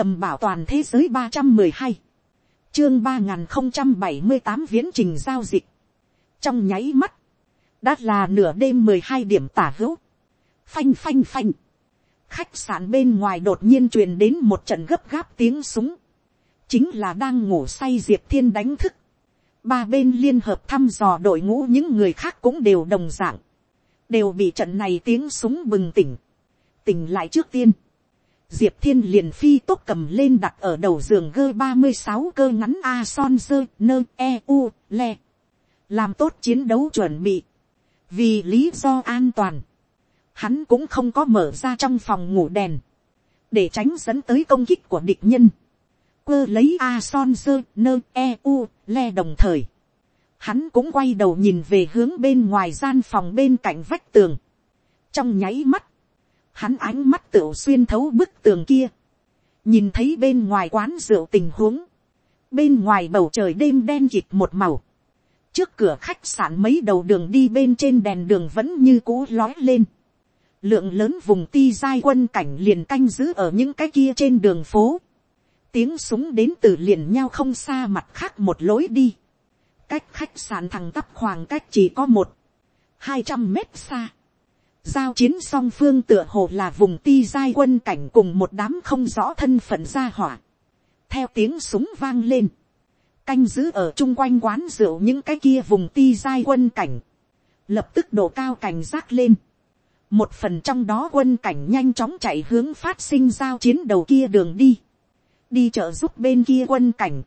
tầm bảo toàn thế giới ba trăm mười hai, chương ba nghìn không trăm bảy mươi tám viễn trình giao dịch, trong nháy mắt, đã là nửa đêm mười hai điểm tả hữu, phanh phanh phanh, khách sạn bên ngoài đột nhiên truyền đến một trận gấp gáp tiếng súng, chính là đang ngủ say diệp thiên đánh thức, ba bên liên hợp thăm dò đội ngũ những người khác cũng đều đồng d ạ n g đều bị trận này tiếng súng bừng tỉnh, tỉnh lại trước tiên, diệp thiên liền phi tốt cầm lên đặt ở đầu giường gơ ba mươi sáu cơ ngắn a son dơ nơ e u le, làm tốt chiến đấu chuẩn bị, vì lý do an toàn, hắn cũng không có mở ra trong phòng ngủ đèn, để tránh dẫn tới công kích của địch nhân quơ lấy a son dơ nơ e u le đồng thời. Hắn cũng quay đầu nhìn về hướng bên ngoài gian phòng bên cạnh vách tường. Trong nháy mắt, hắn ánh mắt tựu xuyên thấu bức tường kia. Nhìn thấy bên ngoài quán rượu tình huống. Bên ngoài bầu trời đêm đen kịt một màu. Trước cửa khách sạn mấy đầu đường đi bên trên đèn đường vẫn như cũ lói lên. Lượng lớn vùng ti giai quân cảnh liền canh giữ ở những cái kia trên đường phố tiếng súng đến từ liền nhau không xa mặt khác một lối đi. cách khách sạn thằng tắp khoảng cách chỉ có một, hai trăm mét xa giao chiến song phương tựa hồ là vùng ti giai quân cảnh cùng một đám không rõ thân phận gia hỏa. theo tiếng súng vang lên, canh giữ ở chung quanh quán rượu những cái kia vùng ti giai quân cảnh, lập tức độ cao cảnh giác lên. một phần trong đó quân cảnh nhanh chóng chạy hướng phát sinh giao chiến đầu kia đường đi. Đi trợ giúp bên kia quân cảnh,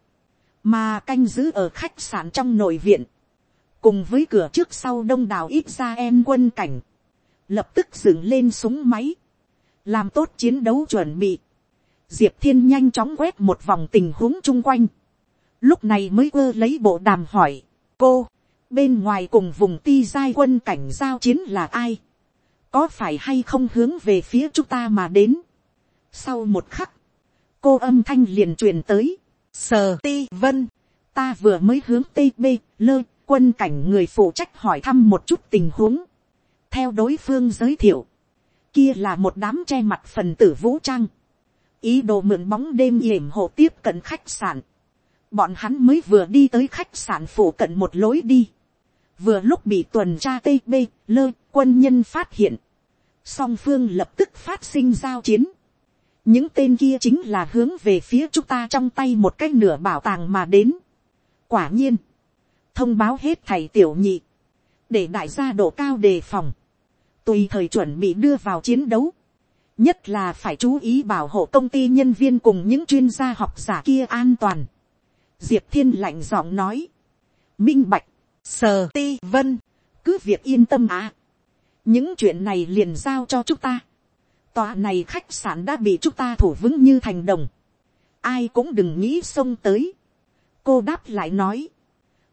mà canh giữ ở khách sạn trong nội viện, cùng với cửa trước sau đông đảo ít ra em quân cảnh, lập tức dựng lên súng máy, làm tốt chiến đấu chuẩn bị, diệp thiên nhanh chóng quét một vòng tình huống chung quanh, lúc này mới ơ lấy bộ đàm hỏi, cô, bên ngoài cùng vùng ti giai quân cảnh giao chiến là ai, có phải hay không hướng về phía chúng ta mà đến. sau một khắc, cô âm thanh liền truyền tới, sờ ti vân, ta vừa mới hướng tb lơ quân cảnh người phụ trách hỏi thăm một chút tình huống, theo đối phương giới thiệu, kia là một đám che mặt phần tử vũ trang, ý đồ mượn bóng đêm yểm hộ tiếp cận khách sạn, bọn hắn mới vừa đi tới khách sạn phủ cận một lối đi, vừa lúc bị tuần tra tb lơ quân nhân phát hiện, song phương lập tức phát sinh giao chiến, những tên kia chính là hướng về phía chúng ta trong tay một cái nửa bảo tàng mà đến. quả nhiên, thông báo hết thầy tiểu nhị, để đại gia độ cao đề phòng, tùy thời chuẩn bị đưa vào chiến đấu, nhất là phải chú ý bảo hộ công ty nhân viên cùng những chuyên gia học giả kia an toàn. diệp thiên lạnh giọng nói, minh bạch, sờ ti vân, cứ việc yên tâm à. những chuyện này liền giao cho chúng ta Tòa này khách sạn đã bị chúng ta thủ vững như thành đồng. Ai cũng đừng nghĩ xông tới. Cô đáp lại nói.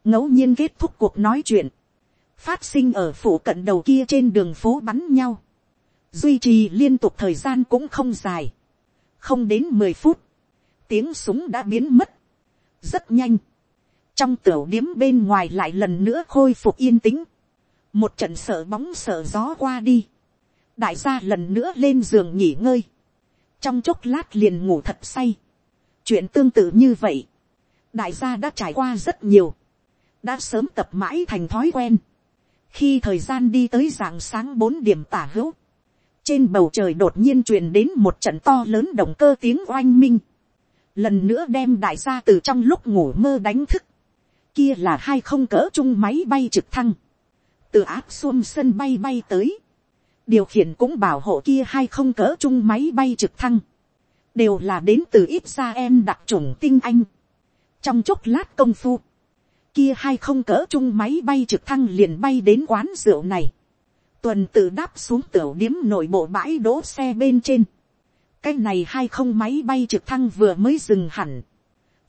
ngẫu nhiên kết thúc cuộc nói chuyện. Phát sinh ở phủ cận đầu kia trên đường phố bắn nhau. Duy trì liên tục thời gian cũng không dài. Không đến mười phút. Tiếng súng đã biến mất. Rất nhanh. Trong tiểu điếm bên ngoài lại lần nữa khôi phục yên tĩnh. Một trận sợ bóng sợ gió qua đi đại gia lần nữa lên giường nghỉ ngơi, trong chốc lát liền ngủ thật say. chuyện tương tự như vậy, đại gia đã trải qua rất nhiều, đã sớm tập mãi thành thói quen khi thời gian đi tới dạng sáng bốn điểm tả hữu, trên bầu trời đột nhiên truyền đến một trận to lớn động cơ tiếng oanh minh, lần nữa đem đại gia từ trong lúc ngủ mơ đánh thức, kia là hai không cỡ chung máy bay trực thăng, từ áp xuông sân bay bay tới, điều khiển cũng bảo hộ kia hai không cỡ chung máy bay trực thăng, đều là đến từ ít ra em đặc trùng tinh anh. trong chốc lát công phu, kia hai không cỡ chung máy bay trực thăng liền bay đến quán rượu này, tuần tự đáp xuống tiểu điếm nội bộ bãi đỗ xe bên trên, cái này hai không máy bay trực thăng vừa mới dừng hẳn,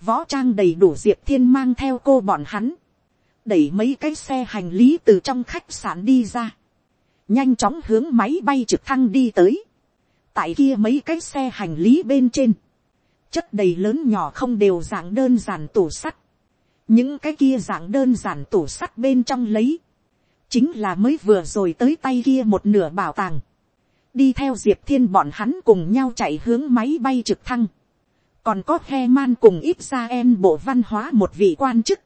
võ trang đầy đủ diệp thiên mang theo cô bọn hắn, đẩy mấy cái xe hành lý từ trong khách sạn đi ra, nhanh chóng hướng máy bay trực thăng đi tới, tại kia mấy cái xe hành lý bên trên, chất đầy lớn nhỏ không đều dạng đơn giản tủ sắt, những cái kia dạng đơn giản tủ sắt bên trong lấy, chính là mới vừa rồi tới tay kia một nửa bảo tàng, đi theo diệp thiên bọn hắn cùng nhau chạy hướng máy bay trực thăng, còn có he man cùng ít ra em bộ văn hóa một vị quan chức,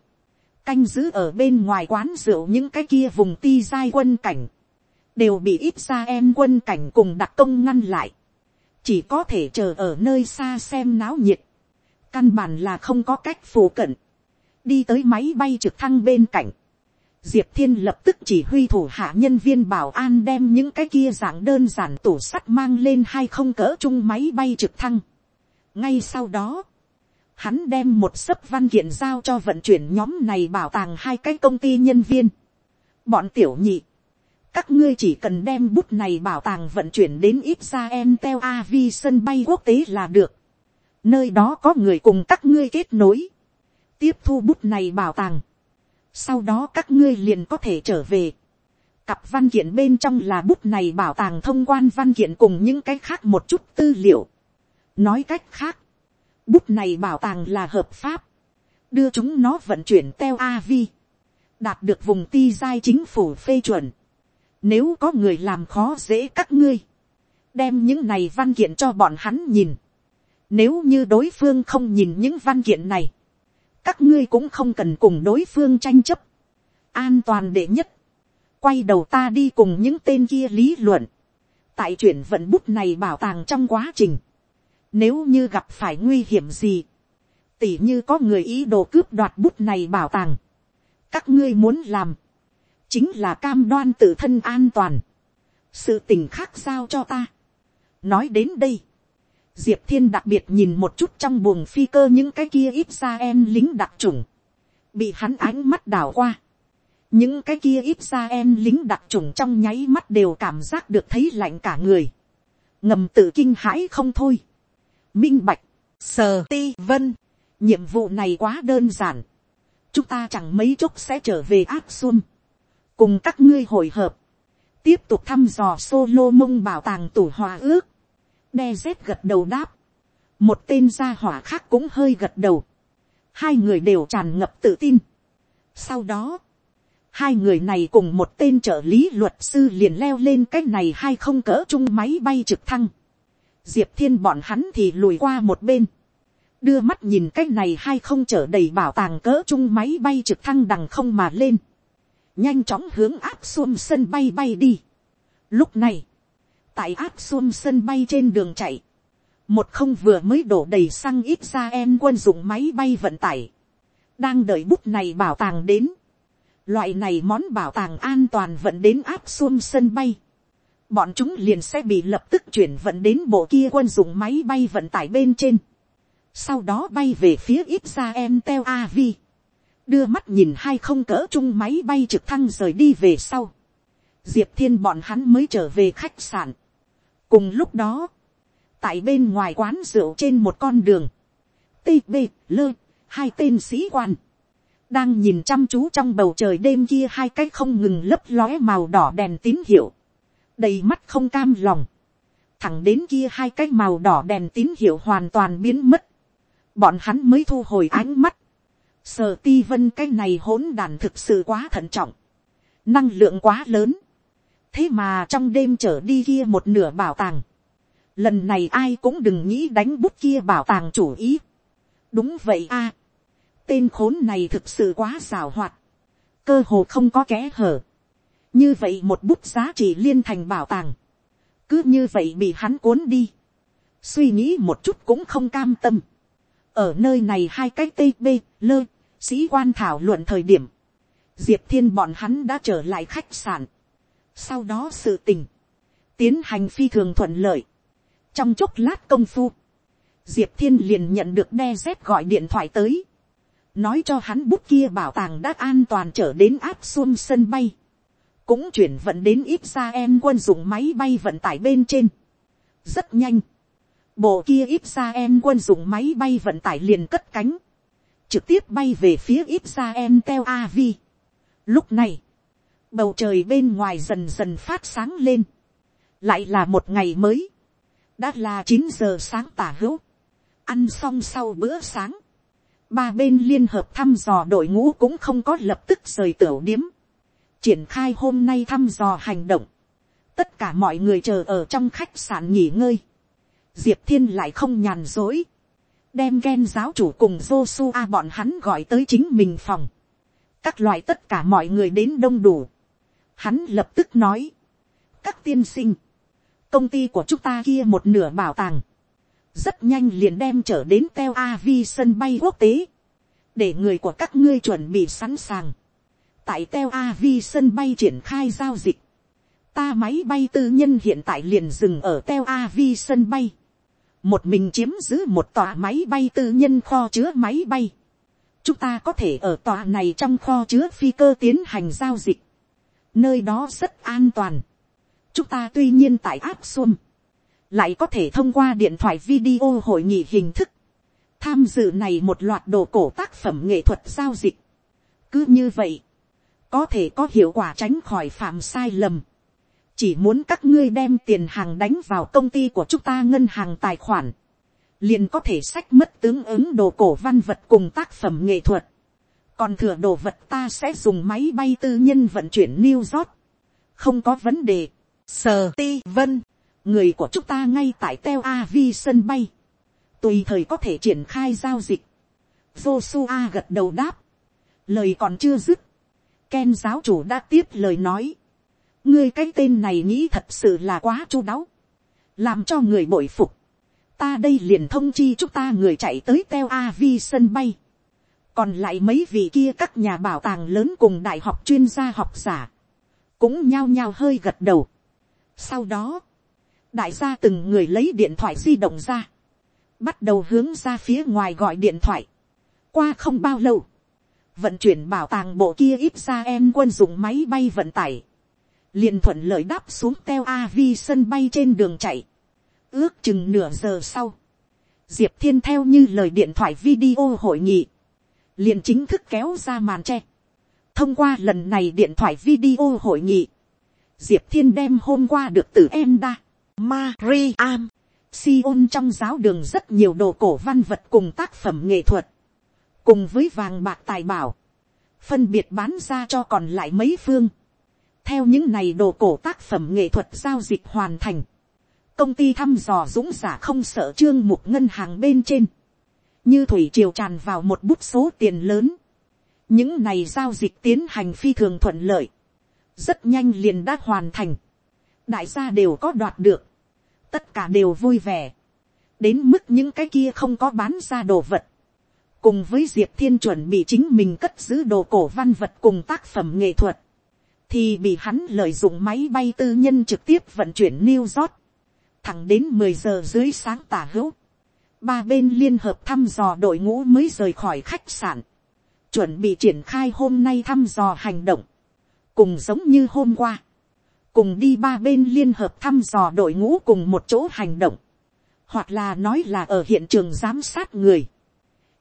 canh giữ ở bên ngoài quán rượu những cái kia vùng ti giai quân cảnh, đều bị ít ra em quân cảnh cùng đặc công ngăn lại, chỉ có thể chờ ở nơi xa xem náo nhiệt, căn bản là không có cách phổ cận, đi tới máy bay trực thăng bên cạnh, diệp thiên lập tức chỉ huy thủ hạ nhân viên bảo an đem những cái kia dạng đơn giản tủ sắt mang lên hai không cỡ chung máy bay trực thăng. ngay sau đó, hắn đem một sấp văn kiện giao cho vận chuyển nhóm này bảo tàng hai cái công ty nhân viên. bọn tiểu nhị, các ngươi chỉ cần đem bút này bảo tàng vận chuyển đến ít ra em teo avi sân bay quốc tế là được. nơi đó có người cùng các ngươi kết nối tiếp thu bút này bảo tàng. sau đó các ngươi liền có thể trở về. cặp văn kiện bên trong là bút này bảo tàng thông quan văn kiện cùng những cái khác một chút tư liệu. nói cách khác, bút này bảo tàng là hợp pháp. đưa chúng nó vận chuyển teo av đạt được vùng ti giai chính phủ phê chuẩn nếu có người làm khó dễ các ngươi. Đem những này văn kiện cho bọn hắn nhìn. Nếu như đối phương không nhìn những văn kiện này. Các ngươi cũng không cần cùng đối phương tranh chấp. An toàn đệ nhất. Quay đầu ta đi cùng những tên kia lý luận. Tại chuyển vận bút này bảo tàng trong quá trình. Nếu như gặp phải nguy hiểm gì. Tỉ như có người ý đồ cướp đoạt bút này bảo tàng. Các ngươi muốn làm chính là cam đoan tự thân an toàn, sự tình khác giao cho ta. nói đến đây, diệp thiên đặc biệt nhìn một chút trong buồng phi cơ những cái kia ít ra em lính đặc trùng, bị hắn ánh mắt đảo qua. những cái kia ít ra em lính đặc trùng trong nháy mắt đều cảm giác được thấy lạnh cả người, ngầm tự kinh hãi không thôi. minh bạch, sờ ti vân, nhiệm vụ này quá đơn giản, chúng ta chẳng mấy chốc sẽ trở về áp xuân. Cùng các ngươi hội hợp, tiếp tục thăm dò solo mông bảo tàng tủ hòa ước, đe dép gật đầu đáp, một tên gia hỏa khác cũng hơi gật đầu, hai người đều tràn ngập tự tin. sau đó, hai người này cùng một tên trợ lý luật sư liền leo lên cái này hay không cỡ chung máy bay trực thăng. diệp thiên bọn hắn thì lùi qua một bên, đưa mắt nhìn cái này hay không trở đầy bảo tàng cỡ chung máy bay trực thăng đằng không mà lên nhanh chóng hướng áp xuông sân bay bay đi. Lúc này, tại áp xuông sân bay trên đường chạy, một không vừa mới đổ đầy xăng ít ra em quân dụng máy bay vận tải, đang đợi bút này bảo tàng đến. Loại này món bảo tàng an toàn vận đến áp xuông sân bay. Bọn chúng liền sẽ bị lập tức chuyển vận đến bộ kia quân dụng máy bay vận tải bên trên. Sau đó bay về phía ít ra em teo avi đưa mắt nhìn hai không cỡ chung máy bay trực thăng rời đi về sau, diệp thiên bọn hắn mới trở về khách sạn cùng lúc đó, tại bên ngoài quán rượu trên một con đường, tb lơ, hai tên sĩ quan, đang nhìn chăm chú trong bầu trời đêm kia hai cái không ngừng lấp lóe màu đỏ đèn tín hiệu, đầy mắt không cam lòng, thẳng đến kia hai cái màu đỏ đèn tín hiệu hoàn toàn biến mất, bọn hắn mới thu hồi ánh mắt, sờ ti vân cái này hỗn đàn thực sự quá thận trọng. Năng lượng quá lớn. Thế mà trong đêm trở đi kia một nửa bảo tàng. Lần này ai cũng đừng nghĩ đánh bút kia bảo tàng chủ ý. Đúng vậy a Tên khốn này thực sự quá xào hoạt. Cơ hồ không có kẽ hở. Như vậy một bút giá trị liên thành bảo tàng. Cứ như vậy bị hắn cuốn đi. Suy nghĩ một chút cũng không cam tâm ở nơi này hai cái tê bê lơ sĩ quan thảo luận thời điểm, diệp thiên bọn hắn đã trở lại khách sạn sau đó sự tình, tiến hành phi thường thuận lợi. trong chốc lát công phu, diệp thiên liền nhận được đe dép gọi điện thoại tới, nói cho hắn bút kia bảo tàng đã an toàn trở đến áp xuông sân bay, cũng chuyển vận đến ít ra em quân dùng máy bay vận tải bên trên. rất nhanh, bộ kia ít ra em quân dùng máy bay vận tải liền cất cánh, trực tiếp bay về phía Israel Tel Avi. Lúc này, bầu trời bên ngoài dần dần phát sáng lên. Lại là một ngày mới. Đã là chín giờ sáng tả hữu. Ăn xong sau bữa sáng. Ba bên liên hợp thăm dò đội ngũ cũng không có lập tức rời tiểu điếm. Triển khai hôm nay thăm dò hành động. Tất cả mọi người chờ ở trong khách sạn nghỉ ngơi. Diệp Thiên lại không nhàn dối đem ghen giáo chủ cùng Joshua bọn hắn gọi tới chính mình phòng. Các loại tất cả mọi người đến đông đủ. Hắn lập tức nói. Các tiên sinh. Công ty của chúng ta kia một nửa bảo tàng. Rất nhanh liền đem trở đến Tel Avi sân bay quốc tế. Để người của các ngươi chuẩn bị sẵn sàng. Tại Tel Avi sân bay triển khai giao dịch. Ta máy bay tư nhân hiện tại liền dừng ở Tel Avi sân bay một mình chiếm giữ một tòa máy bay tư nhân kho chứa máy bay. chúng ta có thể ở tòa này trong kho chứa phi cơ tiến hành giao dịch nơi đó rất an toàn. chúng ta tuy nhiên tại áp xuân, lại có thể thông qua điện thoại video hội nghị hình thức, tham dự này một loạt đồ cổ tác phẩm nghệ thuật giao dịch. cứ như vậy, có thể có hiệu quả tránh khỏi phạm sai lầm chỉ muốn các ngươi đem tiền hàng đánh vào công ty của chúng ta ngân hàng tài khoản, liền có thể sách mất tướng ứng đồ cổ văn vật cùng tác phẩm nghệ thuật còn thừa đồ vật ta sẽ dùng máy bay tư nhân vận chuyển New York. không có vấn đề. sờ ti vân, người của chúng ta ngay tại Tel Avi sân bay, tùy thời có thể triển khai giao dịch. Joshua gật đầu đáp, lời còn chưa dứt, Ken giáo chủ đã tiếp lời nói, ngươi cái tên này nghĩ thật sự là quá chu đáo, làm cho người bội phục. ta đây liền thông chi chúng ta người chạy tới teo avi sân bay còn lại mấy vị kia các nhà bảo tàng lớn cùng đại học chuyên gia học giả, cũng nhao nhao hơi gật đầu. sau đó, đại gia từng người lấy điện thoại di động ra, bắt đầu hướng ra phía ngoài gọi điện thoại. qua không bao lâu, vận chuyển bảo tàng bộ kia ít ra em quân dùng máy bay vận tải, liền thuận lợi đáp xuống teo avi sân bay trên đường chạy. ước chừng nửa giờ sau, diệp thiên theo như lời điện thoại video hội nghị, liền chính thức kéo ra màn tre. thông qua lần này điện thoại video hội nghị, diệp thiên đem hôm qua được từ em đa, mariam, Sion trong giáo đường rất nhiều đồ cổ văn vật cùng tác phẩm nghệ thuật, cùng với vàng bạc tài bảo, phân biệt bán ra cho còn lại mấy phương theo những này đồ cổ tác phẩm nghệ thuật giao dịch hoàn thành, công ty thăm dò dũng giả không sợ trương mục ngân hàng bên trên, như thủy triều tràn vào một bút số tiền lớn, những này giao dịch tiến hành phi thường thuận lợi, rất nhanh liền đã hoàn thành, đại gia đều có đoạt được, tất cả đều vui vẻ, đến mức những cái kia không có bán ra đồ vật, cùng với diệp thiên chuẩn bị chính mình cất giữ đồ cổ văn vật cùng tác phẩm nghệ thuật, thì bị hắn lợi dụng máy bay tư nhân trực tiếp vận chuyển New York, thẳng đến mười giờ dưới sáng tả hữu. Ba bên liên hợp thăm dò đội ngũ mới rời khỏi khách sạn, chuẩn bị triển khai hôm nay thăm dò hành động, cùng giống như hôm qua, cùng đi ba bên liên hợp thăm dò đội ngũ cùng một chỗ hành động, hoặc là nói là ở hiện trường giám sát người,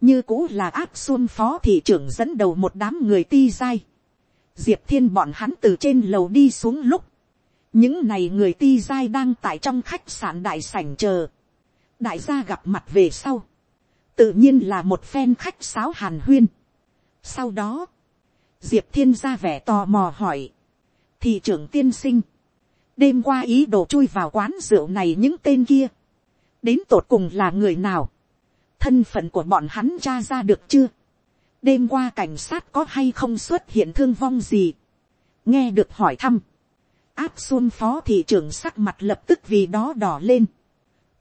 như cũ là áp xuân phó thị trưởng dẫn đầu một đám người ti dai, diệp thiên bọn hắn từ trên lầu đi xuống lúc, những này người ti giai đang tại trong khách sạn đại sảnh chờ, đại gia gặp mặt về sau, tự nhiên là một phen khách sáo hàn huyên. sau đó, diệp thiên ra vẻ tò mò hỏi, thị trưởng tiên sinh, đêm qua ý đồ chui vào quán rượu này những tên kia, đến tột cùng là người nào, thân phận của bọn hắn tra ra được chưa, đêm qua cảnh sát có hay không xuất hiện thương vong gì. nghe được hỏi thăm. áp xuân phó thị trưởng sắc mặt lập tức vì đó đỏ lên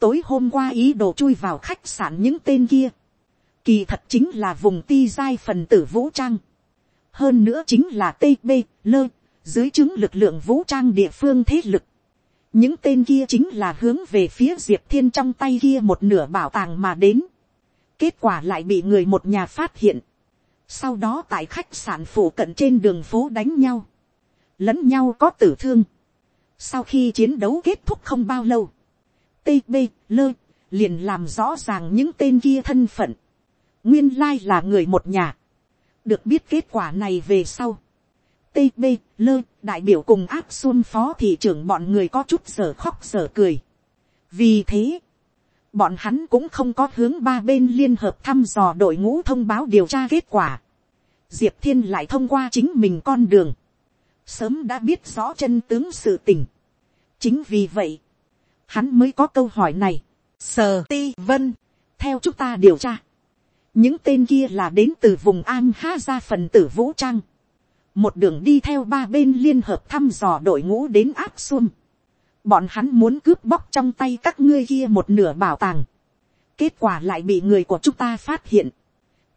tối hôm qua ý đồ chui vào khách sạn những tên kia. kỳ thật chính là vùng ti giai phần tử vũ trang. hơn nữa chính là tb lơ dưới chứng lực lượng vũ trang địa phương thế lực. những tên kia chính là hướng về phía diệp thiên trong tay kia một nửa bảo tàng mà đến. kết quả lại bị người một nhà phát hiện sau đó tại khách sạn phủ cận trên đường phố đánh nhau, lẫn nhau có tử thương. sau khi chiến đấu kết thúc không bao lâu, tb lơ liền làm rõ ràng những tên kia thân phận, nguyên lai là người một nhà, được biết kết quả này về sau. tb lơ đại biểu cùng áp xuân phó thị trưởng bọn người có chút giờ khóc giờ cười. vì thế, bọn hắn cũng không có hướng ba bên liên hợp thăm dò đội ngũ thông báo điều tra kết quả. Diệp thiên lại thông qua chính mình con đường, sớm đã biết rõ chân tướng sự tình. chính vì vậy, hắn mới có câu hỏi này. sờ ti vân, theo chúng ta điều tra, những tên kia là đến từ vùng an ha ra phần tử vũ trang, một đường đi theo ba bên liên hợp thăm dò đội ngũ đến áp xuân, bọn hắn muốn cướp bóc trong tay các ngươi kia một nửa bảo tàng, kết quả lại bị người của chúng ta phát hiện,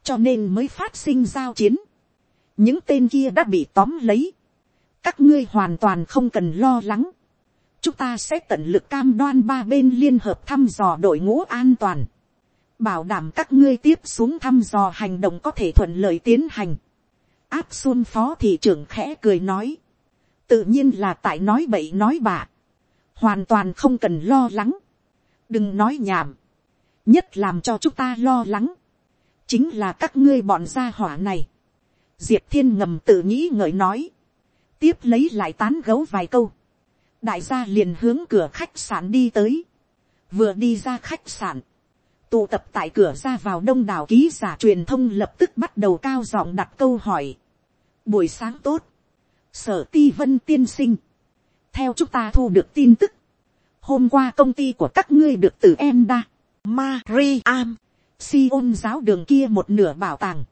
cho nên mới phát sinh giao chiến, những tên kia đã bị tóm lấy, các ngươi hoàn toàn không cần lo lắng, chúng ta sẽ tận lực cam đoan ba bên liên hợp thăm dò đội ngũ an toàn, bảo đảm các ngươi tiếp xuống thăm dò hành động có thể thuận lợi tiến hành. áp xuân phó thị trưởng khẽ cười nói, tự nhiên là tại nói bậy nói bạ, hoàn toàn không cần lo lắng, đừng nói nhảm, nhất làm cho chúng ta lo lắng, chính là các ngươi bọn gia hỏa này. diệp thiên ngầm tự nghĩ ngợi nói, tiếp lấy lại tán gấu vài câu, đại gia liền hướng cửa khách sạn đi tới, vừa đi ra khách sạn, tụ tập tại cửa ra vào đông đảo ký giả truyền thông lập tức bắt đầu cao giọng đặt câu hỏi. buổi sáng tốt, sở ti vân tiên sinh, theo chúng ta thu được tin tức, hôm qua công ty của các ngươi được từ em đa Mariam, Sion giáo đường kia một nửa bảo tàng,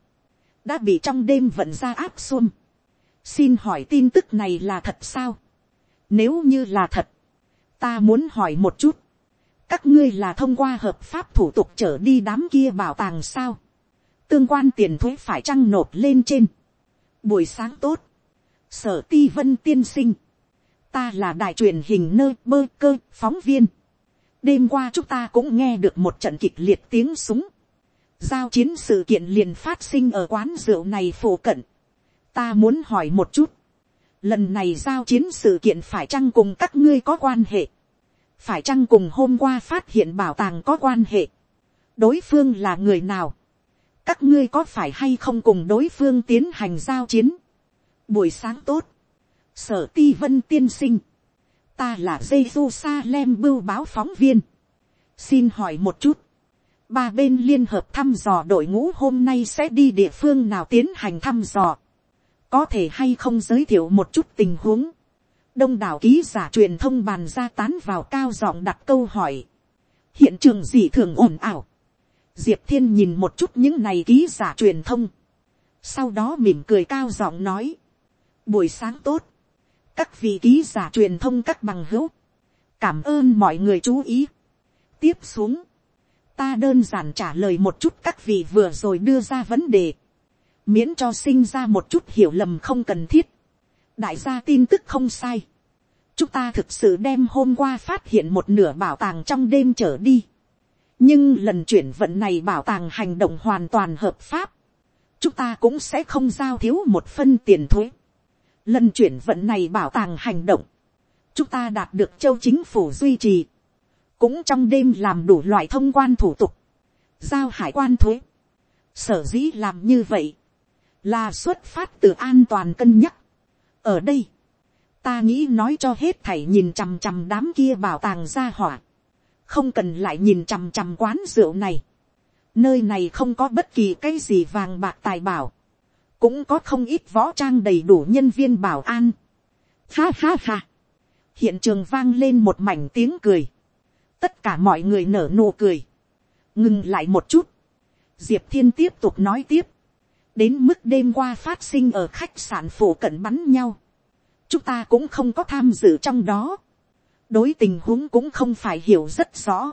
đã bị trong đêm vận ra áp xuân. xin hỏi tin tức này là thật sao, nếu như là thật, ta muốn hỏi một chút, các ngươi là thông qua hợp pháp thủ tục trở đi đám kia bảo tàng sao, tương quan tiền thuế phải trăng nộp lên trên. buổi sáng tốt, sở ti vân tiên sinh, ta là đại truyền hình nơi bơ cơ phóng viên. đêm qua chúng ta cũng nghe được một trận kịch liệt tiếng súng. giao chiến sự kiện liền phát sinh ở quán rượu này phổ cận. ta muốn hỏi một chút, lần này giao chiến sự kiện phải chăng cùng các ngươi có quan hệ, phải chăng cùng hôm qua phát hiện bảo tàng có quan hệ, đối phương là người nào, các ngươi có phải hay không cùng đối phương tiến hành giao chiến. buổi sáng tốt, sở ti vân tiên sinh, ta là dây du sa lem bưu báo phóng viên, xin hỏi một chút, ba bên liên hợp thăm dò đội ngũ hôm nay sẽ đi địa phương nào tiến hành thăm dò, có thể hay không giới thiệu một chút tình huống, đông đảo ký giả truyền thông bàn ra tán vào cao giọng đặt câu hỏi, hiện trường gì thường ồn ào, diệp thiên nhìn một chút những này ký giả truyền thông, sau đó mỉm cười cao giọng nói, buổi sáng tốt, các vị ký giả truyền thông các bằng hữu, cảm ơn mọi người chú ý. tiếp xuống, ta đơn giản trả lời một chút các vị vừa rồi đưa ra vấn đề, miễn cho sinh ra một chút hiểu lầm không cần thiết. đại gia tin tức không sai. chúng ta thực sự đem hôm qua phát hiện một nửa bảo tàng trong đêm trở đi. nhưng lần chuyển vận này bảo tàng hành động hoàn toàn hợp pháp. chúng ta cũng sẽ không giao thiếu một phân tiền thuế Lần chuyển vận này bảo tàng hành động. Chúng ta đạt được châu chính phủ duy trì. Cũng trong đêm làm đủ loại thông quan thủ tục. Giao hải quan thuế. Sở dĩ làm như vậy. Là xuất phát từ an toàn cân nhắc. Ở đây. Ta nghĩ nói cho hết thảy nhìn chằm chằm đám kia bảo tàng ra hỏa. Không cần lại nhìn chằm chằm quán rượu này. Nơi này không có bất kỳ cái gì vàng bạc tài bảo cũng có không ít võ trang đầy đủ nhân viên bảo an. Ha ha ha. hiện trường vang lên một mảnh tiếng cười. tất cả mọi người nở nụ cười. ngừng lại một chút. diệp thiên tiếp tục nói tiếp đến mức đêm qua phát sinh ở khách sạn phủ cận bắn nhau. chúng ta cũng không có tham dự trong đó. đối tình huống cũng không phải hiểu rất rõ.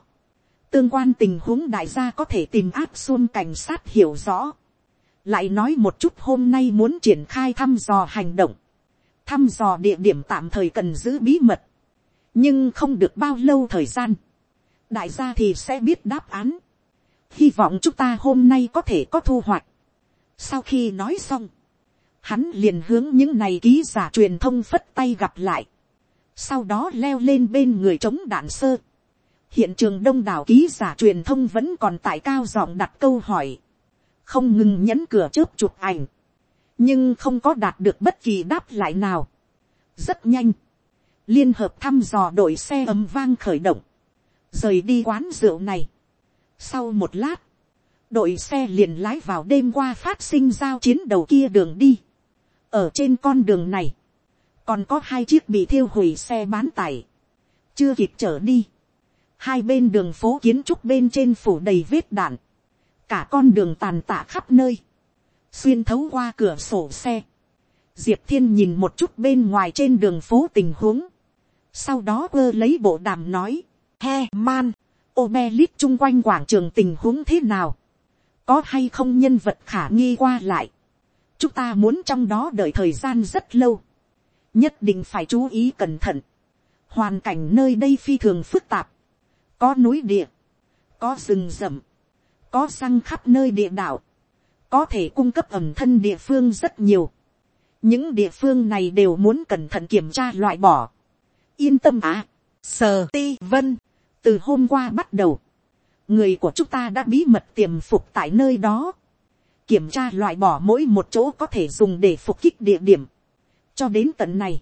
tương quan tình huống đại gia có thể tìm áp xuân cảnh sát hiểu rõ lại nói một chút hôm nay muốn triển khai thăm dò hành động, thăm dò địa điểm tạm thời cần giữ bí mật, nhưng không được bao lâu thời gian, đại gia thì sẽ biết đáp án, hy vọng chúng ta hôm nay có thể có thu hoạch sau khi nói xong, hắn liền hướng những này ký giả truyền thông phất tay gặp lại, sau đó leo lên bên người chống đạn sơ. hiện trường đông đảo ký giả truyền thông vẫn còn tại cao giọng đặt câu hỏi không ngừng nhấn cửa chớp chụp ảnh, nhưng không có đạt được bất kỳ đáp lại nào. rất nhanh, liên hợp thăm dò đội xe ấm vang khởi động, rời đi quán rượu này. sau một lát, đội xe liền lái vào đêm qua phát sinh giao chiến đầu kia đường đi. ở trên con đường này, còn có hai chiếc bị thiêu hủy xe bán tải, chưa kịp trở đi. hai bên đường phố kiến trúc bên trên phủ đầy vết đạn, cả con đường tàn tạ khắp nơi, xuyên thấu qua cửa sổ xe, diệp thiên nhìn một chút bên ngoài trên đường phố tình huống, sau đó ơ lấy bộ đàm nói, he man, ô me lít chung quanh quảng trường tình huống thế nào, có hay không nhân vật khả nghi qua lại, chúng ta muốn trong đó đợi thời gian rất lâu, nhất định phải chú ý cẩn thận, hoàn cảnh nơi đây phi thường phức tạp, có núi địa, có rừng rậm, có răng khắp nơi địa đạo, có thể cung cấp ẩm thân địa phương rất nhiều. những địa phương này đều muốn cẩn thận kiểm tra loại bỏ. yên tâm à, sờ ti vân, từ hôm qua bắt đầu, người của chúng ta đã bí mật tiềm phục tại nơi đó, kiểm tra loại bỏ mỗi một chỗ có thể dùng để phục kích địa điểm. cho đến tận này,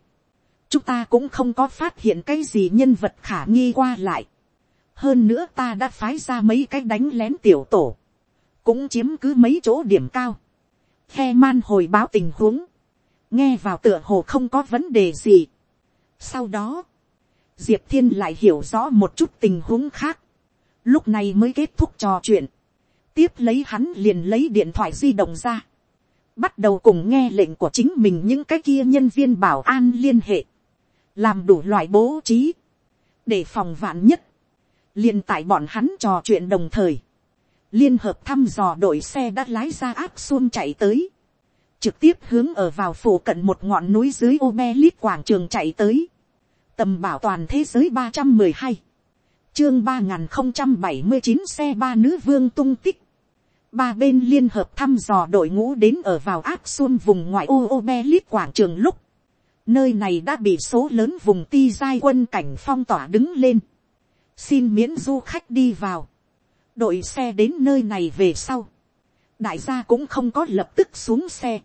chúng ta cũng không có phát hiện cái gì nhân vật khả nghi qua lại. hơn nữa ta đã phái ra mấy cái đánh lén tiểu tổ, cũng chiếm cứ mấy chỗ điểm cao. Khe man hồi báo tình huống, nghe vào tựa hồ không có vấn đề gì. sau đó, diệp thiên lại hiểu rõ một chút tình huống khác, lúc này mới kết thúc trò chuyện, tiếp lấy hắn liền lấy điện thoại di động ra, bắt đầu cùng nghe lệnh của chính mình những cái kia nhân viên bảo an liên hệ, làm đủ loại bố trí, để phòng vạn nhất, liền tại bọn hắn trò chuyện đồng thời, liên hợp thăm dò đội xe đã lái ra áp xuông chạy tới, trực tiếp hướng ở vào phủ cận một ngọn núi dưới ô me lít quảng trường chạy tới, tầm bảo toàn thế giới ba trăm mười hai, chương ba n không trăm bảy mươi chín xe ba nữ vương tung tích, ba bên liên hợp thăm dò đội ngũ đến ở vào áp xuân vùng ngoại ô ô me lít quảng trường lúc, nơi này đã bị số lớn vùng ti giai quân cảnh phong tỏa đứng lên, xin miễn du khách đi vào, đội xe đến nơi này về sau, đại gia cũng không có lập tức xuống xe,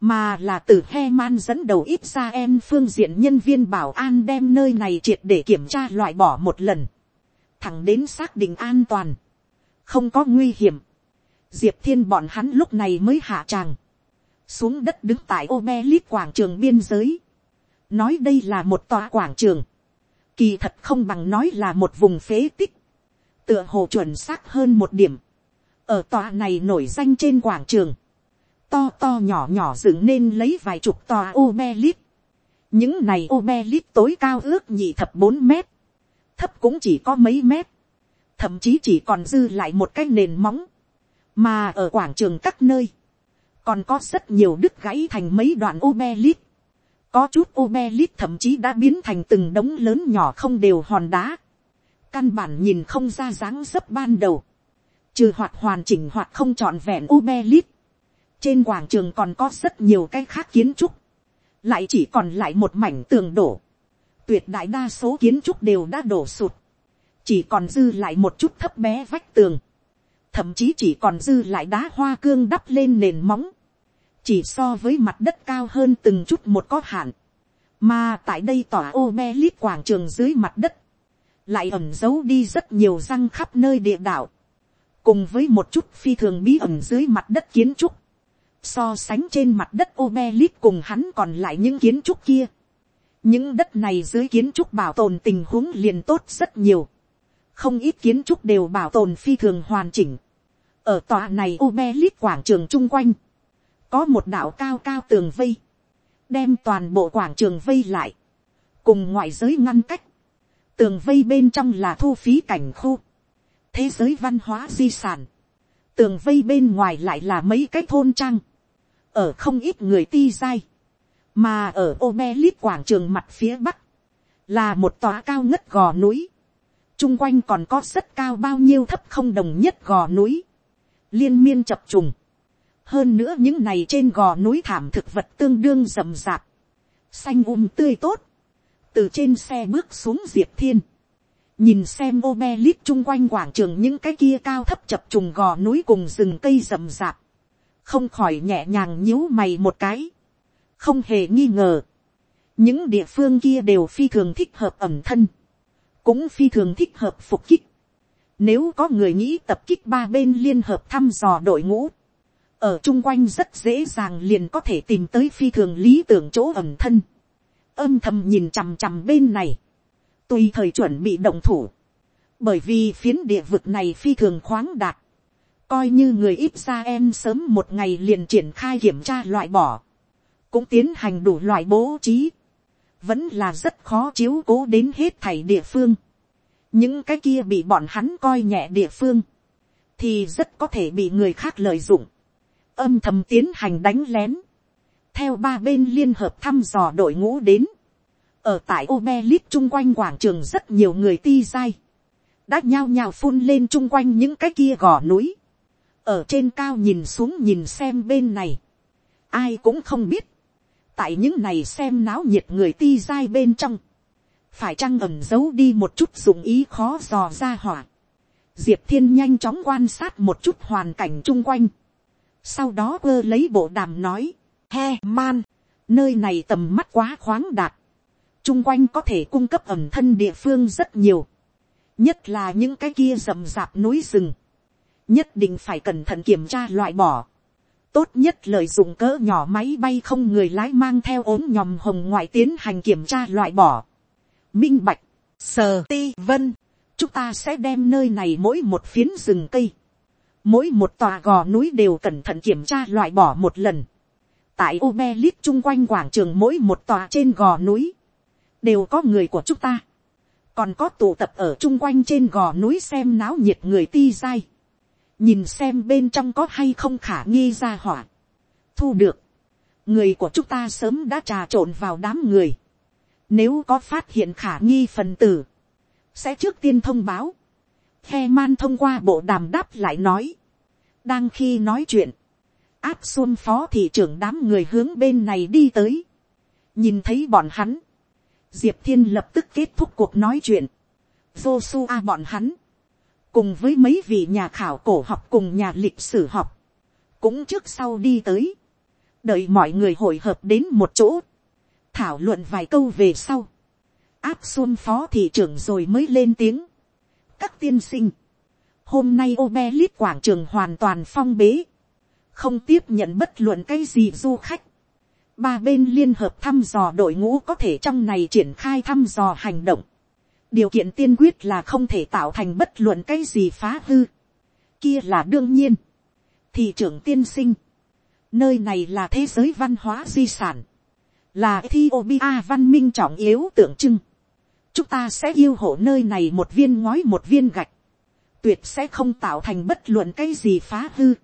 mà là từ he man dẫn đầu ít ra em phương diện nhân viên bảo an đem nơi này triệt để kiểm tra loại bỏ một lần, thẳng đến xác định an toàn, không có nguy hiểm, diệp thiên bọn hắn lúc này mới hạ tràng, xuống đất đứng tại ô me lít quảng trường biên giới, nói đây là một tòa quảng trường, kỳ thật không bằng nói là một vùng phế tích, tựa hồ chuẩn xác hơn một điểm, ở tòa này nổi danh trên quảng trường, to to nhỏ nhỏ dựng nên lấy vài chục tòa ô me lít, những này ô me lít tối cao ước nhị thập bốn mét, thấp cũng chỉ có mấy mét, thậm chí chỉ còn dư lại một cái nền móng, mà ở quảng trường các nơi, còn có rất nhiều đứt gãy thành mấy đoạn ô có chút ô thậm chí đã biến thành từng đống lớn nhỏ không đều hòn đá, căn bản nhìn không ra dáng dấp ban đầu, trừ hoạt hoàn chỉnh hoặc không trọn vẹn ô trên quảng trường còn có rất nhiều cái khác kiến trúc, lại chỉ còn lại một mảnh tường đổ, tuyệt đại đa số kiến trúc đều đã đổ sụt, chỉ còn dư lại một chút thấp bé vách tường, thậm chí chỉ còn dư lại đá hoa cương đắp lên nền móng, chỉ so với mặt đất cao hơn từng chút một có hạn, mà tại đây tòa ô me lít quảng trường dưới mặt đất, lại ẩm giấu đi rất nhiều răng khắp nơi địa đạo, cùng với một chút phi thường bí ẩn dưới mặt đất kiến trúc, so sánh trên mặt đất ô me lít cùng hắn còn lại những kiến trúc kia, những đất này dưới kiến trúc bảo tồn tình huống liền tốt rất nhiều, không ít kiến trúc đều bảo tồn phi thường hoàn chỉnh, ở tòa này ô lít quảng trường chung quanh, có một đạo cao cao tường vây, đem toàn bộ quảng trường vây lại, cùng ngoại giới ngăn cách, tường vây bên trong là thu phí cảnh khu, thế giới văn hóa di sản, tường vây bên ngoài lại là mấy cái thôn trang, ở không ít người ti dai, mà ở ô quảng trường mặt phía bắc, là một tòa cao ngất gò núi, chung quanh còn có rất cao bao nhiêu thấp không đồng nhất gò núi, liên miên chập trùng, hơn nữa những này trên gò núi thảm thực vật tương đương rậm rạp, xanh um tươi tốt, từ trên xe bước xuống diệp thiên, nhìn xem ô lít chung quanh quảng trường những cái kia cao thấp chập trùng gò núi cùng rừng cây rậm rạp, không khỏi nhẹ nhàng nhíu mày một cái, không hề nghi ngờ, những địa phương kia đều phi thường thích hợp ẩm thân, cũng phi thường thích hợp phục kích. Nếu có người nghĩ tập kích ba bên liên hợp thăm dò đội ngũ, ở chung quanh rất dễ dàng liền có thể tìm tới phi thường lý tưởng chỗ ẩm thân âm thầm nhìn chằm chằm bên này, tùy thời chuẩn bị động thủ, Bởi vì phiến địa vực này phi thường khoáng đạt. Coi như người ít ra em sớm một ngày liền triển khai kiểm tra loại bỏ. Cũng tiến hành đủ loại bố trí. Vẫn là rất khó chiếu cố đến hết thảy địa phương. Những cái kia bị bọn hắn coi nhẹ địa phương. Thì rất có thể bị người khác lợi dụng. Âm thầm tiến hành đánh lén. Theo ba bên liên hợp thăm dò đội ngũ đến ở tại Obelit chung quanh quảng trường rất nhiều người ti dai, đã nhao nhao phun lên chung quanh những cái kia gò núi, ở trên cao nhìn xuống nhìn xem bên này, ai cũng không biết, tại những này xem náo nhiệt người ti dai bên trong, phải chăng ẩm giấu đi một chút dụng ý khó dò ra hỏa, diệp thiên nhanh chóng quan sát một chút hoàn cảnh chung quanh, sau đó quơ lấy bộ đàm nói, he man, nơi này tầm mắt quá khoáng đạt, chung quanh có thể cung cấp ẩm thân địa phương rất nhiều, nhất là những cái kia rầm rạp núi rừng, nhất định phải cẩn thận kiểm tra loại bỏ, tốt nhất lợi dụng cỡ nhỏ máy bay không người lái mang theo ốm nhòm hồng ngoại tiến hành kiểm tra loại bỏ. Minh bạch, sờ ti vân, chúng ta sẽ đem nơi này mỗi một phiến rừng cây, mỗi một tòa gò núi đều cẩn thận kiểm tra loại bỏ một lần. tại Obelit chung quanh quảng trường mỗi một tòa trên gò núi, đều có người của chúng ta, còn có tụ tập ở chung quanh trên gò núi xem náo nhiệt người ti dai, nhìn xem bên trong có hay không khả nghi ra hỏa, thu được, người của chúng ta sớm đã trà trộn vào đám người, nếu có phát hiện khả nghi phần tử, sẽ trước tiên thông báo, Khe man thông qua bộ đàm đáp lại nói, đang khi nói chuyện, áp xuân phó thị trưởng đám người hướng bên này đi tới, nhìn thấy bọn hắn, diệp thiên lập tức kết thúc cuộc nói chuyện, Joshua bọn hắn, cùng với mấy vị nhà khảo cổ học cùng nhà lịch sử học, cũng trước sau đi tới, đợi mọi người hội hợp đến một chỗ, thảo luận vài câu về sau, áp xuân phó thị trưởng rồi mới lên tiếng. các tiên sinh, hôm nay ô be lít quảng trường hoàn toàn phong bế, không tiếp nhận bất luận cái gì du khách, ba bên liên hợp thăm dò đội ngũ có thể trong này triển khai thăm dò hành động điều kiện tiên quyết là không thể tạo thành bất luận cái gì phá hư. kia là đương nhiên. thị trưởng tiên sinh. nơi này là thế giới văn hóa di sản. là Ethiopia văn minh trọng yếu tượng trưng. chúng ta sẽ yêu hộ nơi này một viên ngói một viên gạch. tuyệt sẽ không tạo thành bất luận cái gì phá hư.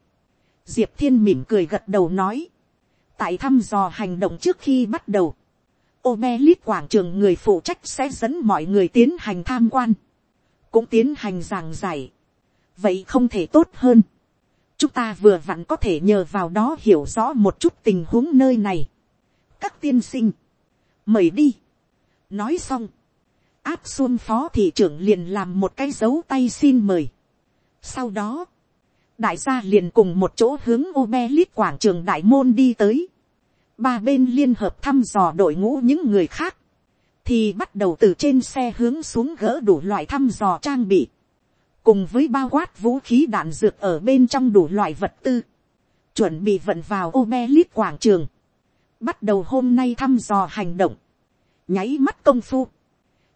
diệp thiên mỉm cười gật đầu nói tại thăm dò hành động trước khi bắt đầu, Obelit quảng trường người phụ trách sẽ dẫn mọi người tiến hành tham quan, cũng tiến hành giảng giải. vậy không thể tốt hơn. chúng ta vừa vặn có thể nhờ vào đó hiểu rõ một chút tình huống nơi này. các tiên sinh, mời đi. nói xong, áp xuân phó thị trưởng liền làm một cái dấu tay xin mời. sau đó, đại gia liền cùng một chỗ hướng Obelit quảng trường đại môn đi tới. Ba bên liên hợp thăm dò đội ngũ những người khác. Thì bắt đầu từ trên xe hướng xuống gỡ đủ loại thăm dò trang bị. Cùng với bao quát vũ khí đạn dược ở bên trong đủ loại vật tư. Chuẩn bị vận vào Obelit quảng trường. Bắt đầu hôm nay thăm dò hành động. Nháy mắt công phu.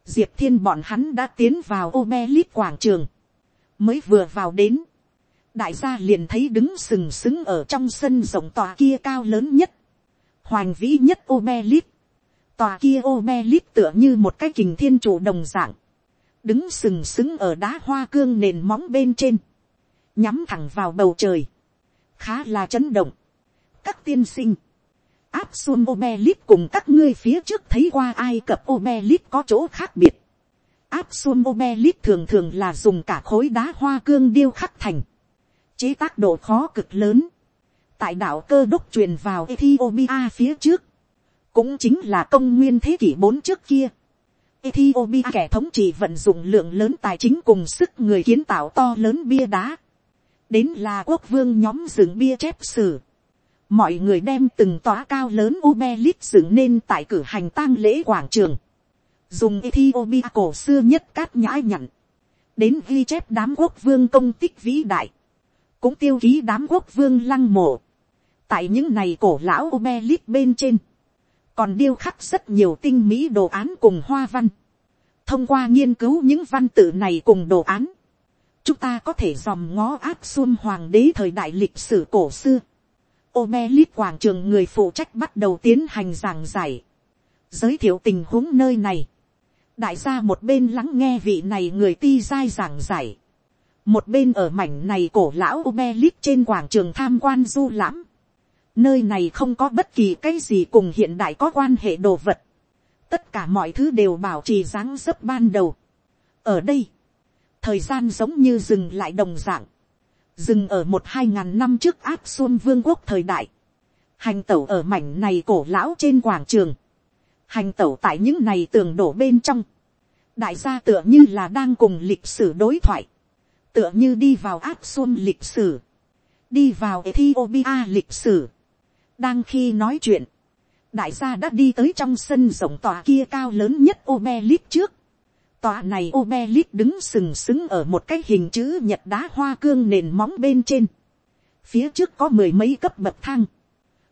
Diệp Thiên bọn hắn đã tiến vào Obelit quảng trường. Mới vừa vào đến đại gia liền thấy đứng sừng sững ở trong sân rộng tòa kia cao lớn nhất, hoành vĩ nhất Obelit, tòa kia Obelit tựa như một cái kình thiên chủ đồng dạng, đứng sừng sững ở đá hoa cương nền móng bên trên, nhắm thẳng vào bầu trời, khá là chấn động. các tiên sinh, áp xuân Obelit cùng các ngươi phía trước thấy qua ai cập Obelit có chỗ khác biệt. áp xuân Obelit thường thường là dùng cả khối đá hoa cương điêu khắc thành. Chế tác độ khó cực lớn, tại đảo cơ đốc truyền vào Ethiopia phía trước, cũng chính là công nguyên thế kỷ bốn trước kia. Ethiopia kẻ thống trị vận dụng lượng lớn tài chính cùng sức người kiến tạo to lớn bia đá. Đến là quốc vương nhóm dựng bia chép sử. Mọi người đem từng tòa cao lớn Ubelit dựng nên tại cử hành tang lễ quảng trường. Dùng Ethiopia cổ xưa nhất cát nhãi nhặn. Đến ghi chép đám quốc vương công tích vĩ đại cũng tiêu ký đám quốc vương lăng mộ tại những này cổ lão Obelit bên trên, còn điêu khắc rất nhiều tinh mỹ đồ án cùng hoa văn. thông qua nghiên cứu những văn tự này cùng đồ án, chúng ta có thể dòm ngó áp xuân hoàng đế thời đại lịch sử cổ xưa. Omelit quảng trường người phụ trách bắt đầu tiến hành giảng giải, giới thiệu tình huống nơi này. đại gia một bên lắng nghe vị này người ti giai giảng giải, một bên ở mảnh này cổ lão Omelit trên quảng trường tham quan du lãm. Nơi này không có bất kỳ cái gì cùng hiện đại có quan hệ đồ vật. Tất cả mọi thứ đều bảo trì dáng dấp ban đầu. Ở đây, thời gian giống như dừng lại đồng dạng. Dừng ở một hai ngàn năm trước áp xuân vương quốc thời đại. Hành tẩu ở mảnh này cổ lão trên quảng trường. Hành tẩu tại những này tường đổ bên trong. Đại gia tựa như là đang cùng lịch sử đối thoại. Tựa như đi vào áp xuân lịch sử. Đi vào Ethiopia lịch sử đang khi nói chuyện, đại gia đã đi tới trong sân rộng tòa kia cao lớn nhất Obelit trước. Tòa này Obelit đứng sừng sững ở một cái hình chữ nhật đá hoa cương nền móng bên trên. Phía trước có mười mấy cấp bậc thang.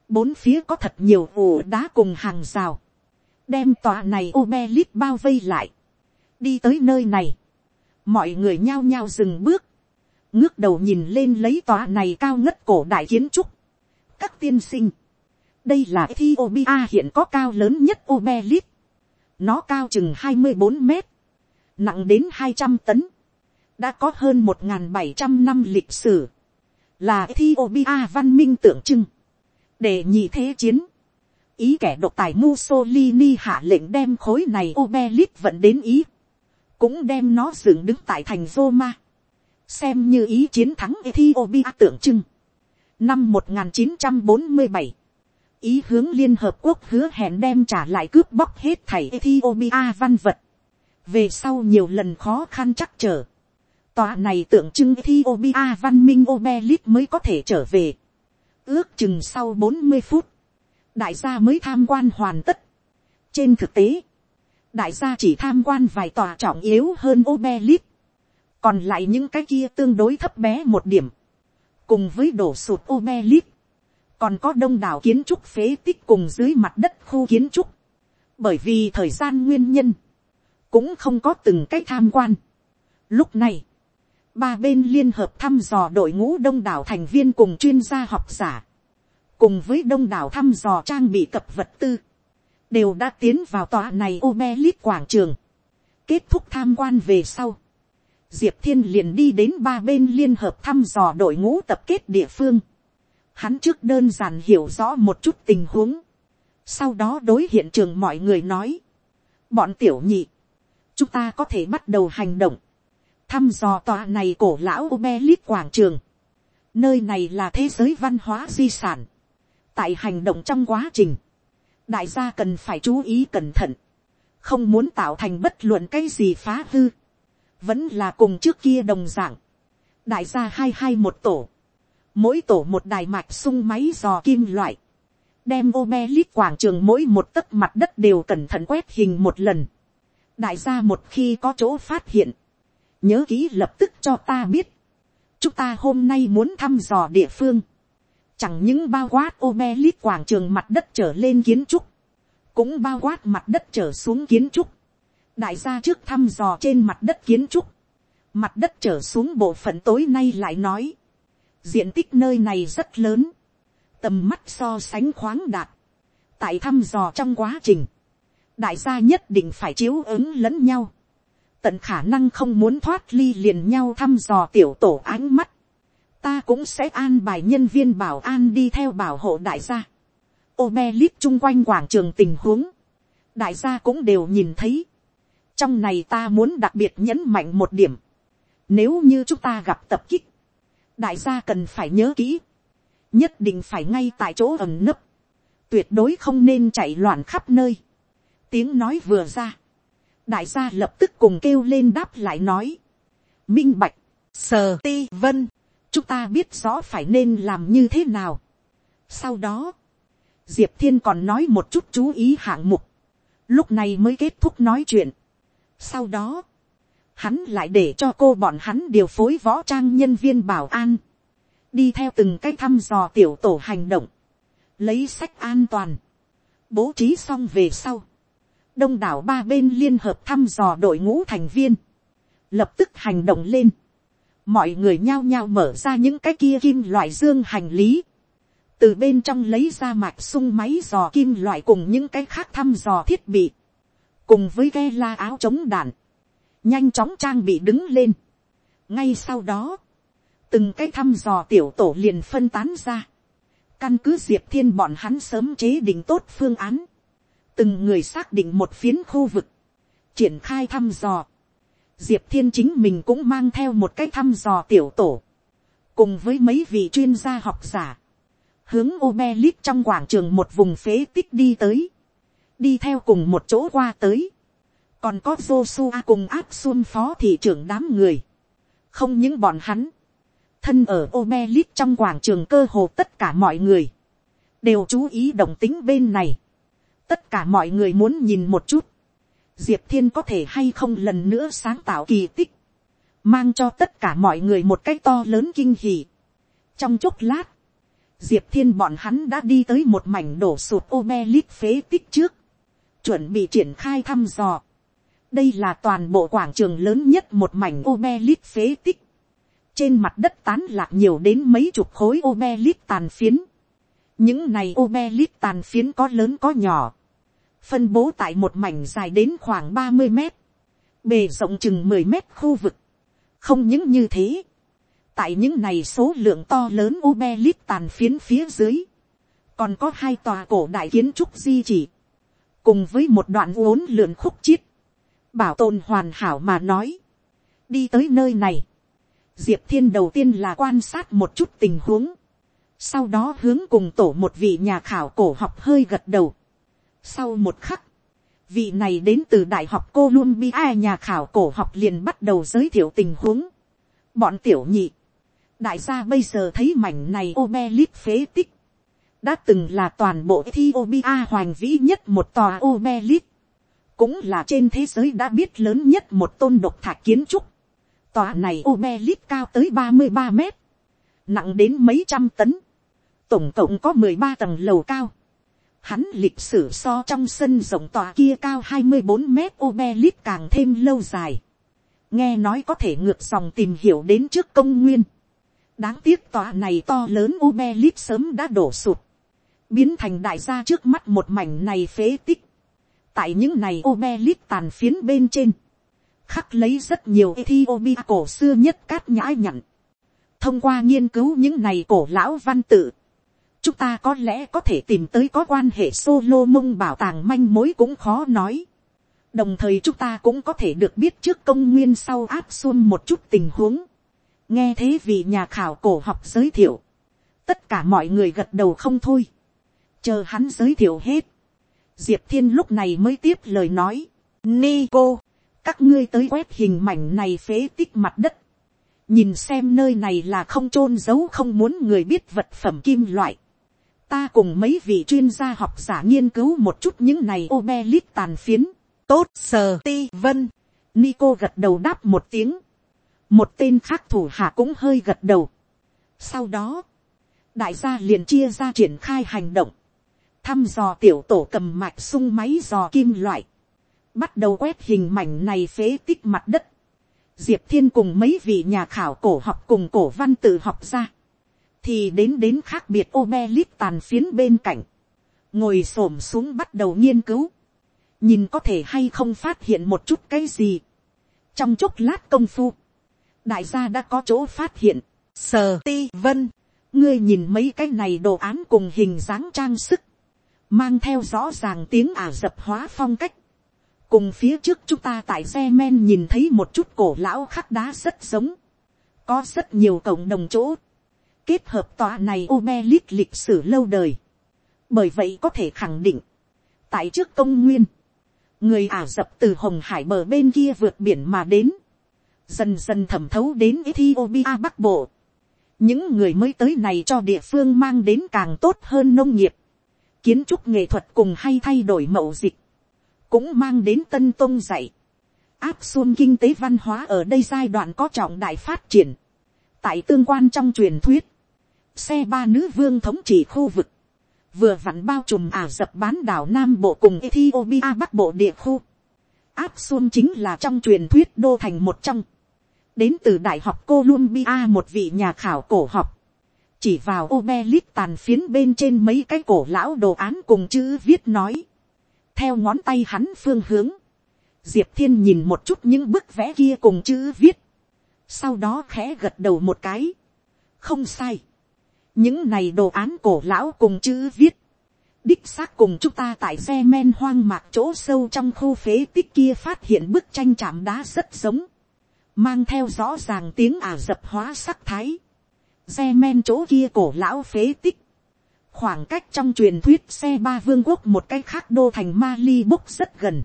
Bốn phía có thật nhiều ổ đá cùng hàng rào. Đem tòa này Obelit bao vây lại. Đi tới nơi này. Mọi người nhao nhao dừng bước. Ngước đầu nhìn lên lấy tòa này cao ngất cổ đại kiến trúc các tiên sinh, đây là Ethiopia hiện có cao lớn nhất Obelit. Nó cao chừng hai mươi bốn mét, nặng đến hai trăm tấn, đã có hơn một bảy trăm năm lịch sử, là Ethiopia văn minh tượng trưng. Để nhị thế chiến, ý kẻ độc tài Mussolini hạ lệnh đem khối này Obelit vận đến Ý, cũng đem nó dựng đứng tại thành Roma, xem như ý chiến thắng Ethiopia tượng trưng Năm 1947, ý hướng Liên Hợp Quốc hứa hẹn đem trả lại cướp bóc hết thảy Ethiopia văn vật. Về sau nhiều lần khó khăn chắc trở. Tòa này tượng trưng Ethiopia văn minh Obelis mới có thể trở về. Ước chừng sau 40 phút, đại gia mới tham quan hoàn tất. Trên thực tế, đại gia chỉ tham quan vài tòa trọng yếu hơn Obelis. Còn lại những cái kia tương đối thấp bé một điểm cùng với đổ sụt Obelit, còn có đông đảo kiến trúc phế tích cùng dưới mặt đất khu kiến trúc, bởi vì thời gian nguyên nhân, cũng không có từng cách tham quan. Lúc này, ba bên liên hợp thăm dò đội ngũ đông đảo thành viên cùng chuyên gia học giả, cùng với đông đảo thăm dò trang bị cập vật tư, đều đã tiến vào tòa này Obelit quảng trường. Kết thúc tham quan về sau, diệp thiên liền đi đến ba bên liên hợp thăm dò đội ngũ tập kết địa phương. Hắn trước đơn giản hiểu rõ một chút tình huống. Sau đó đối hiện trường mọi người nói. Bọn tiểu nhị. Chúng ta có thể bắt đầu hành động. Thăm dò tòa này cổ lão Obelit quảng trường. Nơi này là thế giới văn hóa di sản. Tại hành động trong quá trình. Đại gia cần phải chú ý cẩn thận. Không muốn tạo thành bất luận cái gì phá hư vẫn là cùng trước kia đồng dạng, đại gia hai hai một tổ, mỗi tổ một đài mạch sung máy dò kim loại, đem ô me lít quảng trường mỗi một tấc mặt đất đều cẩn thận quét hình một lần, đại gia một khi có chỗ phát hiện, nhớ kỹ lập tức cho ta biết, chúng ta hôm nay muốn thăm dò địa phương, chẳng những bao quát ô me lít quảng trường mặt đất trở lên kiến trúc, cũng bao quát mặt đất trở xuống kiến trúc, đại gia trước thăm dò trên mặt đất kiến trúc, mặt đất trở xuống bộ phận tối nay lại nói, diện tích nơi này rất lớn, tầm mắt so sánh khoáng đạt, tại thăm dò trong quá trình, đại gia nhất định phải chiếu ứng lẫn nhau, tận khả năng không muốn thoát ly liền nhau thăm dò tiểu tổ ánh mắt, ta cũng sẽ an bài nhân viên bảo an đi theo bảo hộ đại gia, ô me lít chung quanh quảng trường tình huống, đại gia cũng đều nhìn thấy, trong này ta muốn đặc biệt nhấn mạnh một điểm. Nếu như chúng ta gặp tập kích, đại gia cần phải nhớ kỹ. Nhất định phải ngay tại chỗ ẩn nấp. Tuyệt đối không nên chạy loạn khắp nơi. Tiếng nói vừa ra. Đại gia lập tức cùng kêu lên đáp lại nói. Minh Bạch, Sờ Ti Vân. Chúng ta biết rõ phải nên làm như thế nào. Sau đó, Diệp Thiên còn nói một chút chú ý hạng mục. Lúc này mới kết thúc nói chuyện sau đó, hắn lại để cho cô bọn hắn điều phối võ trang nhân viên bảo an, đi theo từng cái thăm dò tiểu tổ hành động, lấy sách an toàn, bố trí xong về sau, đông đảo ba bên liên hợp thăm dò đội ngũ thành viên, lập tức hành động lên, mọi người nhao nhao mở ra những cái kia kim loại dương hành lý, từ bên trong lấy ra mạch sung máy dò kim loại cùng những cái khác thăm dò thiết bị, cùng với ghe la áo chống đạn, nhanh chóng trang bị đứng lên. ngay sau đó, từng cái thăm dò tiểu tổ liền phân tán ra, căn cứ diệp thiên bọn hắn sớm chế định tốt phương án, từng người xác định một phiến khu vực, triển khai thăm dò, diệp thiên chính mình cũng mang theo một cái thăm dò tiểu tổ, cùng với mấy vị chuyên gia học giả, hướng Obelit trong quảng trường một vùng phế tích đi tới, đi theo cùng một chỗ qua tới, còn có Joshua cùng áp xuân phó thị trưởng đám người, không những bọn hắn, thân ở Omelit trong quảng trường cơ hồ tất cả mọi người, đều chú ý động tính bên này, tất cả mọi người muốn nhìn một chút, diệp thiên có thể hay không lần nữa sáng tạo kỳ tích, mang cho tất cả mọi người một cái to lớn kinh hỉ. trong chốc lát, diệp thiên bọn hắn đã đi tới một mảnh đổ sụt Obelit phế tích trước, chuẩn bị triển khai thăm dò. đây là toàn bộ quảng trường lớn nhất một mảnh Obelit phế tích. trên mặt đất tán lạc nhiều đến mấy chục khối Obelit tàn phiến. những này Obelit tàn phiến có lớn có nhỏ. phân bố tại một mảnh dài đến khoảng ba mươi mét. bề rộng chừng mười mét khu vực. không những như thế tại những này số lượng to lớn Ubelit tàn phiến phía dưới, còn có hai tòa cổ đại kiến trúc di chỉ, cùng với một đoạn uốn lượn khúc chiết, bảo tồn hoàn hảo mà nói, đi tới nơi này, diệp thiên đầu tiên là quan sát một chút tình huống, sau đó hướng cùng tổ một vị nhà khảo cổ học hơi gật đầu. Sau một khắc, vị này đến từ đại học Columbia nhà khảo cổ học liền bắt đầu giới thiệu tình huống. Bọn tiểu nhị, đại gia bây giờ thấy mảnh này Obelit phế tích, đã từng là toàn bộ Ethiopia hoành vĩ nhất một tòa Obelis, cũng là trên thế giới đã biết lớn nhất một tôn độc thạch kiến trúc. Tòa này Obelis cao tới ba mươi ba mét, nặng đến mấy trăm tấn, tổng cộng có mười ba tầng lầu cao. Hắn lịch sử so trong sân rộng tòa kia cao hai mươi bốn mét Obelis càng thêm lâu dài. Nghe nói có thể ngược dòng tìm hiểu đến trước công nguyên đáng tiếc tòa này to lớn Ubelit sớm đã đổ sụt, biến thành đại gia trước mắt một mảnh này phế tích. tại những này Ubelit tàn phiến bên trên, khắc lấy rất nhiều Ethiopia cổ xưa nhất cát nhãi nhặn. thông qua nghiên cứu những này cổ lão văn tự, chúng ta có lẽ có thể tìm tới có quan hệ solo mông bảo tàng manh mối cũng khó nói. đồng thời chúng ta cũng có thể được biết trước công nguyên sau áp xuân một chút tình huống nghe thế vì nhà khảo cổ học giới thiệu, tất cả mọi người gật đầu không thôi, chờ hắn giới thiệu hết, diệp thiên lúc này mới tiếp lời nói, Nico, các ngươi tới quét hình mảnh này phế tích mặt đất, nhìn xem nơi này là không chôn giấu không muốn người biết vật phẩm kim loại, ta cùng mấy vị chuyên gia học giả nghiên cứu một chút những này obelit tàn phiến, tốt sờ ti vân, Nico gật đầu đáp một tiếng, một tên khác thủ hạ cũng hơi gật đầu. sau đó, đại gia liền chia ra triển khai hành động, thăm dò tiểu tổ cầm mạch sung máy dò kim loại, bắt đầu quét hình mảnh này phế tích mặt đất. diệp thiên cùng mấy vị nhà khảo cổ học cùng cổ văn tự học ra, thì đến đến khác biệt ô be lít tàn phiến bên cạnh, ngồi s ổ m xuống bắt đầu nghiên cứu, nhìn có thể hay không phát hiện một chút cái gì. trong chốc lát công phu, đại gia đã có chỗ phát hiện, sờ ti vân, ngươi nhìn mấy cái này đồ án cùng hình dáng trang sức, mang theo rõ ràng tiếng ả dập hóa phong cách, cùng phía trước chúng ta tại xe men nhìn thấy một chút cổ lão khắc đá rất giống, có rất nhiều cộng đồng chỗ, kết hợp tòa này Ubelit lịch sử lâu đời, bởi vậy có thể khẳng định, tại trước công nguyên, người ả dập từ hồng hải bờ bên kia vượt biển mà đến, dần dần thẩm thấu đến Ethiopia bắc bộ. Những người mới tới này cho địa phương mang đến càng tốt hơn nông nghiệp, kiến trúc nghệ thuật cùng hay thay đổi mậu dịch, cũng mang đến tân tôn dạy. Áp xuân kinh tế văn hóa ở đây giai đoạn có trọng đại phát triển. Tại tương quan trong truyền thuyết, xe ba nữ vương thống trị khu vực, vừa vặn bao trùm ả rập bán đảo nam bộ cùng ethiopia bắc bộ địa khu. áp xuân chính là trong truyền thuyết đô thành một trong. đến từ đại học columbia một vị nhà khảo cổ học chỉ vào obelit tàn phiến bên trên mấy cái cổ lão đồ án cùng chữ viết nói. theo ngón tay hắn phương hướng. diệp thiên nhìn một chút những bức vẽ kia cùng chữ viết. sau đó khẽ gật đầu một cái. không sai những này đồ án cổ lão cùng chữ viết, đích xác cùng chúng ta tại xe men hoang mạc chỗ sâu trong khu phế tích kia phát hiện bức tranh chạm đá rất giống, mang theo rõ ràng tiếng ả dập hóa sắc thái, xe men chỗ kia cổ lão phế tích, khoảng cách trong truyền thuyết xe ba vương quốc một cách khác đô thành Mali bốc rất gần.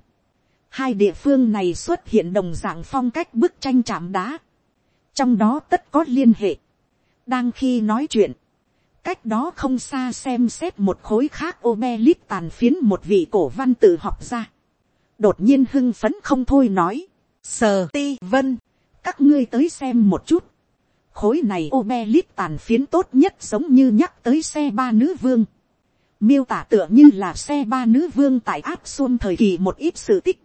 Hai địa phương này xuất hiện đồng dạng phong cách bức tranh chạm đá. Trong đó tất có liên hệ. Đang khi nói chuyện, cách đó không xa xem xét một khối khác Obelix tàn phiến một vị cổ văn tự học ra. đột nhiên hưng phấn không thôi nói, sờ ti vân, các ngươi tới xem một chút khối này ô lít tàn phiến tốt nhất giống như nhắc tới xe ba nữ vương. miêu tả tựa như là xe ba nữ vương tại áp xuân thời kỳ một ít sự tích.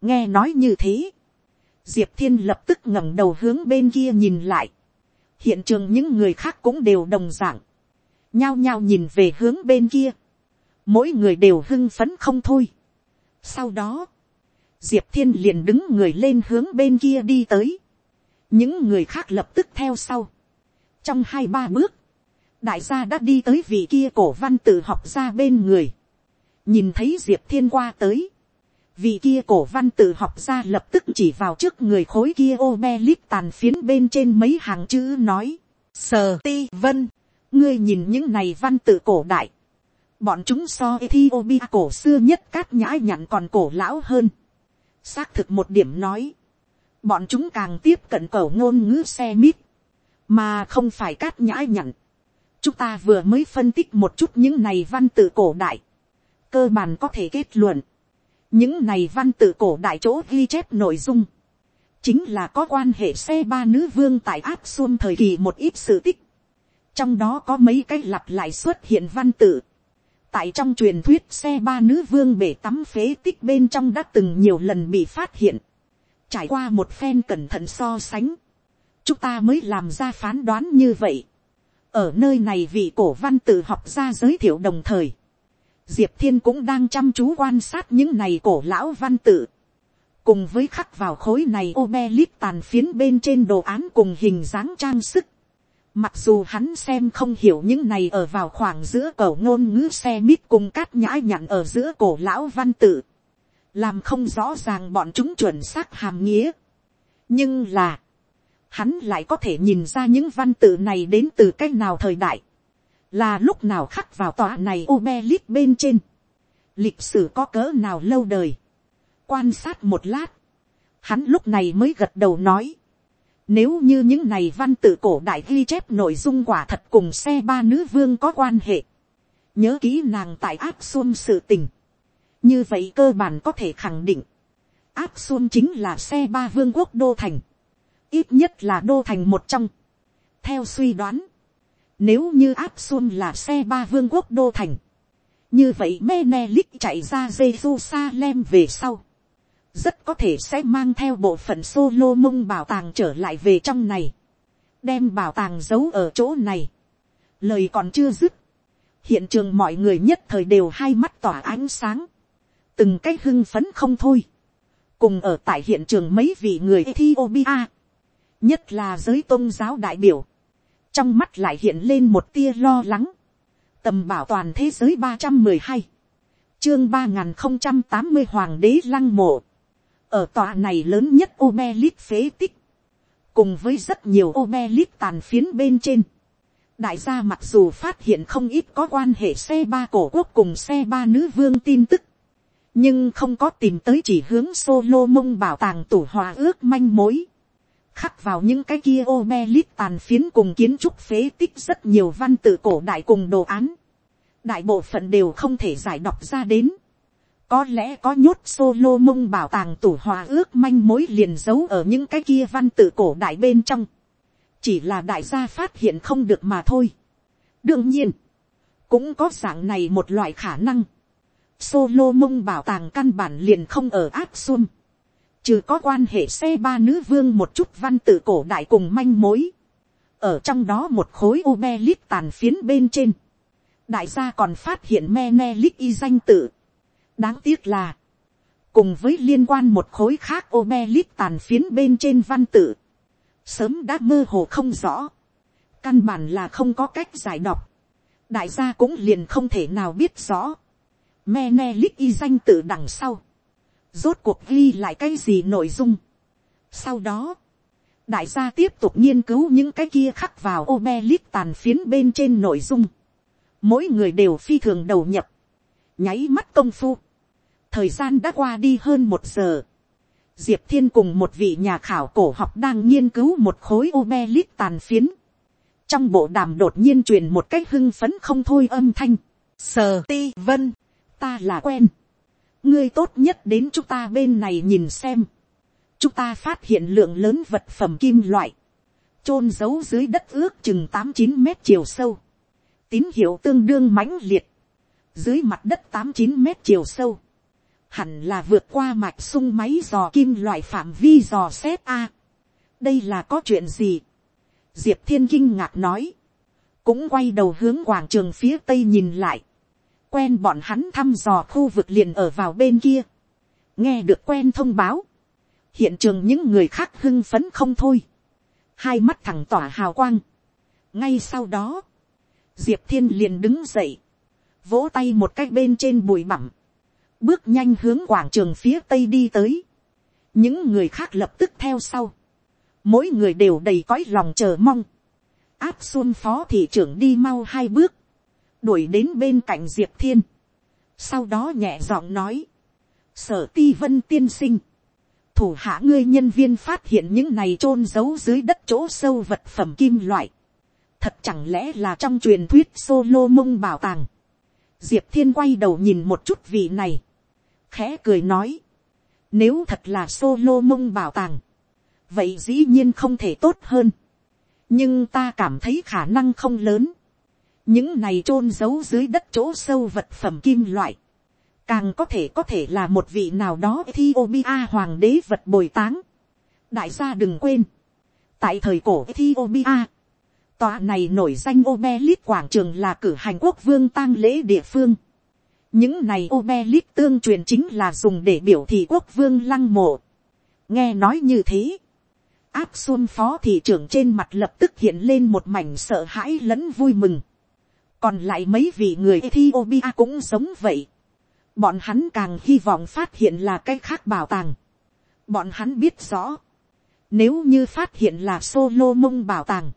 nghe nói như thế, diệp thiên lập tức ngẩng đầu hướng bên kia nhìn lại. hiện trường những người khác cũng đều đồng d ạ n g nhao nhao nhìn về hướng bên kia, mỗi người đều hưng phấn không thôi. sau đó, diệp thiên liền đứng người lên hướng bên kia đi tới, những người khác lập tức theo sau. trong hai ba bước, đại gia đã đi tới vị kia cổ văn tự học ra bên người, nhìn thấy diệp thiên qua tới, vị kia cổ văn tự học ra lập tức chỉ vào trước người khối kia ô me lít tàn phiến bên trên mấy hàng chữ nói, sờ ti vân ngươi nhìn những này văn tự cổ đại, bọn chúng so Ethiopia cổ xưa nhất cát nhãi nhặn còn cổ lão hơn. xác thực một điểm nói, bọn chúng càng tiếp cận cầu ngôn ngữ xe mít, mà không phải cát nhãi nhặn. chúng ta vừa mới phân tích một chút những này văn tự cổ đại, cơ bản có thể kết luận, những này văn tự cổ đại chỗ ghi chép nội dung, chính là có quan hệ xe ba nữ vương tại áp xuân thời kỳ một ít sự tích trong đó có mấy cái lặp lại xuất hiện văn tự. tại trong truyền thuyết xe ba nữ vương bể tắm phế tích bên trong đã từng nhiều lần bị phát hiện trải qua một phen cẩn thận so sánh, chúng ta mới làm ra phán đoán như vậy. ở nơi này vị cổ văn tự học ra giới thiệu đồng thời, diệp thiên cũng đang chăm chú quan sát những này cổ lão văn tự cùng với khắc vào khối này ô tàn phiến bên trên đồ án cùng hình dáng trang sức, Mặc dù hắn xem không hiểu những này ở vào khoảng giữa cổ ngôn ngữ xe mít cùng cát nhã nhặn ở giữa cổ lão văn tự. Làm không rõ ràng bọn chúng chuẩn xác hàm nghĩa. Nhưng là. Hắn lại có thể nhìn ra những văn tự này đến từ cách nào thời đại. Là lúc nào khắc vào tòa này Obelit bên trên. Lịch sử có cỡ nào lâu đời. Quan sát một lát. Hắn lúc này mới gật đầu nói, nếu như những này văn tự cổ đại ghi chép nội dung quả thật cùng xe ba nữ vương có quan hệ. Nhớ kỹ nàng tại áp xuân sự tình. Như vậy cơ bản có thể khẳng định. Áp xuân chính là xe ba vương quốc đô thành. Ít nhất là đô thành một trong. Theo suy đoán. Nếu như áp xuân là xe ba vương quốc đô thành. Như vậy Menelik chạy ra Jerusalem về sau rất có thể sẽ mang theo bộ phận solo mông bảo tàng trở lại về trong này, đem bảo tàng giấu ở chỗ này. Lời còn chưa dứt, hiện trường mọi người nhất thời đều hai mắt tỏa ánh sáng, từng cái hưng phấn không thôi, cùng ở tại hiện trường mấy vị người Ethiopia, nhất là giới tôn giáo đại biểu, trong mắt lại hiện lên một tia lo lắng, tầm bảo toàn thế giới ba trăm mười hai, chương ba n g h n không trăm tám mươi hoàng đế lăng mộ, ở tòa này lớn nhất omelit phế tích, cùng với rất nhiều omelit tàn phiến bên trên. đại gia mặc dù phát hiện không ít có quan hệ xe ba cổ quốc cùng xe ba nữ vương tin tức, nhưng không có tìm tới chỉ hướng solo mông bảo tàng tủ hòa ước manh mối. khắc vào những cái kia Obelit tàn phiến cùng kiến trúc phế tích rất nhiều văn tự cổ đại cùng đồ án. đại bộ phận đều không thể giải đọc ra đến có lẽ có nhốt solo mông bảo tàng tủ hòa ước manh mối liền giấu ở những cái kia văn tự cổ đại bên trong. Chỉ là đại gia phát hiện không được mà thôi. Đương nhiên, cũng có dạng này một loại khả năng. Solo mông bảo tàng căn bản liền không ở áp xuân. Trừ có quan hệ xe ba nữ vương một chút văn tự cổ đại cùng manh mối. Ở trong đó một khối obelit tàn phiến bên trên. Đại gia còn phát hiện Menelik y danh tự. Đáng tiếc là. Cùng với liên quan một khối khác obelit tàn phiến bên trên văn tự. Sớm đã mơ hồ không rõ. Căn bản là không có cách giải đọc. Đại gia cũng liền không thể nào biết rõ. Menelik y danh tự đằng sau rốt cuộc ghi lại cái gì nội dung. Sau đó, đại gia tiếp tục nghiên cứu những cái kia khắc vào ô me lít tàn phiến bên trên nội dung. Mỗi người đều phi thường đầu nhập, nháy mắt công phu. Thời gian đã qua đi hơn một giờ. Diệp Thiên cùng một vị nhà khảo cổ học đang nghiên cứu một khối ô tàn phiến. Trong bộ đàm đột nhiên truyền một cách hưng phấn không thôi âm thanh. Sờ ti vân, ta là quen. Ngươi tốt nhất đến chúng ta bên này nhìn xem. chúng ta phát hiện lượng lớn vật phẩm kim loại, chôn giấu dưới đất ước chừng tám chín mét chiều sâu, tín hiệu tương đương mãnh liệt, dưới mặt đất tám chín mét chiều sâu, hẳn là vượt qua mạch sung máy dò kim loại phạm vi dò xét a. đây là có chuyện gì. diệp thiên kinh ngạc nói, cũng quay đầu hướng quảng trường phía tây nhìn lại, quen bọn hắn thăm dò khu vực liền ở vào bên kia, nghe được quen thông báo, hiện trường những người khác hưng phấn không thôi, hai mắt thẳng tỏa hào quang. ngay sau đó, diệp thiên liền đứng dậy, vỗ tay một cách bên trên bụi bặm, bước nhanh hướng quảng trường phía tây đi tới, những người khác lập tức theo sau, mỗi người đều đầy cõi lòng chờ mong, áp xuân phó thị trưởng đi mau hai bước, đuổi đến bên cạnh diệp thiên, sau đó nhẹ giọng nói, sở ti vân tiên sinh, thủ hạ ngươi nhân viên phát hiện những này t r ô n giấu dưới đất chỗ sâu vật phẩm kim loại, thật chẳng lẽ là trong truyền thuyết solo mông bảo tàng, diệp thiên quay đầu nhìn một chút vị này, khẽ cười nói, nếu thật là solo mông bảo tàng, vậy dĩ nhiên không thể tốt hơn, nhưng ta cảm thấy khả năng không lớn, những này chôn giấu dưới đất chỗ sâu vật phẩm kim loại, càng có thể có thể là một vị nào đó Ethiopia hoàng đế vật bồi táng. đại gia đừng quên, tại thời cổ Ethiopia, tòa này nổi danh Obelis quảng trường là cử hành quốc vương tang lễ địa phương. những này Obelis tương truyền chính là dùng để biểu thị quốc vương lăng mộ. nghe nói như thế, áp xuân phó thị trưởng trên mặt lập tức hiện lên một mảnh sợ hãi lẫn vui mừng còn lại mấy vị người Ethiopia cũng sống vậy. Bọn hắn càng hy vọng phát hiện là cái khác bảo tàng. Bọn hắn biết rõ. Nếu như phát hiện là solo mông bảo tàng.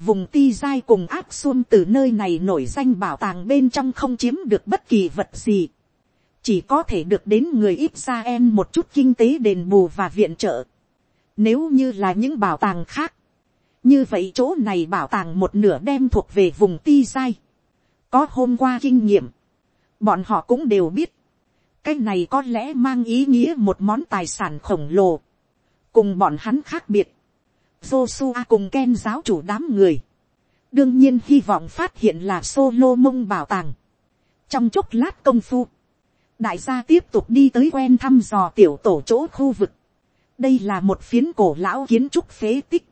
Vùng ti dai cùng áp xuân từ nơi này nổi danh bảo tàng bên trong không chiếm được bất kỳ vật gì. Chỉ có thể được đến người Israel một chút kinh tế đền bù và viện trợ. Nếu như là những bảo tàng khác. Như vậy chỗ này bảo tàng một nửa đem thuộc về vùng ti dai có hôm qua kinh nghiệm, bọn họ cũng đều biết, cái này có lẽ mang ý nghĩa một món tài sản khổng lồ, cùng bọn hắn khác biệt, Joshua cùng Ken giáo chủ đám người, đương nhiên hy vọng phát hiện là solo mông bảo tàng. trong chốc lát công phu, đại gia tiếp tục đi tới quen thăm dò tiểu tổ chỗ khu vực. đây là một phiến cổ lão kiến trúc phế tích,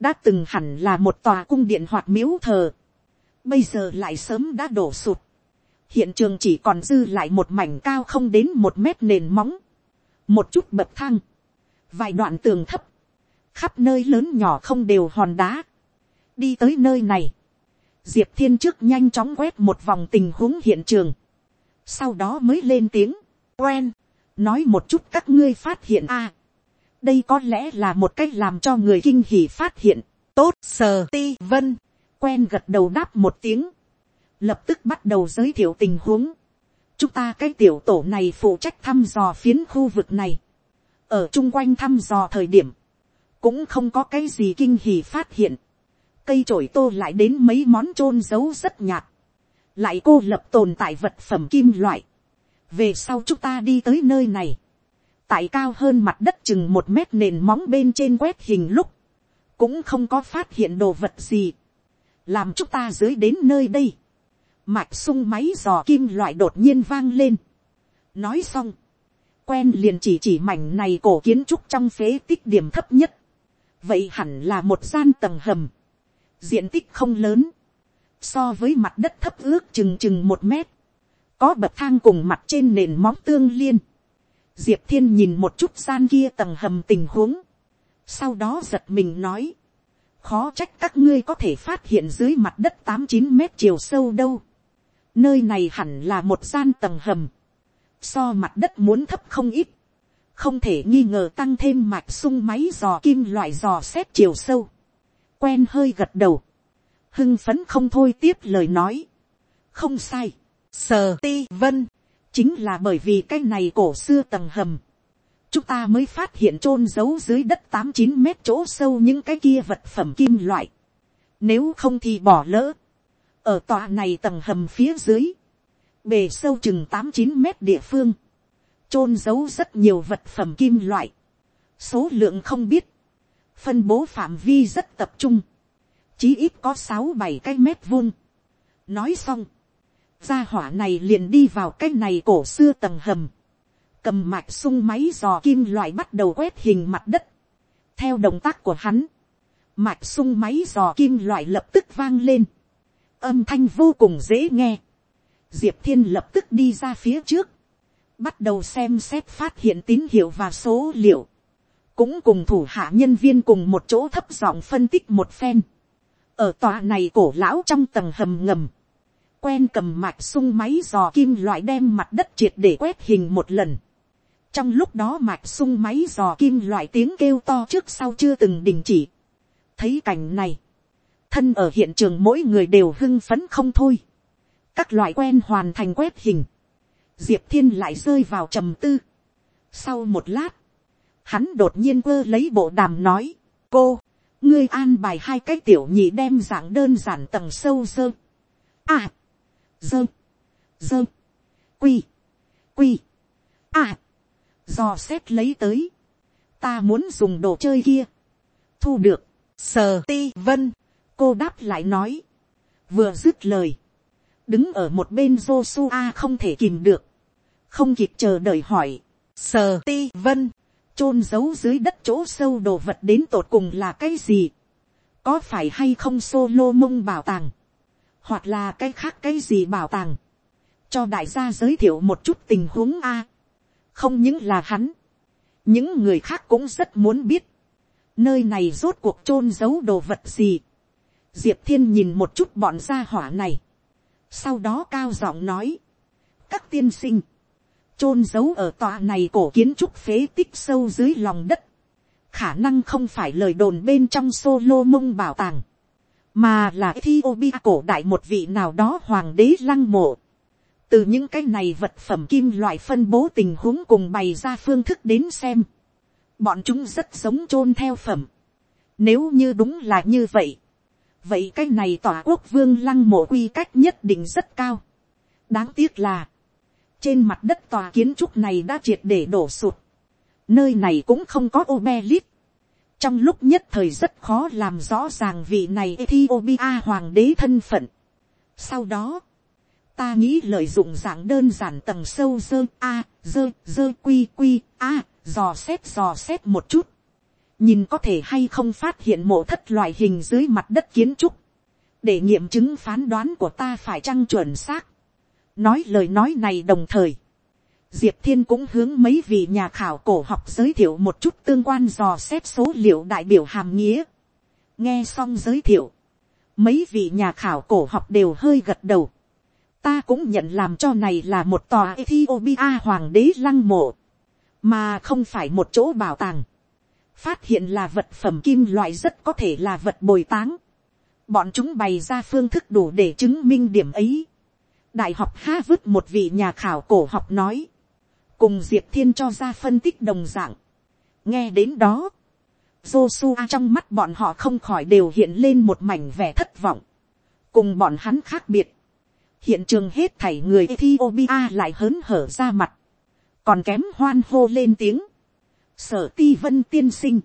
đã từng hẳn là một tòa cung điện hoặc miếu thờ bây giờ lại sớm đã đổ sụt. hiện trường chỉ còn dư lại một mảnh cao không đến một mét nền móng, một chút bậc thang, vài đoạn tường thấp, khắp nơi lớn nhỏ không đều hòn đá. đi tới nơi này, diệp thiên trước nhanh chóng quét một vòng tình huống hiện trường, sau đó mới lên tiếng, quen, nói một chút các ngươi phát hiện a. đây có lẽ là một cách làm cho người kinh hỉ phát hiện, tốt sờ ti vân quen gật đầu đáp một tiếng, lập tức bắt đầu giới thiệu tình huống. chúng ta cái tiểu tổ này phụ trách thăm dò phiến khu vực này, ở chung quanh thăm dò thời điểm, cũng không có cái gì kinh hì phát hiện, cây trổi tô lại đến mấy món chôn giấu rất nhạt, lại cô lập tồn tại vật phẩm kim loại, về sau chúng ta đi tới nơi này, tại cao hơn mặt đất chừng một mét nền móng bên trên quét hình lúc, cũng không có phát hiện đồ vật gì làm chúng ta dưới đến nơi đây, mạch sung máy dò kim loại đột nhiên vang lên. nói xong, quen liền chỉ chỉ mảnh này cổ kiến trúc trong phế tích điểm thấp nhất. vậy hẳn là một gian tầng hầm. diện tích không lớn. so với mặt đất thấp ước chừng chừng một mét. có bậc thang cùng mặt trên nền móng tương liên. diệp thiên nhìn một chút gian kia tầng hầm tình huống. sau đó giật mình nói khó trách các ngươi có thể phát hiện dưới mặt đất tám chín mét chiều sâu đâu. nơi này hẳn là một gian tầng hầm. So mặt đất muốn thấp không ít, không thể nghi ngờ tăng thêm mạch sung máy dò kim loại dò xét chiều sâu, quen hơi gật đầu, hưng phấn không thôi tiếp lời nói, không sai, sờ ti vân, chính là bởi vì cái này cổ xưa tầng hầm, chúng ta mới phát hiện chôn giấu dưới đất tám chín mét chỗ sâu những cái kia vật phẩm kim loại, nếu không thì bỏ lỡ, ở tòa này tầng hầm phía dưới, bề sâu chừng tám chín mét địa phương, chôn giấu rất nhiều vật phẩm kim loại, số lượng không biết, phân bố phạm vi rất tập trung, chí ít có sáu bảy cái mét vuông. nói xong, gia hỏa này liền đi vào cái này cổ xưa tầng hầm, cầm mạch sung máy dò kim loại bắt đầu quét hình mặt đất. theo động tác của hắn, mạch sung máy dò kim loại lập tức vang lên, âm thanh vô cùng dễ nghe, diệp thiên lập tức đi ra phía trước, bắt đầu xem xét phát hiện tín hiệu và số liệu, cũng cùng thủ hạ nhân viên cùng một chỗ thấp giọng phân tích một phen. ở tòa này cổ lão trong tầng hầm ngầm, quen cầm mạch sung máy dò kim loại đem mặt đất triệt để quét hình một lần trong lúc đó mạch sung máy dò kim loại tiếng kêu to trước sau chưa từng đình chỉ. thấy cảnh này, thân ở hiện trường mỗi người đều hưng phấn không thôi các loại quen hoàn thành quét hình, diệp thiên lại rơi vào trầm tư. sau một lát, hắn đột nhiên quơ lấy bộ đàm nói, cô, ngươi an bài hai cái tiểu nhị đem dạng đơn giản tầng sâu sơ. À, dơ, dơ, quy, quy, à, dò xét lấy tới. ta muốn dùng đồ chơi kia. thu được, sờ ti vân, cô đáp lại nói, vừa dứt lời, đứng ở một bên Joshua không thể kìm được, không kịp chờ đợi hỏi, sờ ti vân, chôn giấu dưới đất chỗ sâu đồ vật đến tột cùng là cái gì, có phải hay không solo mông bảo tàng, hoặc là cái khác cái gì bảo tàng, cho đại gia giới thiệu một chút tình huống a, không những là hắn, những người khác cũng rất muốn biết, nơi này rốt cuộc chôn giấu đồ vật gì, diệp thiên nhìn một chút bọn gia hỏa này, sau đó cao giọng nói, các tiên sinh, chôn giấu ở tòa này cổ kiến trúc phế tích sâu dưới lòng đất, khả năng không phải lời đồn bên trong solo mông bảo tàng, mà là Ethiopia cổ đại một vị nào đó hoàng đế lăng mộ từ những cái này vật phẩm kim loại phân bố tình huống cùng bày ra phương thức đến xem, bọn chúng rất giống chôn theo phẩm. nếu như đúng là như vậy, vậy cái này tòa quốc vương lăng mộ quy cách nhất định rất cao. đáng tiếc là, trên mặt đất tòa kiến trúc này đã triệt để đổ sụt. nơi này cũng không có obelis trong lúc nhất thời rất khó làm rõ ràng vị này Ethiopia hoàng đế thân phận. sau đó, ta nghĩ lợi dụng dạng đơn giản tầng sâu dơ a dơ dơ quy quy a dò xét dò xét một chút nhìn có thể hay không phát hiện mộ thất loại hình dưới mặt đất kiến trúc, để nghiệm chứng phán đoán của ta phải chăng chuẩn xác. nói lời nói này đồng thời, diệp thiên cũng hướng mấy vị nhà khảo cổ học giới thiệu một chút tương quan dò xét số liệu đại biểu hàm nghĩa. nghe xong giới thiệu, mấy vị nhà khảo cổ học đều hơi gật đầu ta cũng nhận làm cho này là một tòa Ethiopia hoàng đế lăng mộ, mà không phải một chỗ bảo tàng phát hiện là vật phẩm kim loại rất có thể là vật bồi táng. Bọn chúng bày ra phương thức đủ để chứng minh điểm ấy. Đại học Ha vứt một vị nhà khảo cổ học nói. Cùng Diệp Thiên cho ra phân tích đồng dạng. Nghe đến đó. Joshua trong mắt bọn họ không khỏi đều hiện lên một mảnh vẻ thất vọng. Cùng bọn hắn khác biệt. Hiện trường hết thảy người Ethiopia lại hớn hở ra mặt. Còn kém hoan hô lên tiếng sở ti vân tiên sinh.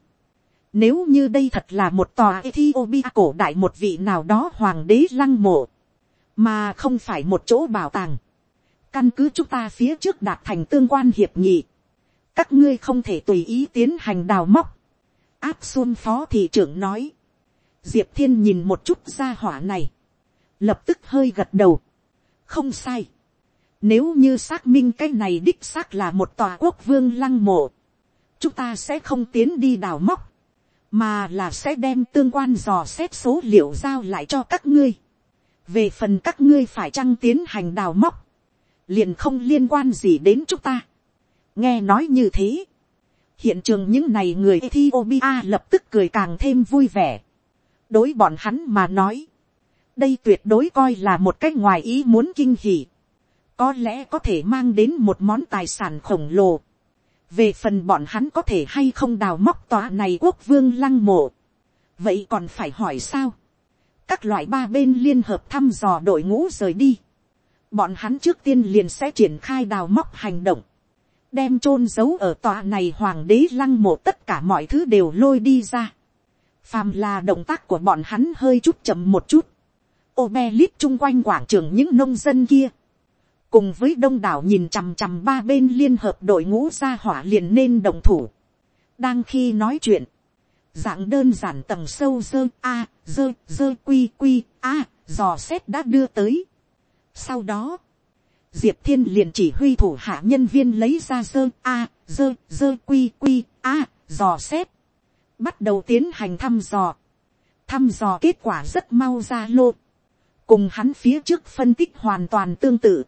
Nếu như đây thật là một tòa Ethiopia cổ đại một vị nào đó hoàng đế lăng mộ. mà không phải một chỗ bảo tàng. căn cứ chúng ta phía trước đạt thành tương quan hiệp nghị, các ngươi không thể tùy ý tiến hành đào móc. áp xuân phó thị trưởng nói, diệp thiên nhìn một chút ra hỏa này, lập tức hơi gật đầu, không sai. Nếu như xác minh cái này đích xác là một tòa quốc vương lăng mộ, chúng ta sẽ không tiến đi đào móc, mà là sẽ đem tương quan dò xét số liệu giao lại cho các ngươi. về phần các ngươi phải chăng tiến hành đào móc, liền không liên quan gì đến chúng ta. nghe nói như thế, hiện trường những này người Ethiopia lập tức cười càng thêm vui vẻ. đối bọn hắn mà nói, đây tuyệt đối coi là một cách ngoài ý muốn kinh hỉ, có lẽ có thể mang đến một món tài sản khổng lồ. Về phần bọn hắn có thể hay không đào móc tòa này quốc vương lăng mộ, vậy còn phải hỏi sao, các loại ba bên liên hợp thăm dò đội ngũ rời đi, bọn hắn trước tiên liền sẽ triển khai đào móc hành động, đem chôn giấu ở tòa này hoàng đế lăng mộ tất cả mọi thứ đều lôi đi ra, phàm là động tác của bọn hắn hơi chút chậm một chút, ô be lít chung quanh quảng trường những nông dân kia, cùng với đông đảo nhìn chằm chằm ba bên liên hợp đội ngũ ra hỏa liền nên đồng thủ. đang khi nói chuyện, dạng đơn giản tầng sâu dơ a dơ dơ quy quy a dò xét đã đưa tới. sau đó, diệp thiên liền chỉ huy thủ hạ nhân viên lấy ra dơ a dơ dơ quy quy a dò xét, bắt đầu tiến hành thăm dò. thăm dò kết quả rất mau ra lô, cùng hắn phía trước phân tích hoàn toàn tương tự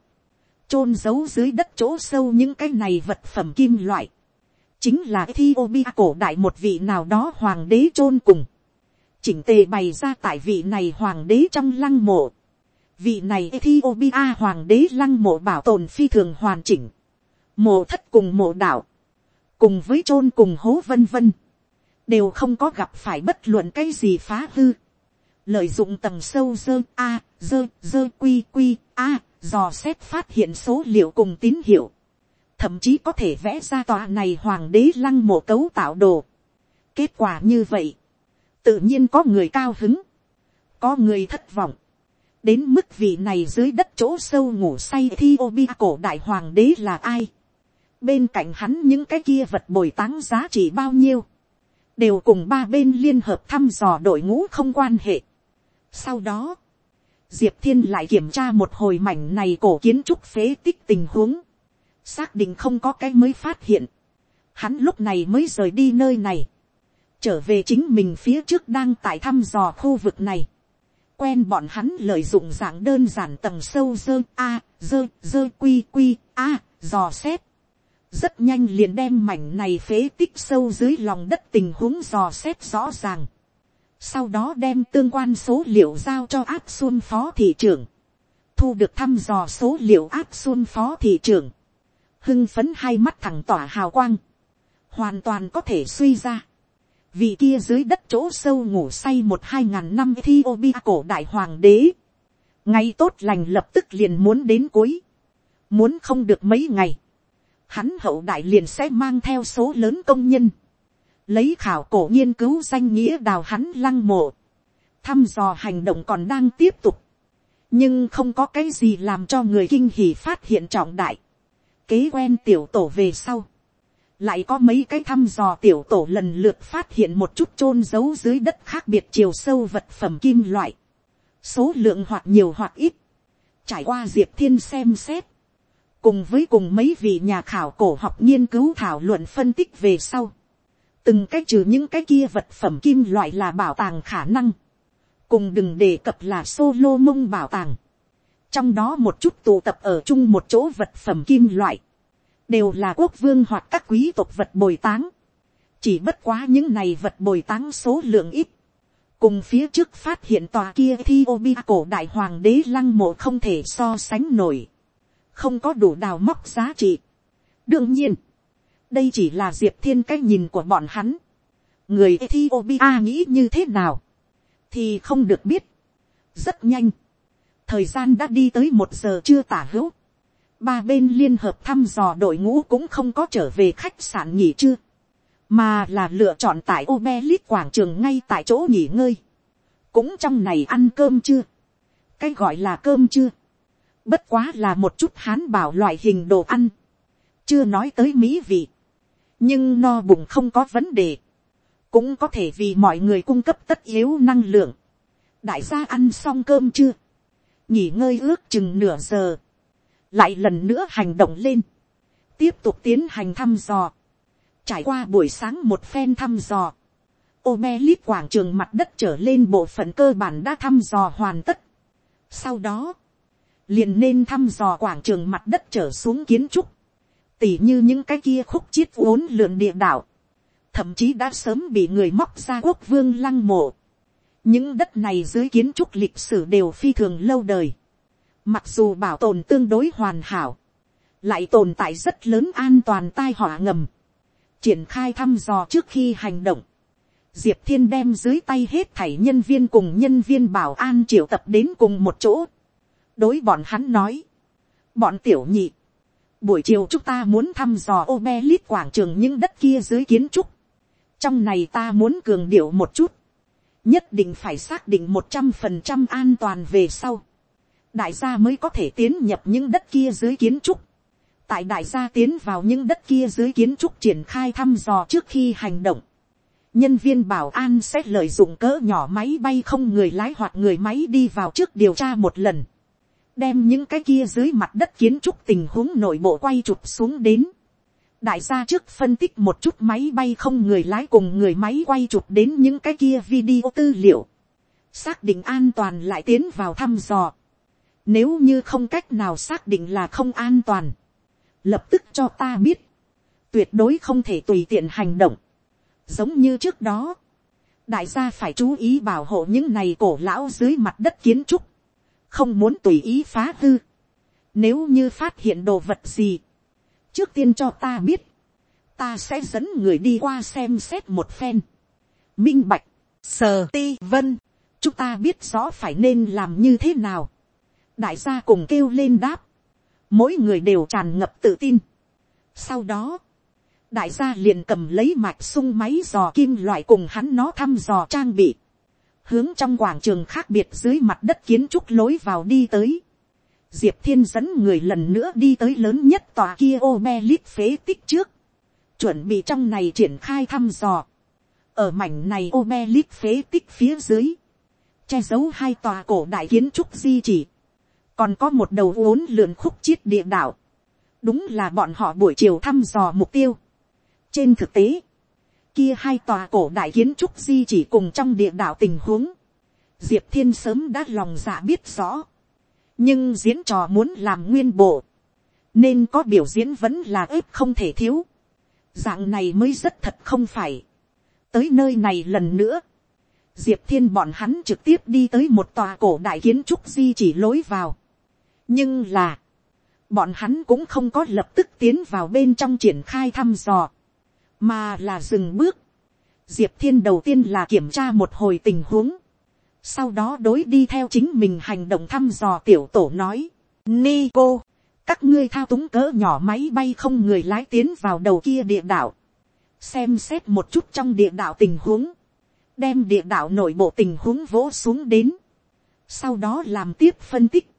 chôn giấu dưới đất chỗ sâu những cái này vật phẩm kim loại, chính là Ethiopia cổ đại một vị nào đó hoàng đế chôn cùng, chỉnh tề bày ra tại vị này hoàng đế trong lăng mộ, vị này Ethiopia hoàng đế lăng mộ bảo tồn phi thường hoàn chỉnh, mộ thất cùng mộ đạo, cùng với chôn cùng hố vân vân, đều không có gặp phải bất luận cái gì phá hư, lợi dụng tầng sâu dơ a dơ dơ quy quy a dò xét phát hiện số liệu cùng tín hiệu, thậm chí có thể vẽ ra tòa này hoàng đế lăng mộ cấu tạo đồ. kết quả như vậy, tự nhiên có người cao hứng, có người thất vọng, đến mức vị này dưới đất chỗ sâu ngủ say thi ô bi cổ đại hoàng đế là ai, bên cạnh hắn những cái kia vật bồi táng giá trị bao nhiêu, đều cùng ba bên liên hợp thăm dò đội ngũ không quan hệ sau đó, diệp thiên lại kiểm tra một hồi mảnh này cổ kiến trúc phế tích tình huống, xác định không có cái mới phát hiện, hắn lúc này mới rời đi nơi này, trở về chính mình phía trước đang tại thăm dò khu vực này, quen bọn hắn lợi dụng dạng đơn giản tầng sâu dơ a dơ dơ quy quy a dò xét, rất nhanh liền đem mảnh này phế tích sâu dưới lòng đất tình huống dò xét rõ ràng sau đó đem tương quan số liệu giao cho áp xuân phó thị trưởng, thu được thăm dò số liệu áp xuân phó thị trưởng, hưng phấn hai mắt thẳng tỏa hào quang, hoàn toàn có thể suy ra, vì kia dưới đất chỗ sâu ngủ say một hai ngàn năm Ethiopia cổ đại hoàng đế, ngay tốt lành lập tức liền muốn đến cuối, muốn không được mấy ngày, hắn hậu đại liền sẽ mang theo số lớn công nhân, lấy khảo cổ nghiên cứu danh nghĩa đào hắn lăng mộ, thăm dò hành động còn đang tiếp tục, nhưng không có cái gì làm cho người kinh hỉ phát hiện trọng đại, kế quen tiểu tổ về sau, lại có mấy cái thăm dò tiểu tổ lần lượt phát hiện một chút chôn giấu dưới đất khác biệt chiều sâu vật phẩm kim loại, số lượng hoặc nhiều hoặc ít, trải qua diệp thiên xem xét, cùng với cùng mấy vị nhà khảo cổ học nghiên cứu thảo luận phân tích về sau, từng cái trừ những cái kia vật phẩm kim loại là bảo tàng khả năng, cùng đừng đề cập là solo mông bảo tàng, trong đó một chút tụ tập ở chung một chỗ vật phẩm kim loại, đều là quốc vương hoặc các quý tộc vật bồi táng, chỉ bất quá những này vật bồi táng số lượng ít, cùng phía trước phát hiện tòa kia thi bi cổ đại hoàng đế lăng mộ không thể so sánh nổi, không có đủ đào móc giá trị. đương nhiên, đây chỉ là diệp thiên cái nhìn của bọn hắn. người Ethiopia nghĩ như thế nào, thì không được biết. rất nhanh, thời gian đã đi tới một giờ chưa tả hữu. ba bên liên hợp thăm dò đội ngũ cũng không có trở về khách sạn nghỉ chưa, mà là lựa chọn tại Obelit quảng trường ngay tại chỗ nghỉ ngơi. cũng trong này ăn cơm chưa. cái gọi là cơm chưa, bất quá là một chút hán bảo loại hình đồ ăn, chưa nói tới mỹ vị, nhưng no bụng không có vấn đề, cũng có thể vì mọi người cung cấp tất yếu năng lượng. đại gia ăn xong cơm chưa, nghỉ ngơi ước chừng nửa giờ, lại lần nữa hành động lên, tiếp tục tiến hành thăm dò, trải qua buổi sáng một phen thăm dò, ô me lít quảng trường mặt đất trở lên bộ phận cơ bản đã thăm dò hoàn tất. sau đó, liền nên thăm dò quảng trường mặt đất trở xuống kiến trúc, tỉ như những cái kia khúc chiết uốn lượn địa đạo, thậm chí đã sớm bị người móc ra quốc vương lăng mộ. những đất này dưới kiến trúc lịch sử đều phi thường lâu đời, mặc dù bảo tồn tương đối hoàn hảo, lại tồn tại rất lớn an toàn tai họa ngầm, triển khai thăm dò trước khi hành động, diệp thiên đem dưới tay hết thảy nhân viên cùng nhân viên bảo an triệu tập đến cùng một chỗ, đối bọn hắn nói, bọn tiểu nhị, buổi chiều chúng ta muốn thăm dò Obelis quảng trường những đất kia dưới kiến trúc, trong này ta muốn cường điệu một chút, nhất định phải xác định một trăm phần trăm an toàn về sau, đại gia mới có thể tiến nhập những đất kia dưới kiến trúc, tại đại gia tiến vào những đất kia dưới kiến trúc triển khai thăm dò trước khi hành động, nhân viên bảo an sẽ lợi dụng cỡ nhỏ máy bay không người lái hoặc người máy đi vào trước điều tra một lần, đem những cái kia dưới mặt đất kiến trúc tình huống nội bộ quay chụp xuống đến. đại gia trước phân tích một chút máy bay không người lái cùng người máy quay chụp đến những cái kia video tư liệu, xác định an toàn lại tiến vào thăm dò. nếu như không cách nào xác định là không an toàn, lập tức cho ta biết, tuyệt đối không thể tùy tiện hành động, giống như trước đó, đại gia phải chú ý bảo hộ những này cổ lão dưới mặt đất kiến trúc, không muốn tùy ý phá hư. Nếu như phát hiện đồ vật gì, trước tiên cho ta biết, ta sẽ dẫn người đi qua xem xét một phen. Minh bạch, sờ ti vân, chúng ta biết rõ phải nên làm như thế nào. đại gia cùng kêu lên đáp, mỗi người đều tràn ngập tự tin. sau đó, đại gia liền cầm lấy mạch sung máy dò kim loại cùng hắn nó thăm dò trang bị hướng trong quảng trường khác biệt dưới mặt đất kiến trúc lối vào đi tới. Diệp thiên dẫn người lần nữa đi tới lớn nhất tòa kia ô me lít phế tích trước, chuẩn bị trong này triển khai thăm dò. ở mảnh này ô me lít phế tích phía dưới, che giấu hai tòa cổ đại kiến trúc di chỉ, còn có một đầu uốn lượn khúc chiết địa đạo, đúng là bọn họ buổi chiều thăm dò mục tiêu. trên thực tế, kia hai tòa cổ đại kiến trúc di chỉ cùng trong địa đạo tình huống, diệp thiên sớm đã lòng dạ biết rõ, nhưng diễn trò muốn làm nguyên bộ, nên có biểu diễn vẫn là ếp không thể thiếu, dạng này mới rất thật không phải, tới nơi này lần nữa, diệp thiên bọn hắn trực tiếp đi tới một tòa cổ đại kiến trúc di chỉ lối vào, nhưng là, bọn hắn cũng không có lập tức tiến vào bên trong triển khai thăm dò, mà là dừng bước. Diệp thiên đầu tiên là kiểm tra một hồi tình huống, sau đó đối đi theo chính mình hành động thăm dò tiểu tổ nói, Nico, các ngươi thao túng cỡ nhỏ máy bay không người lái tiến vào đầu kia địa đạo, xem xét một chút trong địa đạo tình huống, đem địa đạo nội bộ tình huống vỗ xuống đến, sau đó làm tiếp phân tích,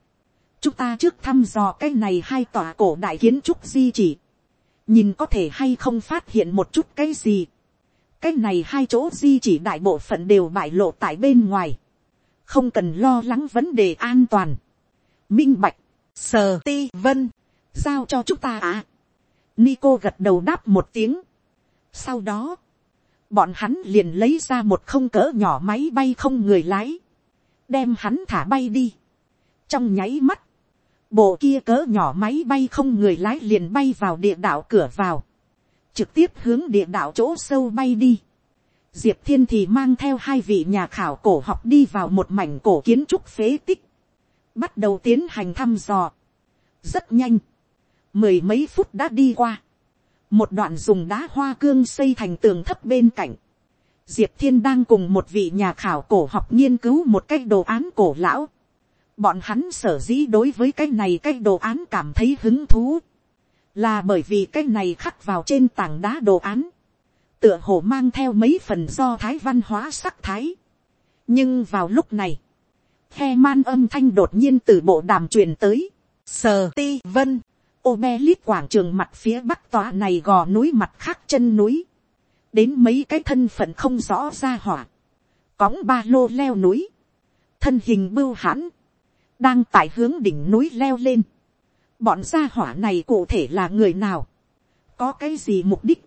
chúng ta trước thăm dò cái này hai tòa cổ đại kiến trúc di chỉ, nhìn có thể hay không phát hiện một chút cái gì. cái này hai chỗ di chỉ đại bộ phận đều bại lộ tại bên ngoài, không cần lo lắng vấn đề an toàn. minh bạch, sờ ti vân, giao cho chúng ta à. Nico gật đầu đáp một tiếng. sau đó, bọn hắn liền lấy ra một không cỡ nhỏ máy bay không người lái, đem hắn thả bay đi. trong nháy mắt, bộ kia cỡ nhỏ máy bay không người lái liền bay vào địa đạo cửa vào, trực tiếp hướng địa đạo chỗ sâu bay đi. Diệp thiên thì mang theo hai vị nhà khảo cổ học đi vào một mảnh cổ kiến trúc phế tích, bắt đầu tiến hành thăm dò. rất nhanh, mười mấy phút đã đi qua, một đoạn dùng đá hoa cương xây thành tường thấp bên cạnh, diệp thiên đang cùng một vị nhà khảo cổ học nghiên cứu một cách đồ án cổ lão, Bọn hắn sở dĩ đối với cái này cái đồ án cảm thấy hứng thú. Là bởi vì cái này khắc vào trên tảng đá đồ án. Tựa hồ mang theo mấy phần do thái văn hóa sắc thái. Nhưng vào lúc này. Khe man âm thanh đột nhiên từ bộ đàm truyền tới. Sờ ti vân. Ô be lít quảng trường mặt phía bắc tòa này gò núi mặt khác chân núi. Đến mấy cái thân phận không rõ ra hỏa. Cóng ba lô leo núi. Thân hình bưu hãn. Đang tại hướng đỉnh núi leo lên. Bọn gia hỏa này cụ thể là người nào? Có cái gì mục đích?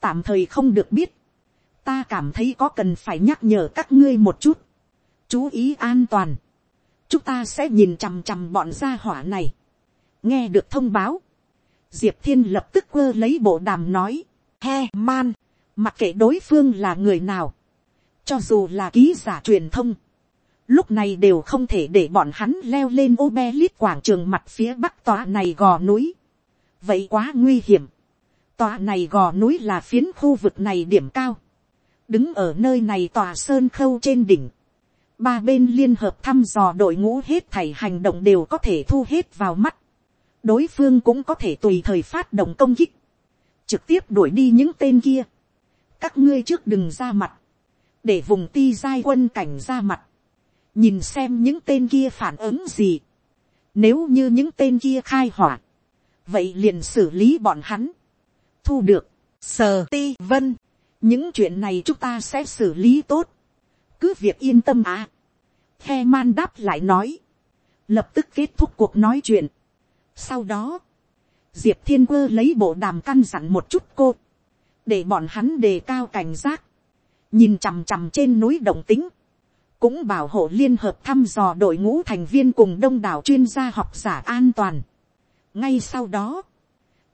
Tạm thời không được biết. Ta cảm thấy có cần phải nhắc nhở các ngươi một chút. Chú ý an toàn. Chúng ta sẽ nhìn chằm chằm bọn gia hỏa này. Nghe được thông báo. Diệp Thiên lập tức quơ lấy bộ đàm nói. He man. Mặc kệ đối phương là người nào. Cho dù là ký giả truyền thông lúc này đều không thể để bọn hắn leo lên ô be lít quảng trường mặt phía bắc tòa này gò núi. vậy quá nguy hiểm. tòa này gò núi là phiến khu vực này điểm cao. đứng ở nơi này tòa sơn khâu trên đỉnh. ba bên liên hợp thăm dò đội ngũ hết thảy hành động đều có thể thu hết vào mắt. đối phương cũng có thể tùy thời phát động công kích. trực tiếp đuổi đi những tên kia. các ngươi trước đừng ra mặt. để vùng ti giai quân cảnh ra mặt nhìn xem những tên kia phản ứng gì. Nếu như những tên kia khai hỏa, vậy liền xử lý bọn hắn. Thu được, sờ ti vân, những chuyện này chúng ta sẽ xử lý tốt. Cứ việc yên tâm à. Khe man đáp lại nói, lập tức kết thúc cuộc nói chuyện. Sau đó, diệp thiên quơ lấy bộ đàm căn dặn một chút cô, để bọn hắn đề cao cảnh giác, nhìn chằm chằm trên núi động tính, cũng bảo hộ liên hợp thăm dò đội ngũ thành viên cùng đông đảo chuyên gia học giả an toàn. ngay sau đó,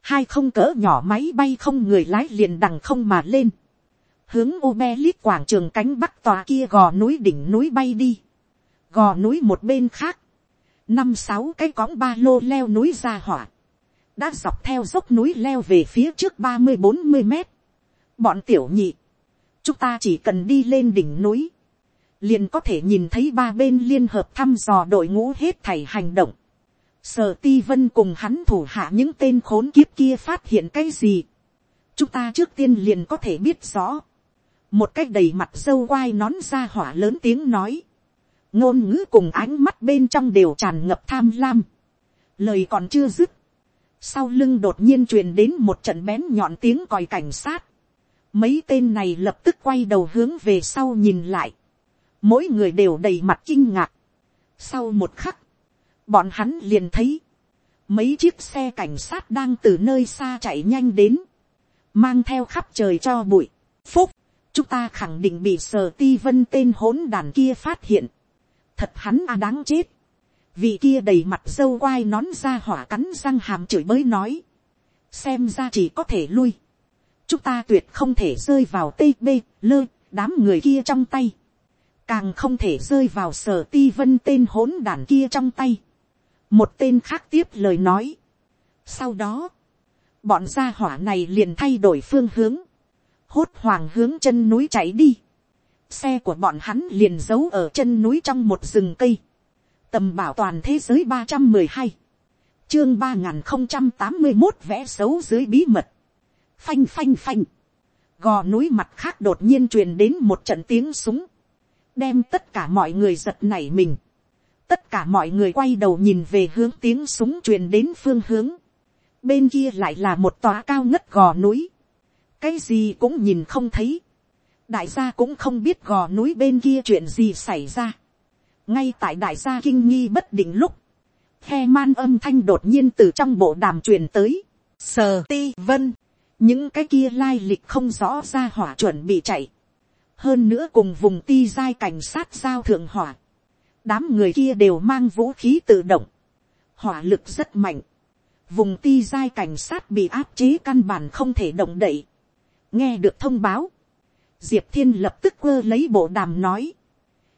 hai không cỡ nhỏ máy bay không người lái liền đằng không mà lên, hướng Obelit quảng trường cánh bắc tòa kia gò núi đỉnh núi bay đi, gò núi một bên khác, năm sáu cái cõng ba lô leo núi ra hỏa, đã dọc theo dốc núi leo về phía trước ba mươi bốn mươi mét. bọn tiểu nhị, chúng ta chỉ cần đi lên đỉnh núi, liền có thể nhìn thấy ba bên liên hợp thăm dò đội ngũ hết thảy hành động. Sở ti vân cùng hắn thủ hạ những tên khốn kiếp kia phát hiện cái gì. Chúng ta trước tiên liền có thể biết rõ. Một cách đầy mặt dâu quai nón ra hỏa lớn tiếng nói. Ngôn ngữ cùng ánh mắt bên trong đều tràn ngập tham lam. Lời còn chưa dứt. Sau lưng đột nhiên truyền đến một trận bén nhọn tiếng còi cảnh sát. Mấy tên này lập tức quay đầu hướng về sau nhìn lại mỗi người đều đầy mặt kinh ngạc. Sau một khắc, bọn hắn liền thấy, mấy chiếc xe cảnh sát đang từ nơi xa chạy nhanh đến, mang theo khắp trời cho bụi. Phúc, chúng ta khẳng định bị sờ ti vân tên hỗn đàn kia phát hiện. Thật hắn à đáng chết. Vị kia đầy mặt dâu quai nón ra hỏa cắn răng hàm chửi bới nói. Xem ra chỉ có thể lui. Chúng ta tuyệt không thể rơi vào tê bê, lơ, đám người kia trong tay càng không thể rơi vào sở ti vân tên hỗn đàn kia trong tay. một tên khác tiếp lời nói. sau đó, bọn gia hỏa này liền thay đổi phương hướng, hốt hoàng hướng chân núi chạy đi. xe của bọn hắn liền giấu ở chân núi trong một rừng cây. tầm bảo toàn thế giới ba trăm mười hai, chương ba nghìn không trăm tám mươi một vẽ xấu dưới bí mật. phanh phanh phanh. gò núi mặt khác đột nhiên truyền đến một trận tiếng súng đem tất cả mọi người giật nảy mình. tất cả mọi người quay đầu nhìn về hướng tiếng súng truyền đến phương hướng. bên kia lại là một tòa cao ngất gò núi. cái gì cũng nhìn không thấy. đại gia cũng không biết gò núi bên kia chuyện gì xảy ra. ngay tại đại gia kinh nghi bất định lúc, he man âm thanh đột nhiên từ trong bộ đàm truyền tới. sờ ti vân, những cái kia lai lịch không rõ ra hỏa chuẩn bị chạy hơn nữa cùng vùng ti giai cảnh sát giao thượng hỏa, đám người kia đều mang vũ khí tự động, hỏa lực rất mạnh, vùng ti giai cảnh sát bị áp chế căn bản không thể động đậy, nghe được thông báo, diệp thiên lập tức quơ lấy bộ đàm nói,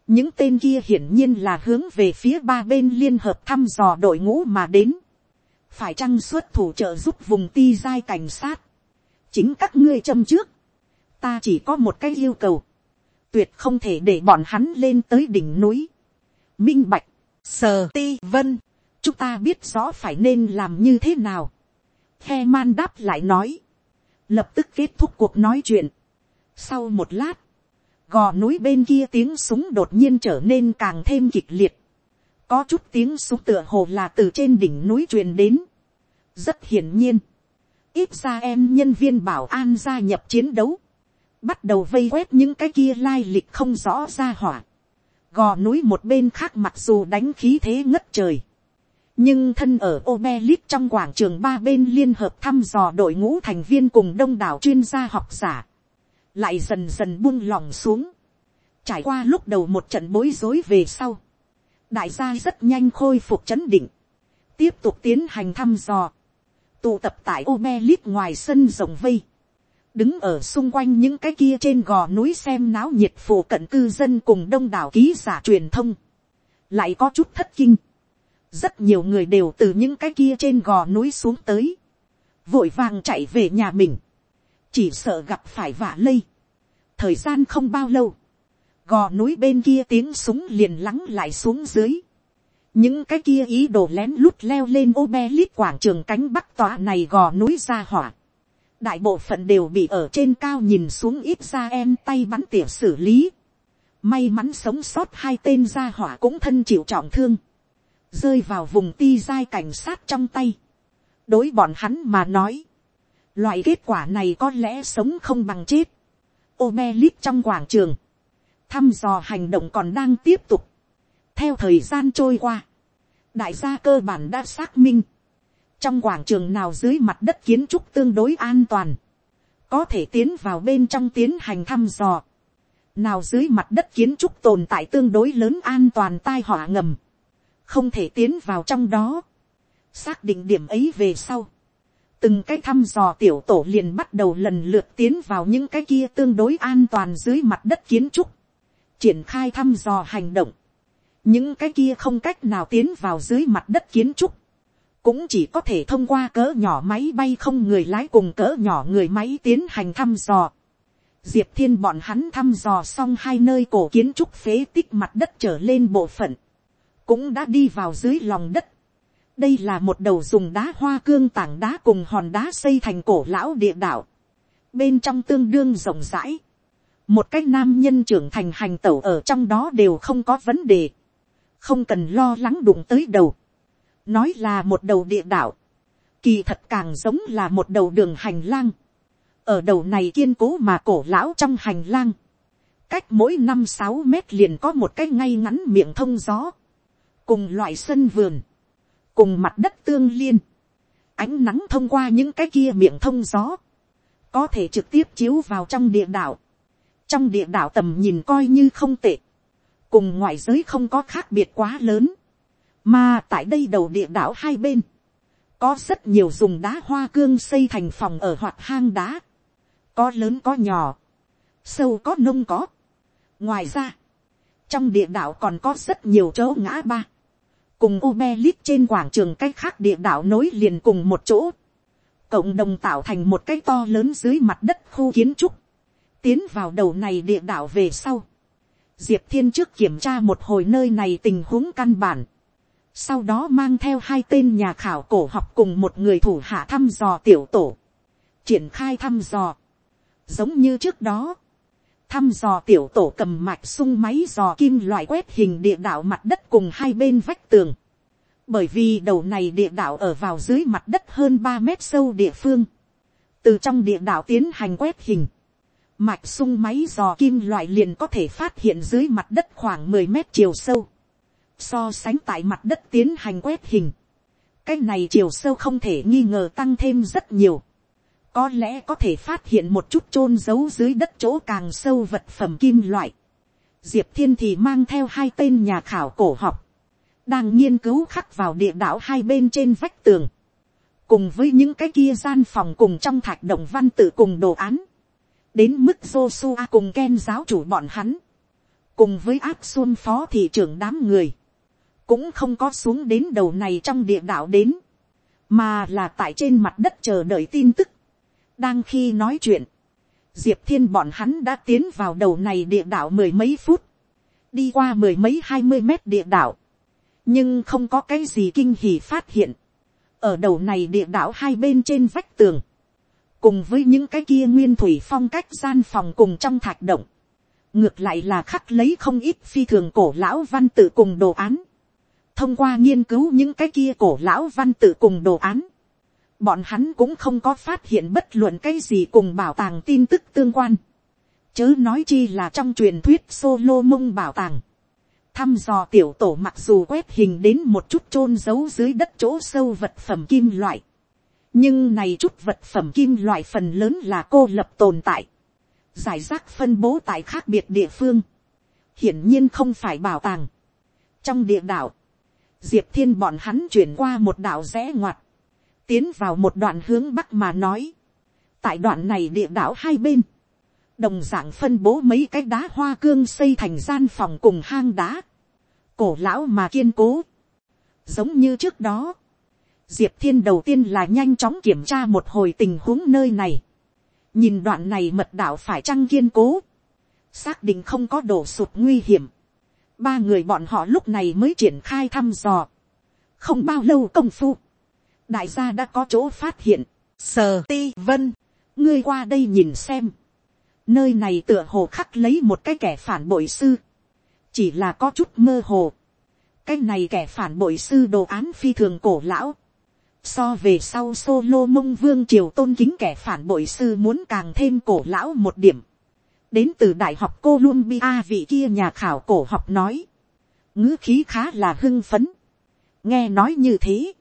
những tên kia hiển nhiên là hướng về phía ba bên liên hợp thăm dò đội ngũ mà đến, phải chăng xuất thủ trợ giúp vùng ti giai cảnh sát, chính các ngươi châm trước, ta chỉ có một cái yêu cầu, tuyệt không thể để bọn hắn lên tới đỉnh núi. Minh bạch, sờ ti vân, chúng ta biết rõ phải nên làm như thế nào. Khe man đáp lại nói, lập tức kết thúc cuộc nói chuyện. Sau một lát, gò núi bên kia tiếng súng đột nhiên trở nên càng thêm kịch liệt. có chút tiếng súng tựa hồ là từ trên đỉnh núi truyền đến. rất hiển nhiên, ít ra em nhân viên bảo an gia nhập chiến đấu, bắt đầu vây quét những cái kia lai lịch không rõ ra hỏa. gò núi một bên khác mặc dù đánh khí thế ngất trời, nhưng thân ở Obelit trong quảng trường ba bên liên hợp thăm dò đội ngũ thành viên cùng đông đảo chuyên gia học giả, lại dần dần buông lỏng xuống, trải qua lúc đầu một trận bối rối về sau, đại gia rất nhanh khôi phục chấn định, tiếp tục tiến hành thăm dò, tụ tập tại Obelit ngoài sân rồng vây, đứng ở xung quanh những cái kia trên gò núi xem náo nhiệt phủ cận cư dân cùng đông đảo ký giả truyền thông, lại có chút thất kinh, rất nhiều người đều từ những cái kia trên gò núi xuống tới, vội vàng chạy về nhà mình, chỉ sợ gặp phải vả lây. thời gian không bao lâu, gò núi bên kia tiếng súng liền lắng lại xuống dưới. những cái kia ý đồ lén lút leo lên ô be lít quảng trường cánh bắc tọa này gò núi ra hỏa đại bộ phận đều bị ở trên cao nhìn xuống ít ra em tay bắn tỉa xử lý. may mắn sống sót hai tên gia hỏa cũng thân chịu trọng thương rơi vào vùng ti giai cảnh sát trong tay. đối bọn hắn mà nói, loại kết quả này có lẽ sống không bằng chết. Omelit trong quảng trường, thăm dò hành động còn đang tiếp tục. theo thời gian trôi qua, đại gia cơ bản đã xác minh, trong quảng trường nào dưới mặt đất kiến trúc tương đối an toàn, có thể tiến vào bên trong tiến hành thăm dò, nào dưới mặt đất kiến trúc tồn tại tương đối lớn an toàn tai họa ngầm, không thể tiến vào trong đó. xác định điểm ấy về sau. từng cái thăm dò tiểu tổ liền bắt đầu lần lượt tiến vào những cái kia tương đối an toàn dưới mặt đất kiến trúc. triển khai thăm dò hành động. những cái kia không cách nào tiến vào dưới mặt đất kiến trúc cũng chỉ có thể thông qua cỡ nhỏ máy bay không người lái cùng cỡ nhỏ người máy tiến hành thăm dò. Diệp thiên bọn hắn thăm dò xong hai nơi cổ kiến trúc phế tích mặt đất trở lên bộ phận cũng đã đi vào dưới lòng đất. đây là một đầu dùng đá hoa cương tảng đá cùng hòn đá xây thành cổ lão địa đạo. bên trong tương đương rộng rãi. một cái nam nhân trưởng thành hành tẩu ở trong đó đều không có vấn đề. không cần lo lắng đụng tới đầu nói là một đầu địa đạo. kỳ thật càng giống là một đầu đường hành lang. ở đầu này kiên cố mà cổ lão trong hành lang. Cách mỗi năm sáu mét liền có một cái ngay ngắn miệng thông gió. Cùng loại sân vườn, cùng mặt đất tương liên, ánh nắng thông qua những cái kia miệng thông gió, có thể trực tiếp chiếu vào trong địa đạo. Trong địa đạo tầm nhìn coi như không tệ, cùng ngoại giới không có khác biệt quá lớn, mà tại đây đầu địa đảo hai bên, có rất nhiều dùng đá hoa cương xây thành phòng ở hoặc hang đá, có lớn có nhỏ, sâu có nông có. ngoài ra, trong địa đảo còn có rất nhiều chỗ ngã ba, cùng Ubelit trên quảng trường cách khác địa đảo nối liền cùng một chỗ, cộng đồng tạo thành một cái to lớn dưới mặt đất khu kiến trúc, tiến vào đầu này địa đảo về sau, diệp thiên trước kiểm tra một hồi nơi này tình huống căn bản, sau đó mang theo hai tên nhà khảo cổ học cùng một người thủ hạ thăm dò tiểu tổ, triển khai thăm dò, giống như trước đó, thăm dò tiểu tổ cầm mạch sung máy dò kim loại quét hình địa đạo mặt đất cùng hai bên vách tường. Bởi vì đầu này địa đạo ở vào dưới mặt đất hơn ba mét sâu địa phương. Từ trong địa đạo tiến hành quét hình. Mạch sung máy dò kim loại liền có thể phát hiện dưới mặt đất khoảng mười mét chiều sâu. So sánh tại mặt đất tiến hành quét hình. Cái này chiều sâu không thể nghi ngờ tăng thêm rất nhiều. Có lẽ có thể phát hiện một chút chôn giấu dưới đất chỗ càng sâu vật phẩm kim loại. Diệp thiên thì mang theo hai tên nhà khảo cổ học, đang nghiên cứu khắc vào địa đạo hai bên trên vách tường, cùng với những cái kia gian phòng cùng trong thạch động văn tự cùng đồ án, đến mức Joshua cùng Ken giáo chủ bọn hắn, cùng với áp xuân phó thị trưởng đám người, cũng không có xuống đến đầu này trong địa đạo đến, mà là tại trên mặt đất chờ đợi tin tức. Đang khi nói chuyện, diệp thiên bọn hắn đã tiến vào đầu này địa đạo mười mấy phút, đi qua mười mấy hai mươi mét địa đạo, nhưng không có cái gì kinh hỉ phát hiện, ở đầu này địa đạo hai bên trên vách tường, cùng với những cái kia nguyên thủy phong cách gian phòng cùng trong thạch động, ngược lại là khắc lấy không ít phi thường cổ lão văn tự cùng đồ án, thông qua nghiên cứu những cái kia cổ lão văn tự cùng đồ án, bọn hắn cũng không có phát hiện bất luận cái gì cùng bảo tàng tin tức tương quan. Chớ nói chi là trong truyền thuyết solo mông bảo tàng. Thăm dò tiểu tổ mặc dù quét hình đến một chút chôn giấu dưới đất chỗ sâu vật phẩm kim loại. Nhưng này chút vật phẩm kim loại phần lớn là cô lập tồn tại. Giải rác phân bố tại khác biệt địa phương. Hiển nhiên không phải bảo tàng. Trong địa đạo, Diệp Thiên bọn hắn chuyển qua một đạo rẽ ngoặt tiến vào một đoạn hướng bắc mà nói. tại đoạn này địa đảo hai bên, đồng d ạ n g phân bố mấy cái đá hoa cương xây thành gian phòng cùng hang đá, cổ lão mà kiên cố. giống như trước đó, diệp thiên đầu tiên là nhanh chóng kiểm tra một hồi tình huống nơi này, nhìn đoạn này mật đảo phải trăng kiên cố, xác định không có đổ sụt nguy hiểm, ba người bọn họ lúc này mới triển khai thăm dò, không bao lâu công phu, đại gia đã có chỗ phát hiện, sờ ti vân, ngươi qua đây nhìn xem, nơi này tựa hồ khắc lấy một cái kẻ phản bội sư, chỉ là có chút mơ hồ, cái này kẻ phản bội sư đồ án phi thường cổ lão, so về sau solo mông vương triều tôn kính kẻ phản bội sư muốn càng thêm cổ lão một điểm, đến từ đại học Columbia vị kia nhà khảo cổ học nói, ngữ khí khá là hưng phấn, nghe nói như thế,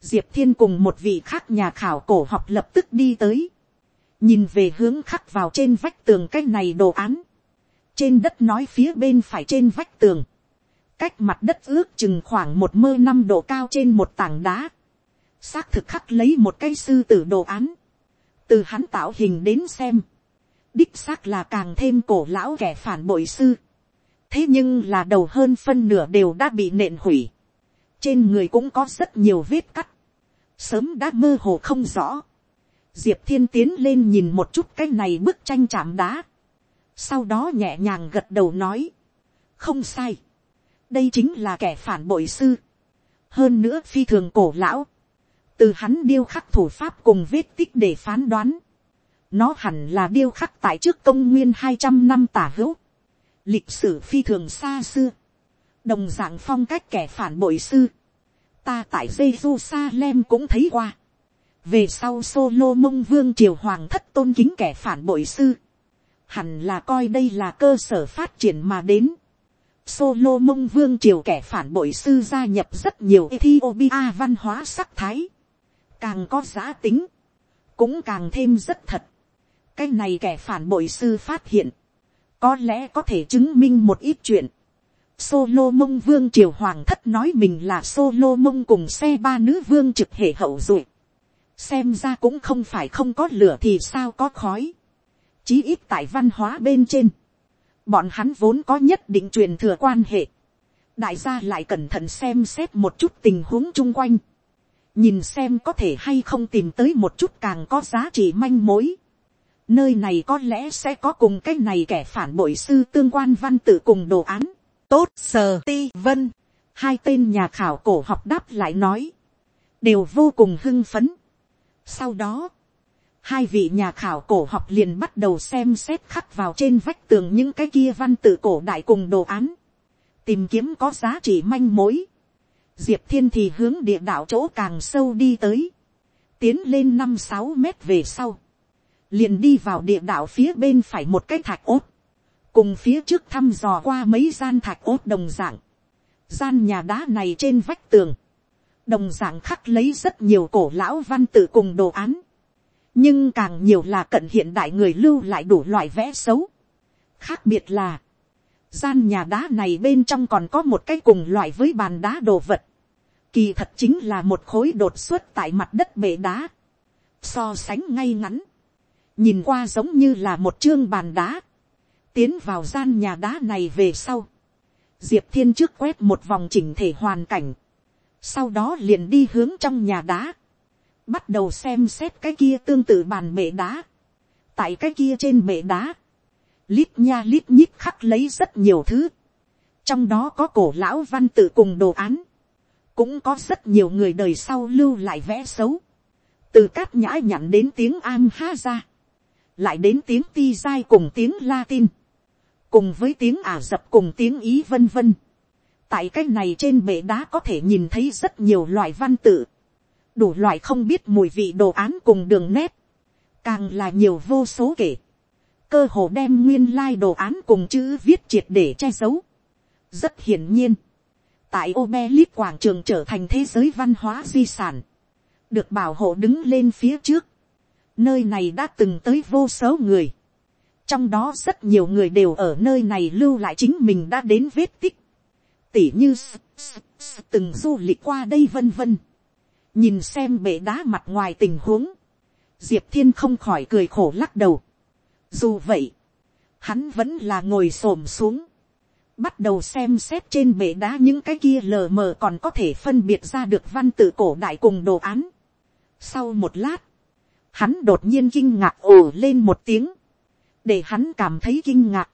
diệp thiên cùng một vị khác nhà khảo cổ học lập tức đi tới, nhìn về hướng khắc vào trên vách tường cái này đồ án, trên đất nói phía bên phải trên vách tường, cách mặt đất ước chừng khoảng một mơ năm độ cao trên một tảng đá, xác thực khắc lấy một cái sư tử đồ án, từ hắn tạo hình đến xem, đích xác là càng thêm cổ lão kẻ phản bội sư, thế nhưng là đầu hơn phân nửa đều đã bị nện hủy, trên người cũng có rất nhiều vết cắt, sớm đã mơ hồ không rõ. diệp thiên tiến lên nhìn một chút cái này bức tranh chạm đá. sau đó nhẹ nhàng gật đầu nói. không sai. đây chính là kẻ phản bội sư. hơn nữa phi thường cổ lão. từ hắn điêu khắc thủ pháp cùng vết tích để phán đoán nó hẳn là điêu khắc tại trước công nguyên hai trăm năm tả hữu. lịch sử phi thường xa xưa. đồng d ạ n g phong cách kẻ phản bội sư ta tại Jerusalem cũng thấy qua. Về sau solo mông vương triều hoàng thất tôn kính kẻ phản bội sư. Hẳn là coi đây là cơ sở phát triển mà đến. Solo mông vương triều kẻ phản bội sư gia nhập rất nhiều Ethiopia văn hóa sắc thái. Càng có giá tính. Cũng càng thêm rất thật. Cái này kẻ phản bội sư phát hiện. Có lẽ có thể chứng minh một ít chuyện Solo mông vương triều hoàng thất nói mình là solo mông cùng xe ba nữ vương trực hệ hậu duệ xem ra cũng không phải không có lửa thì sao có khói. chí ít tại văn hóa bên trên. bọn hắn vốn có nhất định truyền thừa quan hệ. đại gia lại cẩn thận xem xét một chút tình huống chung quanh. nhìn xem có thể hay không tìm tới một chút càng có giá trị manh mối nơi này có lẽ sẽ có cùng cái này kẻ phản bội sư tương quan văn tự cùng đồ án. Tốt sờ ti vân, hai tên nhà khảo cổ học đáp lại nói, đều vô cùng hưng phấn. Sau đó, hai vị nhà khảo cổ học liền bắt đầu xem xét khắc vào trên vách tường những cái kia văn tự cổ đại cùng đồ án, tìm kiếm có giá trị manh mối. Diệp thiên thì hướng địa đạo chỗ càng sâu đi tới, tiến lên năm sáu mét về sau, liền đi vào địa đạo phía bên phải một cái thạch ốt, cùng phía trước thăm dò qua mấy gian thạch ốt đồng dạng, gian nhà đá này trên vách tường, đồng dạng khắc lấy rất nhiều cổ lão văn tự cùng đồ án, nhưng càng nhiều là cận hiện đại người lưu lại đủ loại vẽ xấu. khác biệt là, gian nhà đá này bên trong còn có một cái cùng loại với bàn đá đồ vật, kỳ thật chính là một khối đột xuất tại mặt đất bể đá, so sánh ngay ngắn, nhìn qua giống như là một chương bàn đá, tiến vào gian nhà đá này về sau, diệp thiên trước quét một vòng chỉnh thể hoàn cảnh, sau đó liền đi hướng trong nhà đá, bắt đầu xem xét cái kia tương tự bàn bệ đá, tại cái kia trên bệ đá, lít nha lít nhít khắc lấy rất nhiều thứ, trong đó có cổ lão văn tự cùng đồ án, cũng có rất nhiều người đời sau lưu lại vẽ xấu, từ cát nhã nhặn đến tiếng am ha ra, lại đến tiếng ti dai cùng tiếng latin, cùng với tiếng ả rập cùng tiếng ý vân vân. tại cái này trên bệ đá có thể nhìn thấy rất nhiều loại văn tự, đủ loại không biết mùi vị đồ án cùng đường nét, càng là nhiều vô số kể, cơ hồ đem nguyên lai đồ án cùng chữ viết triệt để che giấu. rất hiển nhiên, tại Obelit quảng trường trở thành thế giới văn hóa di sản, được bảo hộ đứng lên phía trước, nơi này đã từng tới vô số người, trong đó rất nhiều người đều ở nơi này lưu lại chính mình đã đến vết tích, tỉ như từng du lịch qua đây vân vân, nhìn xem bể đá mặt ngoài tình huống, diệp thiên không khỏi cười khổ lắc đầu. dù vậy, hắn vẫn là ngồi xổm xuống, bắt đầu xem xét trên bể đá những cái kia lờ mờ còn có thể phân biệt ra được văn tự cổ đại cùng đồ án. sau một lát, hắn đột nhiên kinh ngạc ồ lên một tiếng, để hắn cảm thấy kinh ngạc,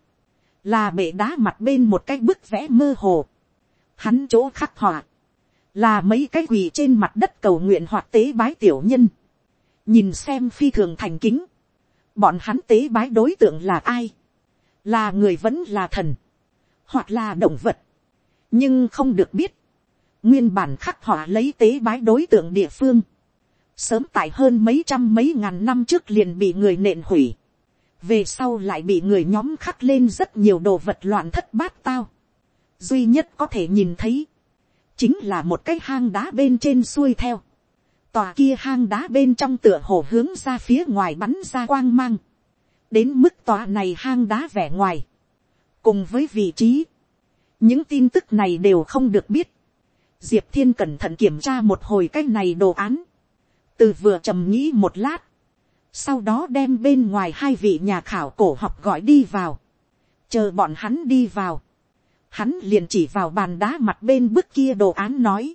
là bệ đá mặt bên một cái bức vẽ mơ hồ, hắn chỗ khắc họa, là mấy cái quỳ trên mặt đất cầu nguyện hoặc tế bái tiểu nhân, nhìn xem phi thường thành kính, bọn hắn tế bái đối tượng là ai, là người vẫn là thần, hoặc là động vật, nhưng không được biết, nguyên bản khắc họa lấy tế bái đối tượng địa phương, sớm tại hơn mấy trăm mấy ngàn năm trước liền bị người nện hủy, về sau lại bị người nhóm khắc lên rất nhiều đồ vật loạn thất bát tao, duy nhất có thể nhìn thấy, chính là một cái hang đá bên trên xuôi theo, tòa kia hang đá bên trong tựa hồ hướng ra phía ngoài bắn ra quang mang, đến mức tòa này hang đá vẻ ngoài, cùng với vị trí, những tin tức này đều không được biết, diệp thiên cẩn thận kiểm tra một hồi cái này đồ án, từ vừa trầm nghĩ một lát, sau đó đem bên ngoài hai vị nhà khảo cổ học gọi đi vào, chờ bọn hắn đi vào, hắn liền chỉ vào bàn đá mặt bên bức kia đồ án nói,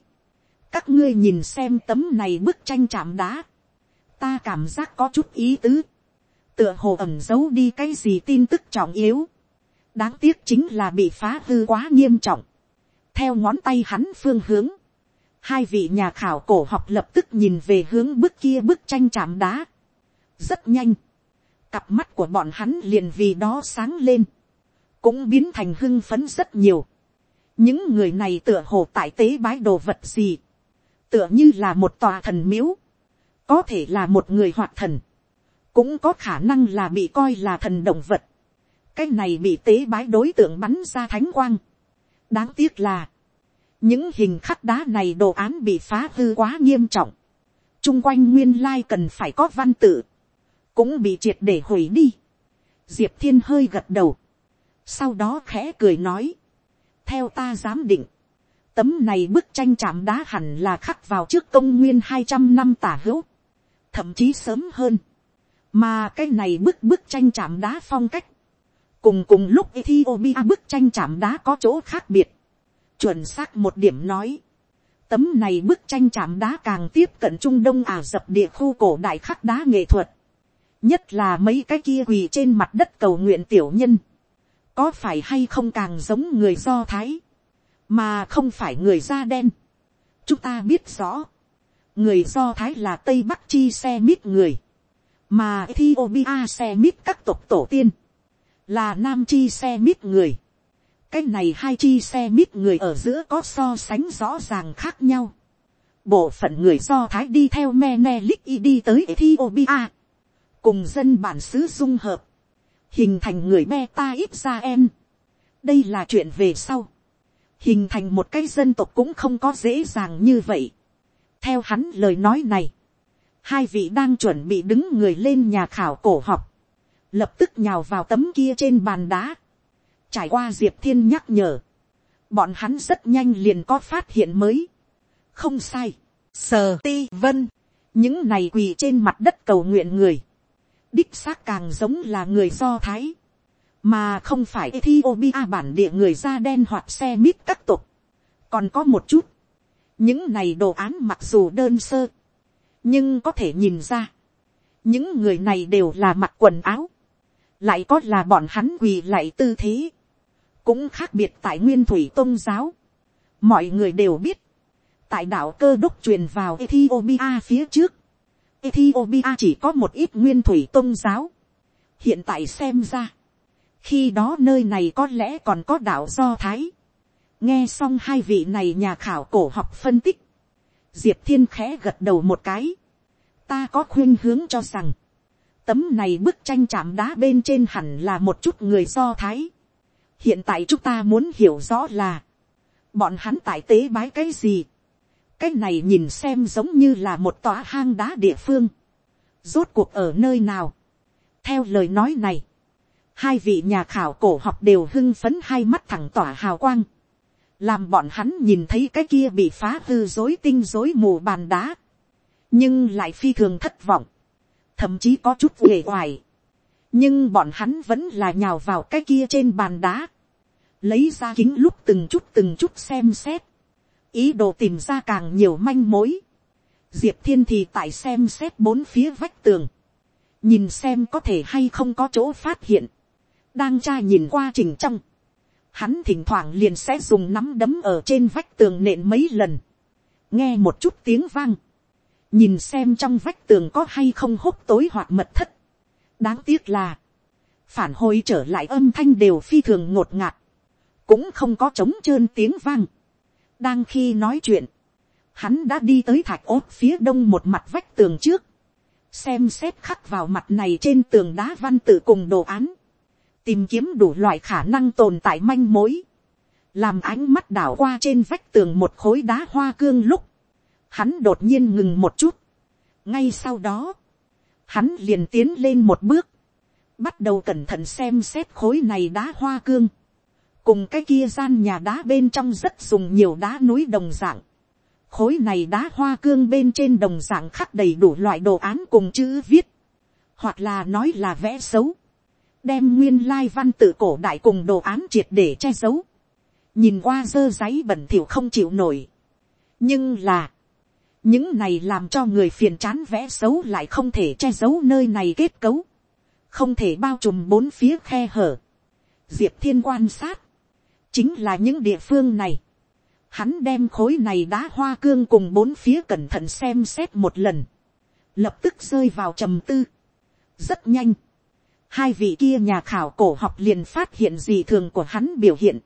các ngươi nhìn xem tấm này bức tranh chạm đá, ta cảm giác có chút ý tứ, tựa hồ ẩm giấu đi cái gì tin tức trọng yếu, đáng tiếc chính là bị phá hư quá nghiêm trọng, theo ngón tay hắn phương hướng, hai vị nhà khảo cổ học lập tức nhìn về hướng bức kia bức tranh chạm đá, rất nhanh, cặp mắt của bọn hắn liền vì đó sáng lên, cũng biến thành hưng phấn rất nhiều. những người này tựa hồ tại tế bái đồ vật gì, tựa như là một tòa thần miếu, có thể là một người hoạt thần, cũng có khả năng là bị coi là thần động vật. cái này bị tế bái đối tượng bắn ra thánh quang. đáng tiếc là, những hình khắc đá này đồ án bị phá hư quá nghiêm trọng. chung quanh nguyên lai cần phải có văn tự, cũng bị triệt để hủy đi. diệp thiên hơi gật đầu, sau đó khẽ cười nói, theo ta giám định, tấm này bức tranh chạm đá hẳn là khắc vào trước công nguyên hai trăm năm tả hữu, thậm chí sớm hơn, mà cái này bức bức tranh chạm đá phong cách, cùng cùng lúc Ethiopia bức tranh chạm đá có chỗ khác biệt, chuẩn xác một điểm nói, tấm này bức tranh chạm đá càng tiếp cận trung đông ả dập địa khu cổ đại khắc đá nghệ thuật, nhất là mấy cái kia quỳ trên mặt đất cầu nguyện tiểu nhân, có phải hay không càng giống người do thái, mà không phải người da đen. chúng ta biết rõ, người do thái là tây bắc chi xe mít người, mà Ethiopia xe mít các tộc tổ tiên, là nam chi xe mít người cái này hai chi xe mít người ở giữa có so sánh rõ ràng khác nhau. bộ phận người do thái đi theo Menelik đi tới Ethiopia, cùng dân bản xứ dung hợp, hình thành người beta ít ra em. đây là chuyện về sau. hình thành một cái dân tộc cũng không có dễ dàng như vậy. theo hắn lời nói này, hai vị đang chuẩn bị đứng người lên nhà khảo cổ học, lập tức nhào vào tấm kia trên bàn đá, trải qua diệp thiên nhắc nhở, bọn hắn rất nhanh liền có phát hiện mới, không sai, sờ ti vân, những này quỳ trên mặt đất cầu nguyện người, đích xác càng giống là người do thái, mà không phải Ethiopia bản địa người da đen hoặc xe mít các tục. còn có một chút, những này đồ án mặc dù đơn sơ, nhưng có thể nhìn ra, những người này đều là mặc quần áo, lại có là bọn hắn quỳ lại tư thế, cũng khác biệt tại nguyên thủy tôn giáo. mọi người đều biết, tại đảo cơ đốc truyền vào Ethiopia phía trước, Ethiopia chỉ có một ít nguyên thủy tôn giáo. Hiện tại xem ra, khi đó nơi này có lẽ còn có đảo do Thái. nghe xong hai vị này nhà khảo cổ học phân tích, diệp thiên khẽ gật đầu một cái, ta có khuyên hướng cho rằng, tấm này bức tranh chạm đá bên trên hẳn là một chút người do thái hiện tại chúng ta muốn hiểu rõ là, bọn hắn tại tế bái cái gì, cái này nhìn xem giống như là một tòa hang đá địa phương, rốt cuộc ở nơi nào. theo lời nói này, hai vị nhà khảo cổ học đều hưng phấn hai mắt thẳng tỏa hào quang, làm bọn hắn nhìn thấy cái kia bị phá hư dối tinh dối mù bàn đá, nhưng lại phi thường thất vọng, thậm chí có chút uể oải, nhưng bọn hắn vẫn là nhào vào cái kia trên bàn đá, lấy ra kính lúc từng chút từng chút xem xét, ý đồ tìm ra càng nhiều manh mối, diệp thiên thì tại xem xét bốn phía vách tường, nhìn xem có thể hay không có chỗ phát hiện, đang tra nhìn qua trình trong, hắn thỉnh thoảng liền sẽ dùng nắm đấm ở trên vách tường nện mấy lần, nghe một chút tiếng vang, nhìn xem trong vách tường có hay không hốc tối hoặc mật thất đáng tiếc là, phản hồi trở lại âm thanh đều phi thường ngột ngạt, cũng không có trống trơn tiếng vang. đang khi nói chuyện, hắn đã đi tới thạch ốt phía đông một mặt vách tường trước, xem xét khắc vào mặt này trên tường đá văn tự cùng đồ án, tìm kiếm đủ loại khả năng tồn tại manh mối, làm ánh mắt đảo qua trên vách tường một khối đá hoa cương lúc, hắn đột nhiên ngừng một chút. ngay sau đó, hắn liền tiến lên một bước, bắt đầu cẩn thận xem xét khối này đá hoa cương, cùng cái kia gian nhà đá bên trong rất dùng nhiều đá núi đồng dạng. khối này đá hoa cương bên trên đồng dạng khắc đầy đủ loại đồ án cùng chữ viết, hoặc là nói là vẽ xấu, đem nguyên lai văn tự cổ đại cùng đồ án triệt để che giấu, nhìn qua dơ giấy bẩn thỉu không chịu nổi. nhưng là, những này làm cho người phiền chán vẽ xấu lại không thể che giấu nơi này kết cấu, không thể bao trùm bốn phía khe hở. diệp thiên quan sát, chính là những địa phương này. Hắn đem khối này đá hoa cương cùng bốn phía cẩn thận xem xét một lần, lập tức rơi vào trầm tư. rất nhanh, hai vị kia nhà khảo cổ học liền phát hiện gì thường của hắn biểu hiện,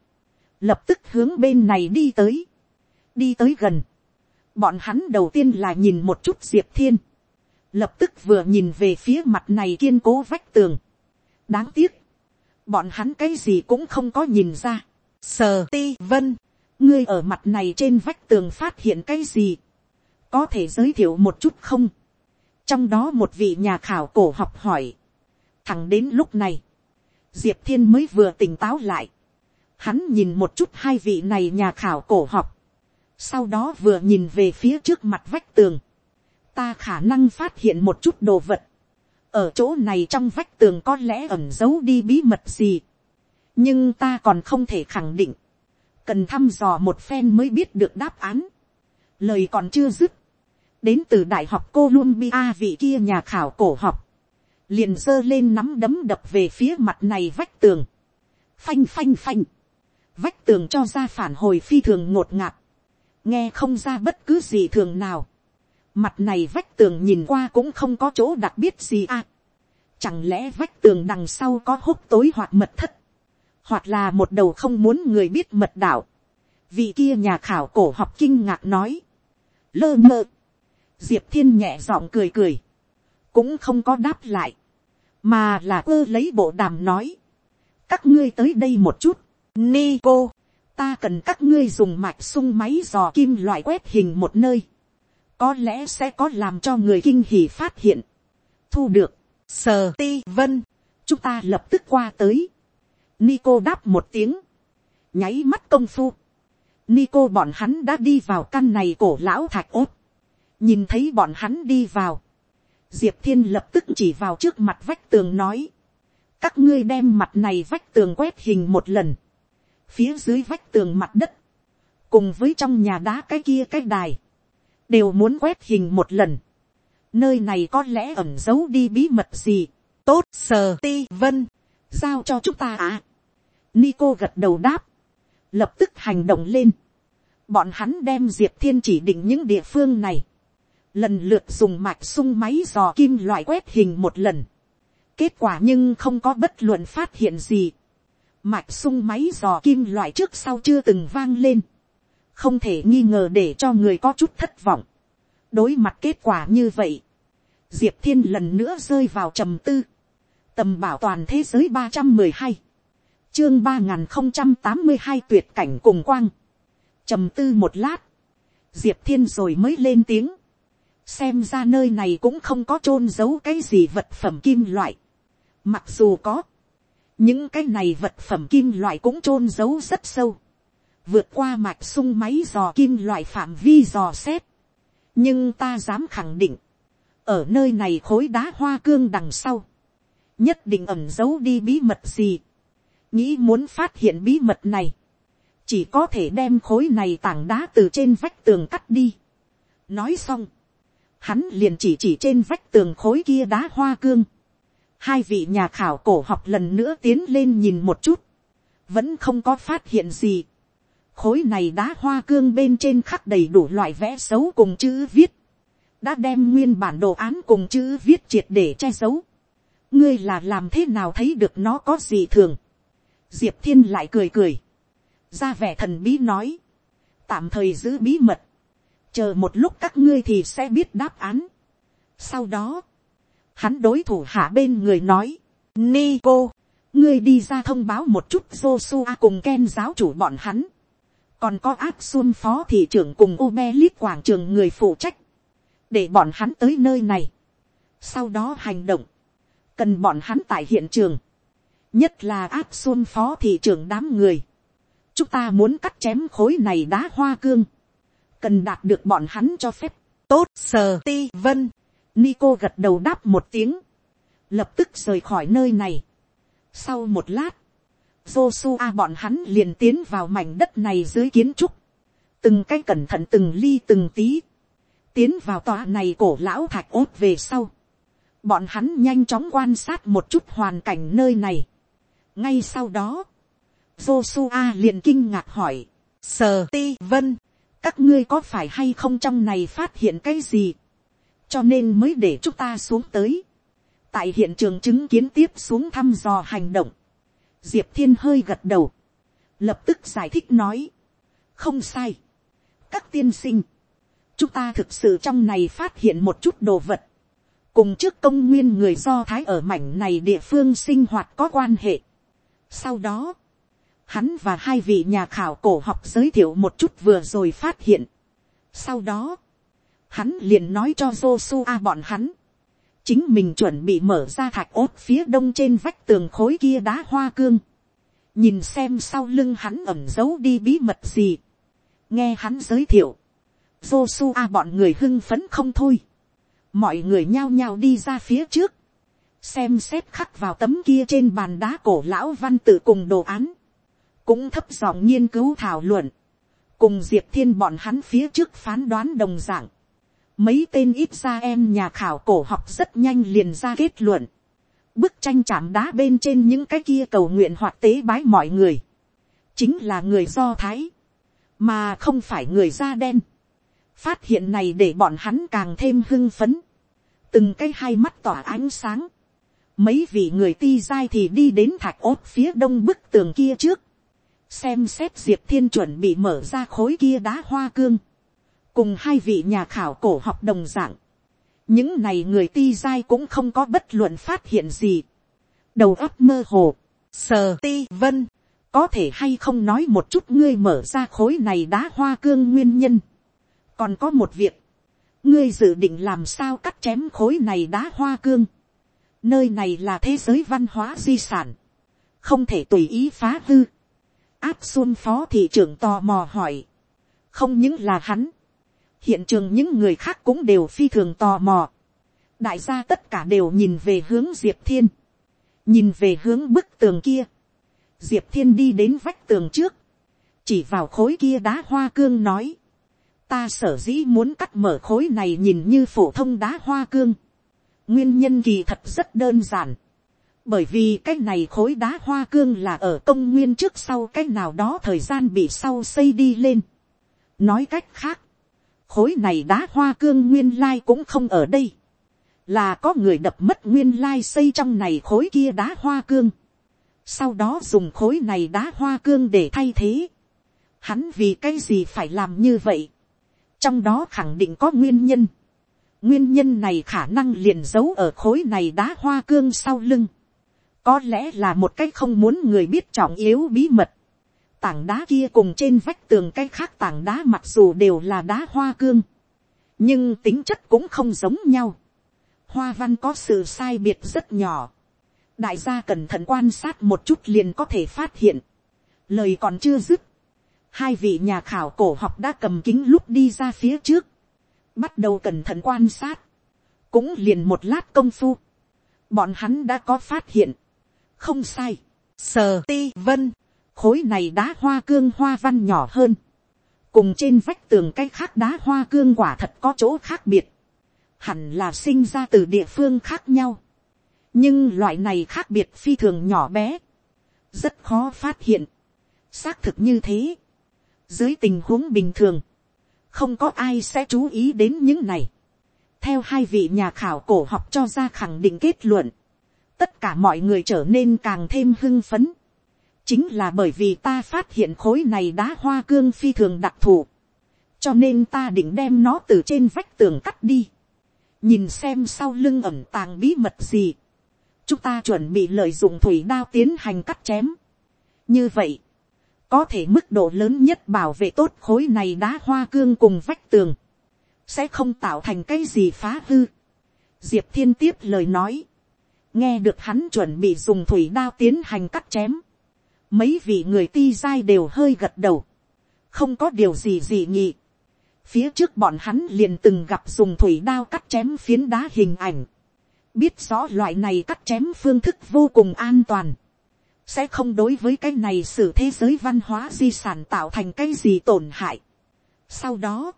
lập tức hướng bên này đi tới, đi tới gần, bọn hắn đầu tiên là nhìn một chút diệp thiên, lập tức vừa nhìn về phía mặt này kiên cố vách tường. đáng tiếc, bọn hắn cái gì cũng không có nhìn ra. sờ ti vân, ngươi ở mặt này trên vách tường phát hiện cái gì, có thể giới thiệu một chút không. trong đó một vị nhà khảo cổ học hỏi, thẳng đến lúc này, diệp thiên mới vừa tỉnh táo lại, hắn nhìn một chút hai vị này nhà khảo cổ học, sau đó vừa nhìn về phía trước mặt vách tường, ta khả năng phát hiện một chút đồ vật, ở chỗ này trong vách tường có lẽ ẩn giấu đi bí mật gì, nhưng ta còn không thể khẳng định, cần thăm dò một phen mới biết được đáp án, lời còn chưa dứt, đến từ đại học Columbia vị kia nhà khảo cổ học, liền giơ lên nắm đấm đập về phía mặt này vách tường, phanh phanh phanh, vách tường cho ra phản hồi phi thường ngột ngạt, nghe không ra bất cứ gì thường nào. Mặt này vách tường nhìn qua cũng không có chỗ đặc biệt gì à. Chẳng lẽ vách tường đằng sau có hốc tối hoặc mật thất. Hoặc là một đầu không muốn người biết mật đảo? Vị kia nhà khảo cổ học kinh ngạc nói. Lơ mơ. Diệp thiên nhẹ giọng cười cười. Cũng không có đáp lại. Mà là ơ lấy bộ đàm nói. Các ngươi tới đây một chút. Nico ta cần các ngươi dùng mạch sung máy dò kim loại quét hình một nơi, có lẽ sẽ có làm cho người kinh hỉ phát hiện, thu được, sờ ti vân, chúng ta lập tức qua tới, Nico đáp một tiếng, nháy mắt công phu, Nico bọn hắn đã đi vào căn này cổ lão thạch ốt, nhìn thấy bọn hắn đi vào, diệp thiên lập tức chỉ vào trước mặt vách tường nói, các ngươi đem mặt này vách tường quét hình một lần, phía dưới vách tường mặt đất, cùng với trong nhà đá cái kia cái đài, đều muốn quét hình một lần. Nơi này có lẽ ẩn giấu đi bí mật gì. Tốt sờ ti vân, giao cho chúng ta à. Nico gật đầu đáp, lập tức hành động lên. Bọn hắn đem diệp thiên chỉ định những địa phương này, lần lượt dùng mạch sung máy dò kim loại quét hình một lần. Kết quả nhưng không có bất luận phát hiện gì mạch sung máy dò kim loại trước sau chưa từng vang lên, không thể nghi ngờ để cho người có chút thất vọng. đối mặt kết quả như vậy, diệp thiên lần nữa rơi vào trầm tư, tầm bảo toàn thế giới ba trăm mười hai, chương ba n g h n không trăm tám mươi hai tuyệt cảnh cùng quang, trầm tư một lát, diệp thiên rồi mới lên tiếng, xem ra nơi này cũng không có t r ô n giấu cái gì vật phẩm kim loại, mặc dù có, những cái này vật phẩm kim loại cũng chôn giấu rất sâu, vượt qua mạch sung máy dò kim loại phạm vi dò xét, nhưng ta dám khẳng định, ở nơi này khối đá hoa cương đằng sau, nhất định ẩm giấu đi bí mật gì, nghĩ muốn phát hiện bí mật này, chỉ có thể đem khối này tảng đá từ trên vách tường cắt đi. nói xong, hắn liền chỉ chỉ trên vách tường khối kia đá hoa cương hai vị nhà khảo cổ học lần nữa tiến lên nhìn một chút, vẫn không có phát hiện gì. khối này đá hoa cương bên trên khắc đầy đủ loại vẽ xấu cùng chữ viết, đã đem nguyên bản đồ án cùng chữ viết triệt để che giấu ngươi là làm thế nào thấy được nó có gì thường. diệp thiên lại cười cười, ra vẻ thần bí nói, tạm thời giữ bí mật, chờ một lúc các ngươi thì sẽ biết đáp án. sau đó, hắn đối thủ hạ bên người nói, Nico, ngươi đi ra thông báo một chút Joshua cùng Ken giáo chủ bọn hắn. Còn có ác xuân phó thị trưởng cùng Ubelit quảng trường người phụ trách. Để bọn hắn tới nơi này. Sau đó hành động cần bọn hắn tại hiện trường, nhất là áp xuân phó thị trưởng đám người. chúng ta muốn cắt chém khối này đá hoa cương, cần đạt được bọn hắn cho phép. tốt sờ ti vân, nico gật đầu đáp một tiếng, lập tức rời khỏi nơi này. sau một lát, Joshua bọn hắn liền tiến vào mảnh đất này dưới kiến trúc, từng cái cẩn thận từng ly từng tí, tiến vào tòa này cổ lão thạch ốt về sau, bọn hắn nhanh chóng quan sát một chút hoàn cảnh nơi này. ngay sau đó, Joshua liền kinh ngạc hỏi, sờ ti vân, các ngươi có phải hay không trong này phát hiện cái gì, cho nên mới để chúng ta xuống tới. tại hiện trường chứng kiến tiếp xuống thăm dò hành động, diệp thiên hơi gật đầu, lập tức giải thích nói, không sai, các tiên sinh, chúng ta thực sự trong này phát hiện một chút đồ vật, cùng trước công nguyên người do thái ở mảnh này địa phương sinh hoạt có quan hệ. sau đó, hắn và hai vị nhà khảo cổ học giới thiệu một chút vừa rồi phát hiện. sau đó, hắn liền nói cho Joshua bọn hắn, chính mình chuẩn bị mở ra thạch ốt phía đông trên vách tường khối kia đá hoa cương, nhìn xem sau lưng hắn ẩm giấu đi bí mật gì, nghe hắn giới thiệu, Joshua bọn người hưng phấn không thôi, mọi người nhao nhao đi ra phía trước, xem xét khắc vào tấm kia trên bàn đá cổ lão văn tự cùng đồ án, cũng thấp giọng nghiên cứu thảo luận, cùng diệp thiên bọn hắn phía trước phán đoán đồng d ạ n g mấy tên ít ra em nhà khảo cổ học rất nhanh liền ra kết luận, bức tranh chạm đá bên trên những cái kia cầu nguyện hoặc tế bái mọi người, chính là người do thái, mà không phải người da đen. Phát hiện này để bọn hắn càng thêm hưng phấn. Từng cái hai mắt tỏa ánh sáng. Mấy vị người ti dai thì đi đến thạch ốt phía đông bức tường kia trước. Xem xét Diệp Thiên chuẩn bị mở ra khối kia đá hoa cương. Cùng hai vị nhà khảo cổ học đồng dạng. Những này người ti dai cũng không có bất luận phát hiện gì. Đầu óc mơ hồ. Sờ ti vân có thể hay không nói một chút ngươi mở ra khối này đá hoa cương nguyên nhân còn có một việc, ngươi dự định làm sao cắt chém khối này đá hoa cương. nơi này là thế giới văn hóa di sản, không thể tùy ý phá hư. áp xuân phó thị trưởng tò mò hỏi, không những là hắn, hiện trường những người khác cũng đều phi thường tò mò. đại gia tất cả đều nhìn về hướng diệp thiên, nhìn về hướng bức tường kia. diệp thiên đi đến vách tường trước, chỉ vào khối kia đá hoa cương nói, ta sở dĩ muốn cắt mở khối này nhìn như phổ thông đá hoa cương. nguyên nhân kỳ thật rất đơn giản. bởi vì cái này khối đá hoa cương là ở công nguyên trước sau cái nào đó thời gian bị sau xây đi lên. nói cách khác, khối này đá hoa cương nguyên lai cũng không ở đây. là có người đập mất nguyên lai xây trong này khối kia đá hoa cương. sau đó dùng khối này đá hoa cương để thay thế. Hắn vì cái gì phải làm như vậy, trong đó khẳng định có nguyên nhân. nguyên nhân này khả năng liền giấu ở khối này đá hoa cương sau lưng. có lẽ là một cái không muốn người biết trọng yếu bí mật tảng đá kia cùng trên vách tường cái khác tảng đá mặc dù đều là đá hoa cương, nhưng tính chất cũng không giống nhau. hoa văn có sự sai biệt rất nhỏ đại gia cẩn thận quan sát một chút liền có thể phát hiện. lời còn chưa dứt. hai vị nhà khảo cổ học đã cầm kính lúc đi ra phía trước. bắt đầu cẩn thận quan sát. cũng liền một lát công phu. bọn hắn đã có phát hiện. không sai. sờ ti vân khối này đá hoa cương hoa văn nhỏ hơn. cùng trên vách tường cái khác đá hoa cương quả thật có chỗ khác biệt. hẳn là sinh ra từ địa phương khác nhau nhưng loại này khác biệt phi thường nhỏ bé, rất khó phát hiện, xác thực như thế, dưới tình huống bình thường, không có ai sẽ chú ý đến những này. theo hai vị nhà khảo cổ học cho ra khẳng định kết luận, tất cả mọi người trở nên càng thêm hưng phấn, chính là bởi vì ta phát hiện khối này đá hoa cương phi thường đặc thù, cho nên ta định đem nó từ trên vách tường cắt đi, nhìn xem sau lưng ẩm tàng bí mật gì, chúng ta chuẩn bị lợi dụng thủy đao tiến hành cắt chém. như vậy, có thể mức độ lớn nhất bảo vệ tốt khối này đá hoa cương cùng vách tường, sẽ không tạo thành cái gì phá hư. diệp thiên tiếp lời nói, nghe được hắn chuẩn bị dùng thủy đao tiến hành cắt chém, mấy vị người ti dai đều hơi gật đầu, không có điều gì gì nhị. phía trước bọn hắn liền từng gặp dùng thủy đao cắt chém phiến đá hình ảnh, biết rõ loại này cắt chém phương thức vô cùng an toàn, sẽ không đối với cái này xử thế giới văn hóa di sản tạo thành cái gì tổn hại. Sau đó,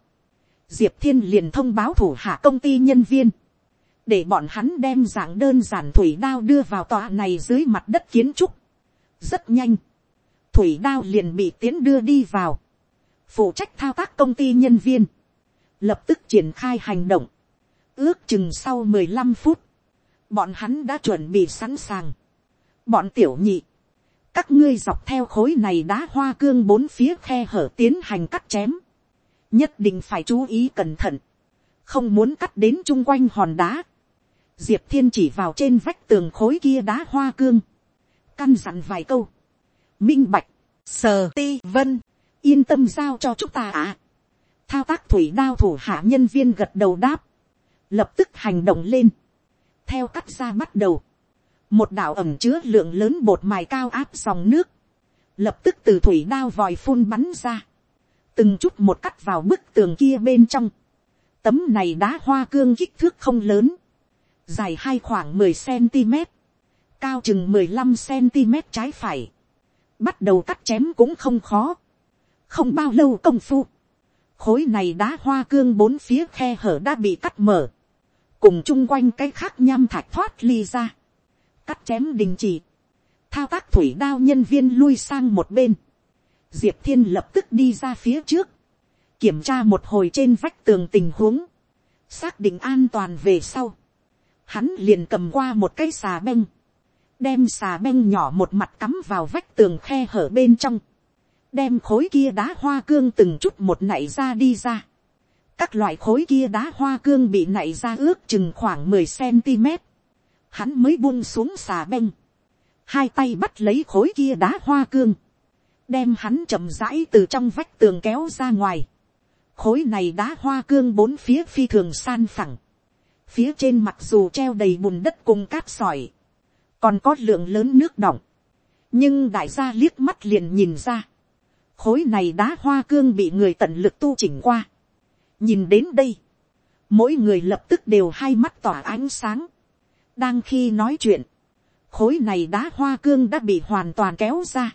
diệp thiên liền thông báo thủ hạ công ty nhân viên, để bọn hắn đem dạng đơn giản thủy đao đưa vào tòa này dưới mặt đất kiến trúc rất nhanh, thủy đao liền bị tiến đưa đi vào, phụ trách thao tác công ty nhân viên, lập tức triển khai hành động, ước chừng sau mười lăm phút, bọn hắn đã chuẩn bị sẵn sàng. bọn tiểu nhị, các ngươi dọc theo khối này đá hoa cương bốn phía khe hở tiến hành cắt chém, nhất định phải chú ý cẩn thận, không muốn cắt đến chung quanh hòn đá. diệp thiên chỉ vào trên vách tường khối kia đá hoa cương, căn dặn vài câu, minh bạch, sờ ti vân, yên tâm giao cho chúng ta ạ. À. thao tác thủy đao thủ hạ nhân viên gật đầu đáp, lập tức hành động lên, theo cắt ra bắt đầu, một đảo ẩm chứa lượng lớn bột mài cao áp dòng nước, lập tức từ thủy đao vòi phun bắn ra, từng chút một cắt vào bức tường kia bên trong, tấm này đá hoa cương kích thước không lớn, dài hai khoảng mười cm, cao chừng mười lăm cm trái phải, bắt đầu cắt chém cũng không khó, không bao lâu công phu, khối này đá hoa cương bốn phía khe hở đã bị cắt mở, cùng chung quanh cái khác nham thạch thoát ly ra, cắt chém đình chỉ, thao tác thủy đao nhân viên lui sang một bên, diệp thiên lập tức đi ra phía trước, kiểm tra một hồi trên vách tường tình huống, xác định an toàn về sau, hắn liền cầm qua một cái xà beng, đem xà beng nhỏ một mặt cắm vào vách tường khe hở bên trong, đem khối kia đá hoa cương từng chút một nảy ra đi ra, các loại khối kia đá hoa cương bị nảy ra ước chừng khoảng mười cm. Hắn mới buông xuống xà beng. Hai tay bắt lấy khối kia đá hoa cương. Đem hắn chậm rãi từ trong vách tường kéo ra ngoài. Khối này đá hoa cương bốn phía phi thường san phẳng. Phía trên mặc dù treo đầy bùn đất cùng cát sỏi. Còn có lượng lớn nước đọng. Nhưng đại gia liếc mắt liền nhìn ra. Khối này đá hoa cương bị người tận lực tu chỉnh qua nhìn đến đây, mỗi người lập tức đều hai mắt tỏa ánh sáng. đang khi nói chuyện, khối này đá hoa cương đã bị hoàn toàn kéo ra.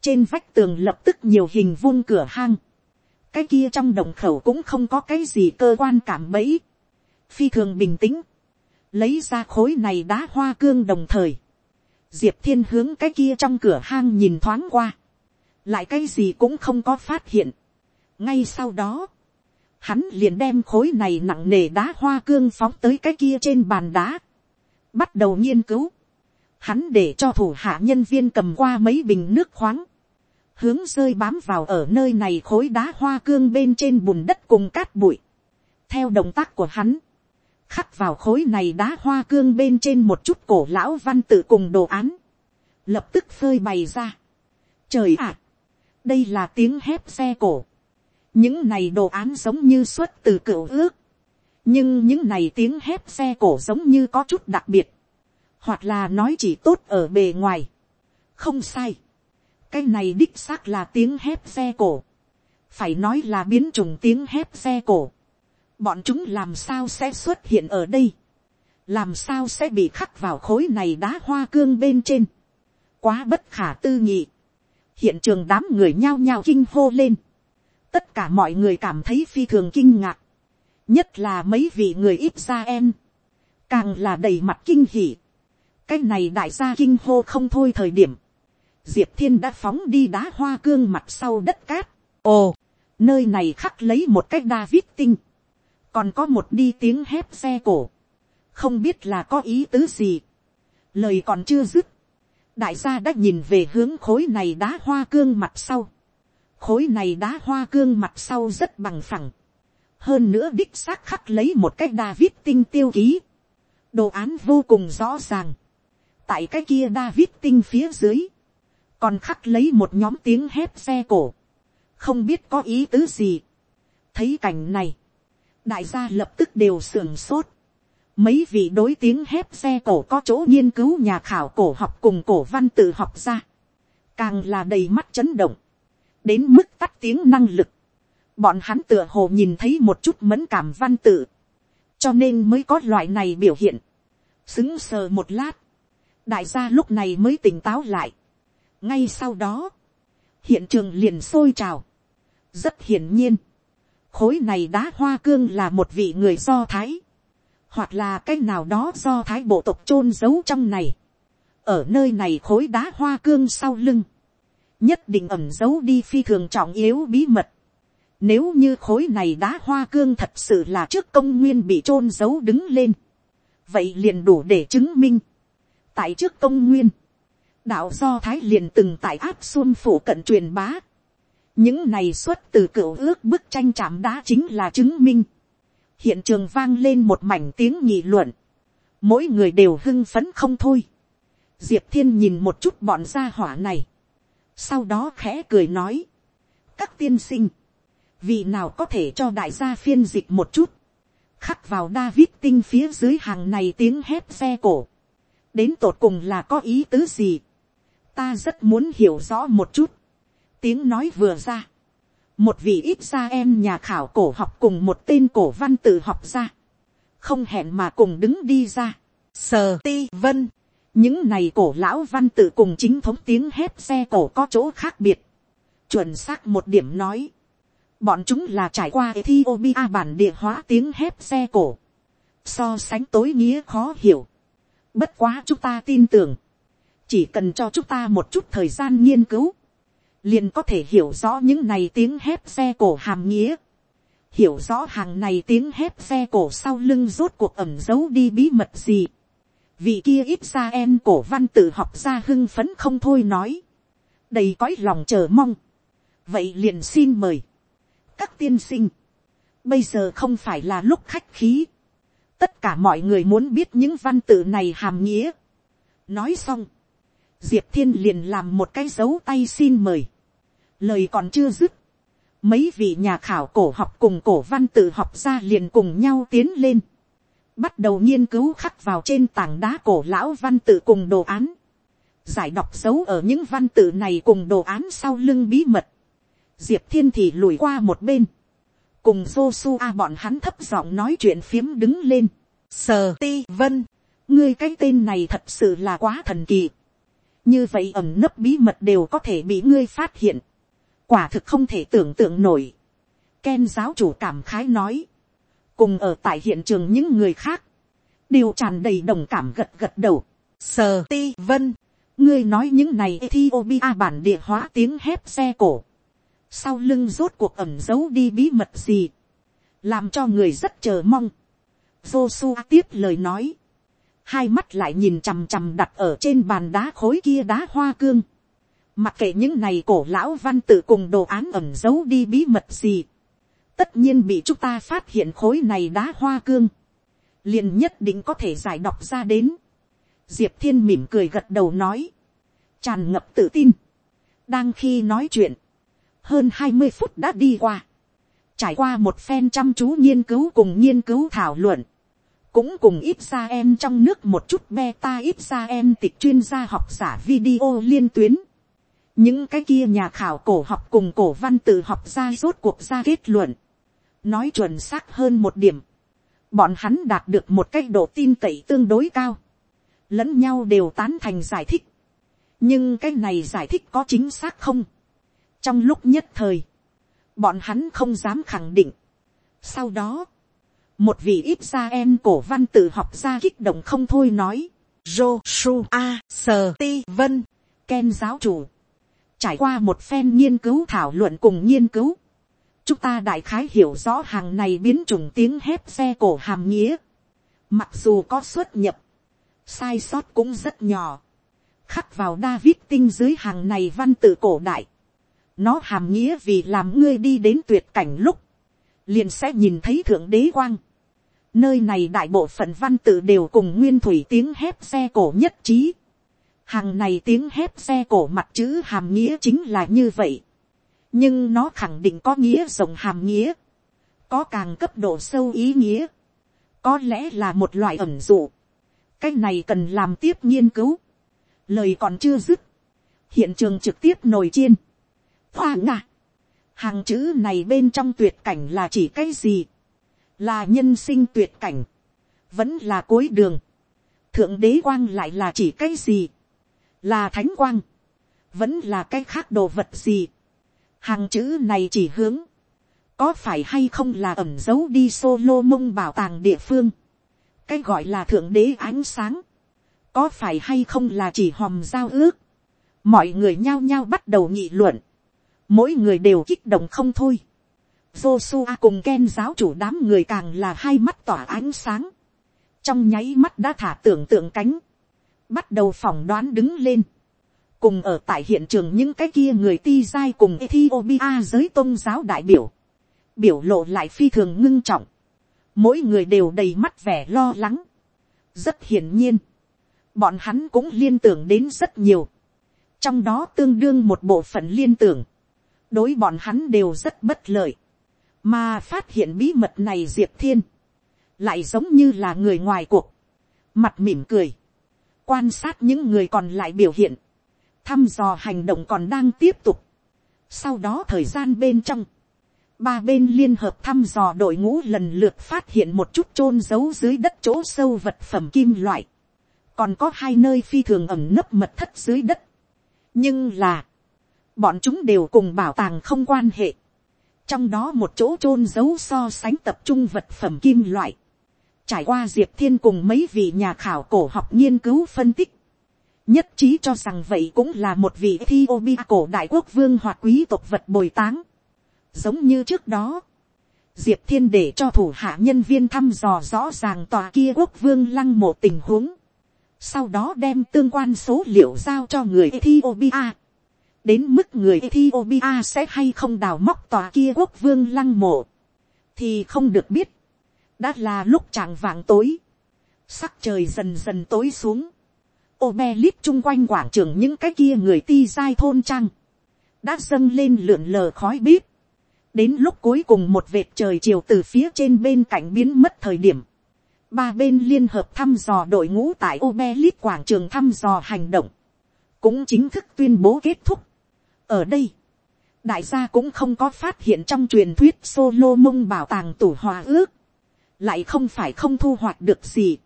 trên vách tường lập tức nhiều hình vuông cửa hang. cái kia trong đồng khẩu cũng không có cái gì cơ quan cảm bẫy. phi thường bình tĩnh, lấy ra khối này đá hoa cương đồng thời. diệp thiên hướng cái kia trong cửa hang nhìn thoáng qua. lại cái gì cũng không có phát hiện. ngay sau đó, hắn liền đem khối này nặng nề đá hoa cương phóng tới cái kia trên bàn đá, bắt đầu nghiên cứu, hắn để cho thủ hạ nhân viên cầm qua mấy bình nước khoáng, hướng rơi bám vào ở nơi này khối đá hoa cương bên trên bùn đất cùng cát bụi. theo động tác của hắn, khắc vào khối này đá hoa cương bên trên một chút cổ lão văn tự cùng đồ án, lập tức phơi bày ra. trời ạ, đây là tiếng hép xe cổ, những này đồ án giống như xuất từ cựu ước, nhưng những này tiếng hép xe cổ giống như có chút đặc biệt, hoặc là nói chỉ tốt ở bề ngoài, không sai, cái này đích xác là tiếng hép xe cổ, phải nói là biến chủng tiếng hép xe cổ, bọn chúng làm sao sẽ xuất hiện ở đây, làm sao sẽ bị khắc vào khối này đá hoa cương bên trên, quá bất khả tư nghị, hiện trường đám người nhao nhao kinh hô lên, tất cả mọi người cảm thấy phi thường kinh ngạc, nhất là mấy vị người ít ra em, càng là đầy mặt kinh hỉ, cái này đại gia kinh hô không thôi thời điểm, diệp thiên đã phóng đi đá hoa cương mặt sau đất cát, ồ, nơi này khắc lấy một cái david tinh, còn có một đi tiếng hép xe cổ, không biết là có ý tứ gì, lời còn chưa dứt, đại gia đã nhìn về hướng khối này đá hoa cương mặt sau, khối này đá hoa cương mặt sau rất bằng phẳng, hơn nữa đích xác khắc lấy một cái David tinh tiêu ký, đồ án vô cùng rõ ràng, tại cái kia David tinh phía dưới, còn khắc lấy một nhóm tiếng hép xe cổ, không biết có ý tứ gì. thấy cảnh này, đại gia lập tức đều sưởng sốt, mấy vị đối tiếng hép xe cổ có chỗ nghiên cứu nhà khảo cổ học cùng cổ văn tự học ra, càng là đầy mắt chấn động, đến mức tắt tiếng năng lực, bọn hắn tựa hồ nhìn thấy một chút mẫn cảm văn tự, cho nên mới có loại này biểu hiện, xứng sờ một lát, đại gia lúc này mới tỉnh táo lại, ngay sau đó, hiện trường liền sôi trào, rất hiển nhiên, khối này đá hoa cương là một vị người do thái, hoặc là cái nào đó do thái bộ tộc chôn giấu trong này, ở nơi này khối đá hoa cương sau lưng, nhất định ẩm giấu đi phi thường trọng yếu bí mật. Nếu như khối này đá hoa cương thật sự là trước công nguyên bị chôn giấu đứng lên, vậy liền đủ để chứng minh. tại trước công nguyên, đạo do thái liền từng tại áp xuân phủ cận truyền bá những này xuất từ cựu ước bức tranh chạm đá chính là chứng minh. hiện trường vang lên một mảnh tiếng nhị luận. mỗi người đều hưng phấn không thôi. diệp thiên nhìn một chút bọn gia hỏa này. Sau đó khẽ cười nói, các tiên sinh, vì nào có thể cho đại gia phiên dịch một chút, khắc vào David tinh phía dưới hàng này tiếng hét xe cổ, đến tột cùng là có ý tứ gì, ta rất muốn hiểu rõ một chút, tiếng nói vừa ra, một vị ít ra em nhà khảo cổ học cùng một tên cổ văn tự học ra, không hẹn mà cùng đứng đi ra, sờ ti vân. Những này cổ lão văn tự cùng chính thống tiếng hét xe cổ có chỗ khác biệt. chuẩn xác một điểm nói, bọn chúng là trải qua Ethiopia bản địa hóa tiếng hét xe cổ. So sánh tối nghĩa khó hiểu. Bất quá chúng ta tin tưởng, chỉ cần cho chúng ta một chút thời gian nghiên cứu, liền có thể hiểu rõ những này tiếng hét xe cổ hàm nghĩa. Hiểu rõ hàng này tiếng hét xe cổ sau lưng rốt cuộc ẩm giấu đi bí mật gì. Vị kia ít ra em cổ văn tự học ra hưng phấn không thôi nói, đầy cõi lòng chờ mong, vậy liền xin mời, các tiên sinh, bây giờ không phải là lúc khách khí, tất cả mọi người muốn biết những văn tự này hàm nghĩa. nói xong, diệp thiên liền làm một cái dấu tay xin mời, lời còn chưa dứt, mấy vị nhà khảo cổ học cùng cổ văn tự học ra liền cùng nhau tiến lên, bắt đầu nghiên cứu khắc vào trên tảng đá cổ lão văn tự cùng đồ án, giải đọc dấu ở những văn tự này cùng đồ án sau lưng bí mật, diệp thiên thì lùi qua một bên, cùng Joshua bọn hắn thấp giọng nói chuyện phiếm đứng lên, sờ ti vân, ngươi cái tên này thật sự là quá thần kỳ, như vậy ẩm nấp bí mật đều có thể bị ngươi phát hiện, quả thực không thể tưởng tượng nổi, Ken giáo chủ cảm khái nói, cùng ở tại hiện trường những người khác, đều tràn đầy đồng cảm gật gật đầu. Sờ ti vân, ngươi nói những này Ethiopia bản địa hóa tiếng hép xe cổ. Sau lưng rốt cuộc ẩm giấu đi bí mật gì. Làm cho người rất chờ mong. Joshua tiếp lời nói. hai mắt lại nhìn chằm chằm đặt ở trên bàn đá khối kia đá hoa cương, mặc kệ những này cổ lão văn tự cùng đồ án ẩm giấu đi bí mật gì, tất nhiên bị chúng ta phát hiện khối này đá hoa cương, liền nhất định có thể giải đọc ra đến. diệp thiên mỉm cười gật đầu nói, tràn ngập tự tin, đang khi nói chuyện, hơn hai mươi phút đã đi qua, trải qua một phen chăm chú nghiên cứu cùng nghiên cứu thảo luận, cũng cùng ít ra em trong nước một chút beta ít ra em tịch chuyên gia học giả video liên tuyến những cái kia nhà khảo cổ học cùng cổ văn tự học ra rốt cuộc ra kết luận. nói chuẩn xác hơn một điểm. bọn hắn đạt được một cái độ tin cậy tương đối cao. lẫn nhau đều tán thành giải thích. nhưng cái này giải thích có chính xác không. trong lúc nhất thời, bọn hắn không dám khẳng định. sau đó, một vị ít ra em cổ văn tự học ra kích động không thôi nói, Joshua vân Ken giáo chủ, trải qua một phen nghiên cứu thảo luận cùng nghiên cứu, chúng ta đại khái hiểu rõ hàng này biến chủng tiếng hép xe cổ hàm nghĩa, mặc dù có xuất nhập, sai sót cũng rất nhỏ, khắc vào David tinh dưới hàng này văn tự cổ đại, nó hàm nghĩa vì làm ngươi đi đến tuyệt cảnh lúc, liền sẽ nhìn thấy thượng đế quang. Nơi này đại bộ phận văn tự đều cùng nguyên thủy tiếng hép xe cổ nhất trí. Hàng này tiếng hét xe cổ mặt chữ hàm nghĩa chính là như vậy. Nhưng nó khẳng định có nghĩa rộng hàm nghĩa. Có càng cấp độ sâu ý nghĩa. Có lẽ là một loại ẩn dụ. Cái này cần làm tiếp nghiên cứu. Lời còn chưa dứt. Hiện trường trực tiếp nổi chiên. Hoa ngạ hàng chữ này bên trong tuyệt cảnh là chỉ cái gì, là nhân sinh tuyệt cảnh, vẫn là cuối đường, thượng đế quang lại là chỉ cái gì, là thánh quang, vẫn là cái khác đồ vật gì, hàng chữ này chỉ hướng, có phải hay không là ẩm giấu đi solo mông bảo tàng địa phương, cái gọi là thượng đế ánh sáng, có phải hay không là chỉ hòm giao ước, mọi người nhao nhao bắt đầu nghị luận, mỗi người đều kích động không thôi. Joshua cùng Ken giáo chủ đám người càng là hai mắt tỏa ánh sáng. Trong nháy mắt đã thả tưởng tượng cánh. Bắt đầu phỏng đoán đứng lên. Cùng ở tại hiện trường những cái kia người ti giai cùng Ethiopia giới tôn giáo đại biểu. Biểu lộ lại phi thường ngưng trọng. Mỗi người đều đầy mắt vẻ lo lắng. Rất hiển nhiên. Bọn hắn cũng liên tưởng đến rất nhiều. Trong đó tương đương một bộ phận liên tưởng đối bọn hắn đều rất bất lợi, mà phát hiện bí mật này diệp thiên, lại giống như là người ngoài cuộc, mặt mỉm cười, quan sát những người còn lại biểu hiện, thăm dò hành động còn đang tiếp tục. Sau đó thời gian bên trong, ba bên liên hợp thăm dò đội ngũ lần lượt phát hiện một chút chôn giấu dưới đất chỗ sâu vật phẩm kim loại, còn có hai nơi phi thường ẩm nấp mật thất dưới đất. nhưng là, bọn chúng đều cùng bảo tàng không quan hệ. trong đó một chỗ chôn giấu so sánh tập trung vật phẩm kim loại trải qua diệp thiên cùng mấy vị nhà khảo cổ học nghiên cứu phân tích. nhất trí cho rằng vậy cũng là một vị Ethiopia cổ đại quốc vương hoặc quý tộc vật bồi táng. giống như trước đó. Diệp Thiên để cho thủ hạ nhân viên thăm dò rõ ràng tòa kia quốc vương lăng mộ tình huống. Sau đó đem tương quan số liệu giao cho người Ethiopia đến mức người Ethiopia sẽ hay không đào móc tòa kia quốc vương lăng mộ, thì không được biết đã là lúc chàng vàng tối, sắc trời dần dần tối xuống, ô me lít chung quanh quảng trường những cái kia người ti dai thôn trăng, đã dâng lên lượn lờ khói bếp. đến lúc cuối cùng một vệt trời chiều từ phía trên bên cạnh biến mất thời điểm, ba bên liên hợp thăm dò đội ngũ tại ô me lít quảng trường thăm dò hành động, cũng chính thức tuyên bố kết thúc. Ở đây, đại gia cũng không có phát hiện trong truyền thuyết solo mông bảo tàng tủ hòa ước, lại không phải không thu hoạch được gì.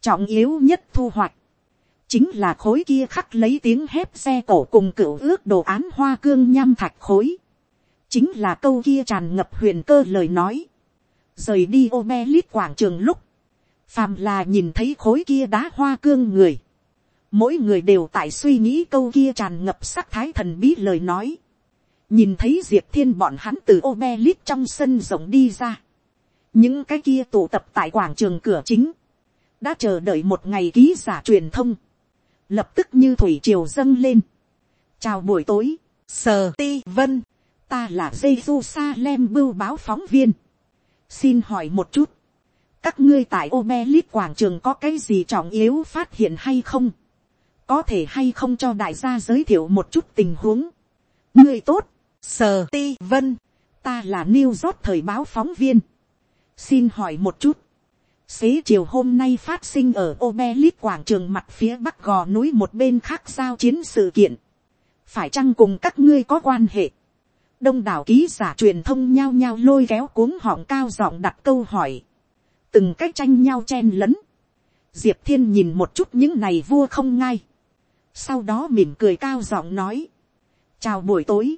trọng yếu nhất thu hoạch, chính là khối kia khắc lấy tiếng hép xe cổ cùng cựu ước đồ án hoa cương nham thạch khối, chính là câu kia tràn ngập huyền cơ lời nói, rời đi ô me lít quảng trường lúc, phàm là nhìn thấy khối kia đá hoa cương người, mỗi người đều tại suy nghĩ câu kia tràn ngập sắc thái thần bí lời nói. nhìn thấy diệp thiên bọn hắn từ ô me lít trong sân rộng đi ra những cái kia tụ tập tại quảng trường cửa chính, đã chờ đợi một ngày ký giả truyền thông, lập tức như thủy triều dâng lên. chào buổi tối, sờ ti vân, ta là dây du sa lem bưu báo phóng viên. xin hỏi một chút, các ngươi tại ô quảng trường có cái gì trọng yếu phát hiện hay không, có thể hay không cho đại gia giới thiệu một chút tình huống. ngươi tốt, sờ ti vân, ta là new york thời báo phóng viên xin hỏi một chút, xế chiều hôm nay phát sinh ở Obelit quảng trường mặt phía bắc gò núi một bên khác giao chiến sự kiện. Phải chăng cùng các ngươi có quan hệ? Đông đảo ký giả truyền thông nhau nhau lôi kéo cuống họng cao giọng đặt câu hỏi. Từng cách tranh nhau chen lấn. Diệp Thiên nhìn một chút những này vua không ngay. Sau đó mỉm cười cao giọng nói. Chào buổi tối.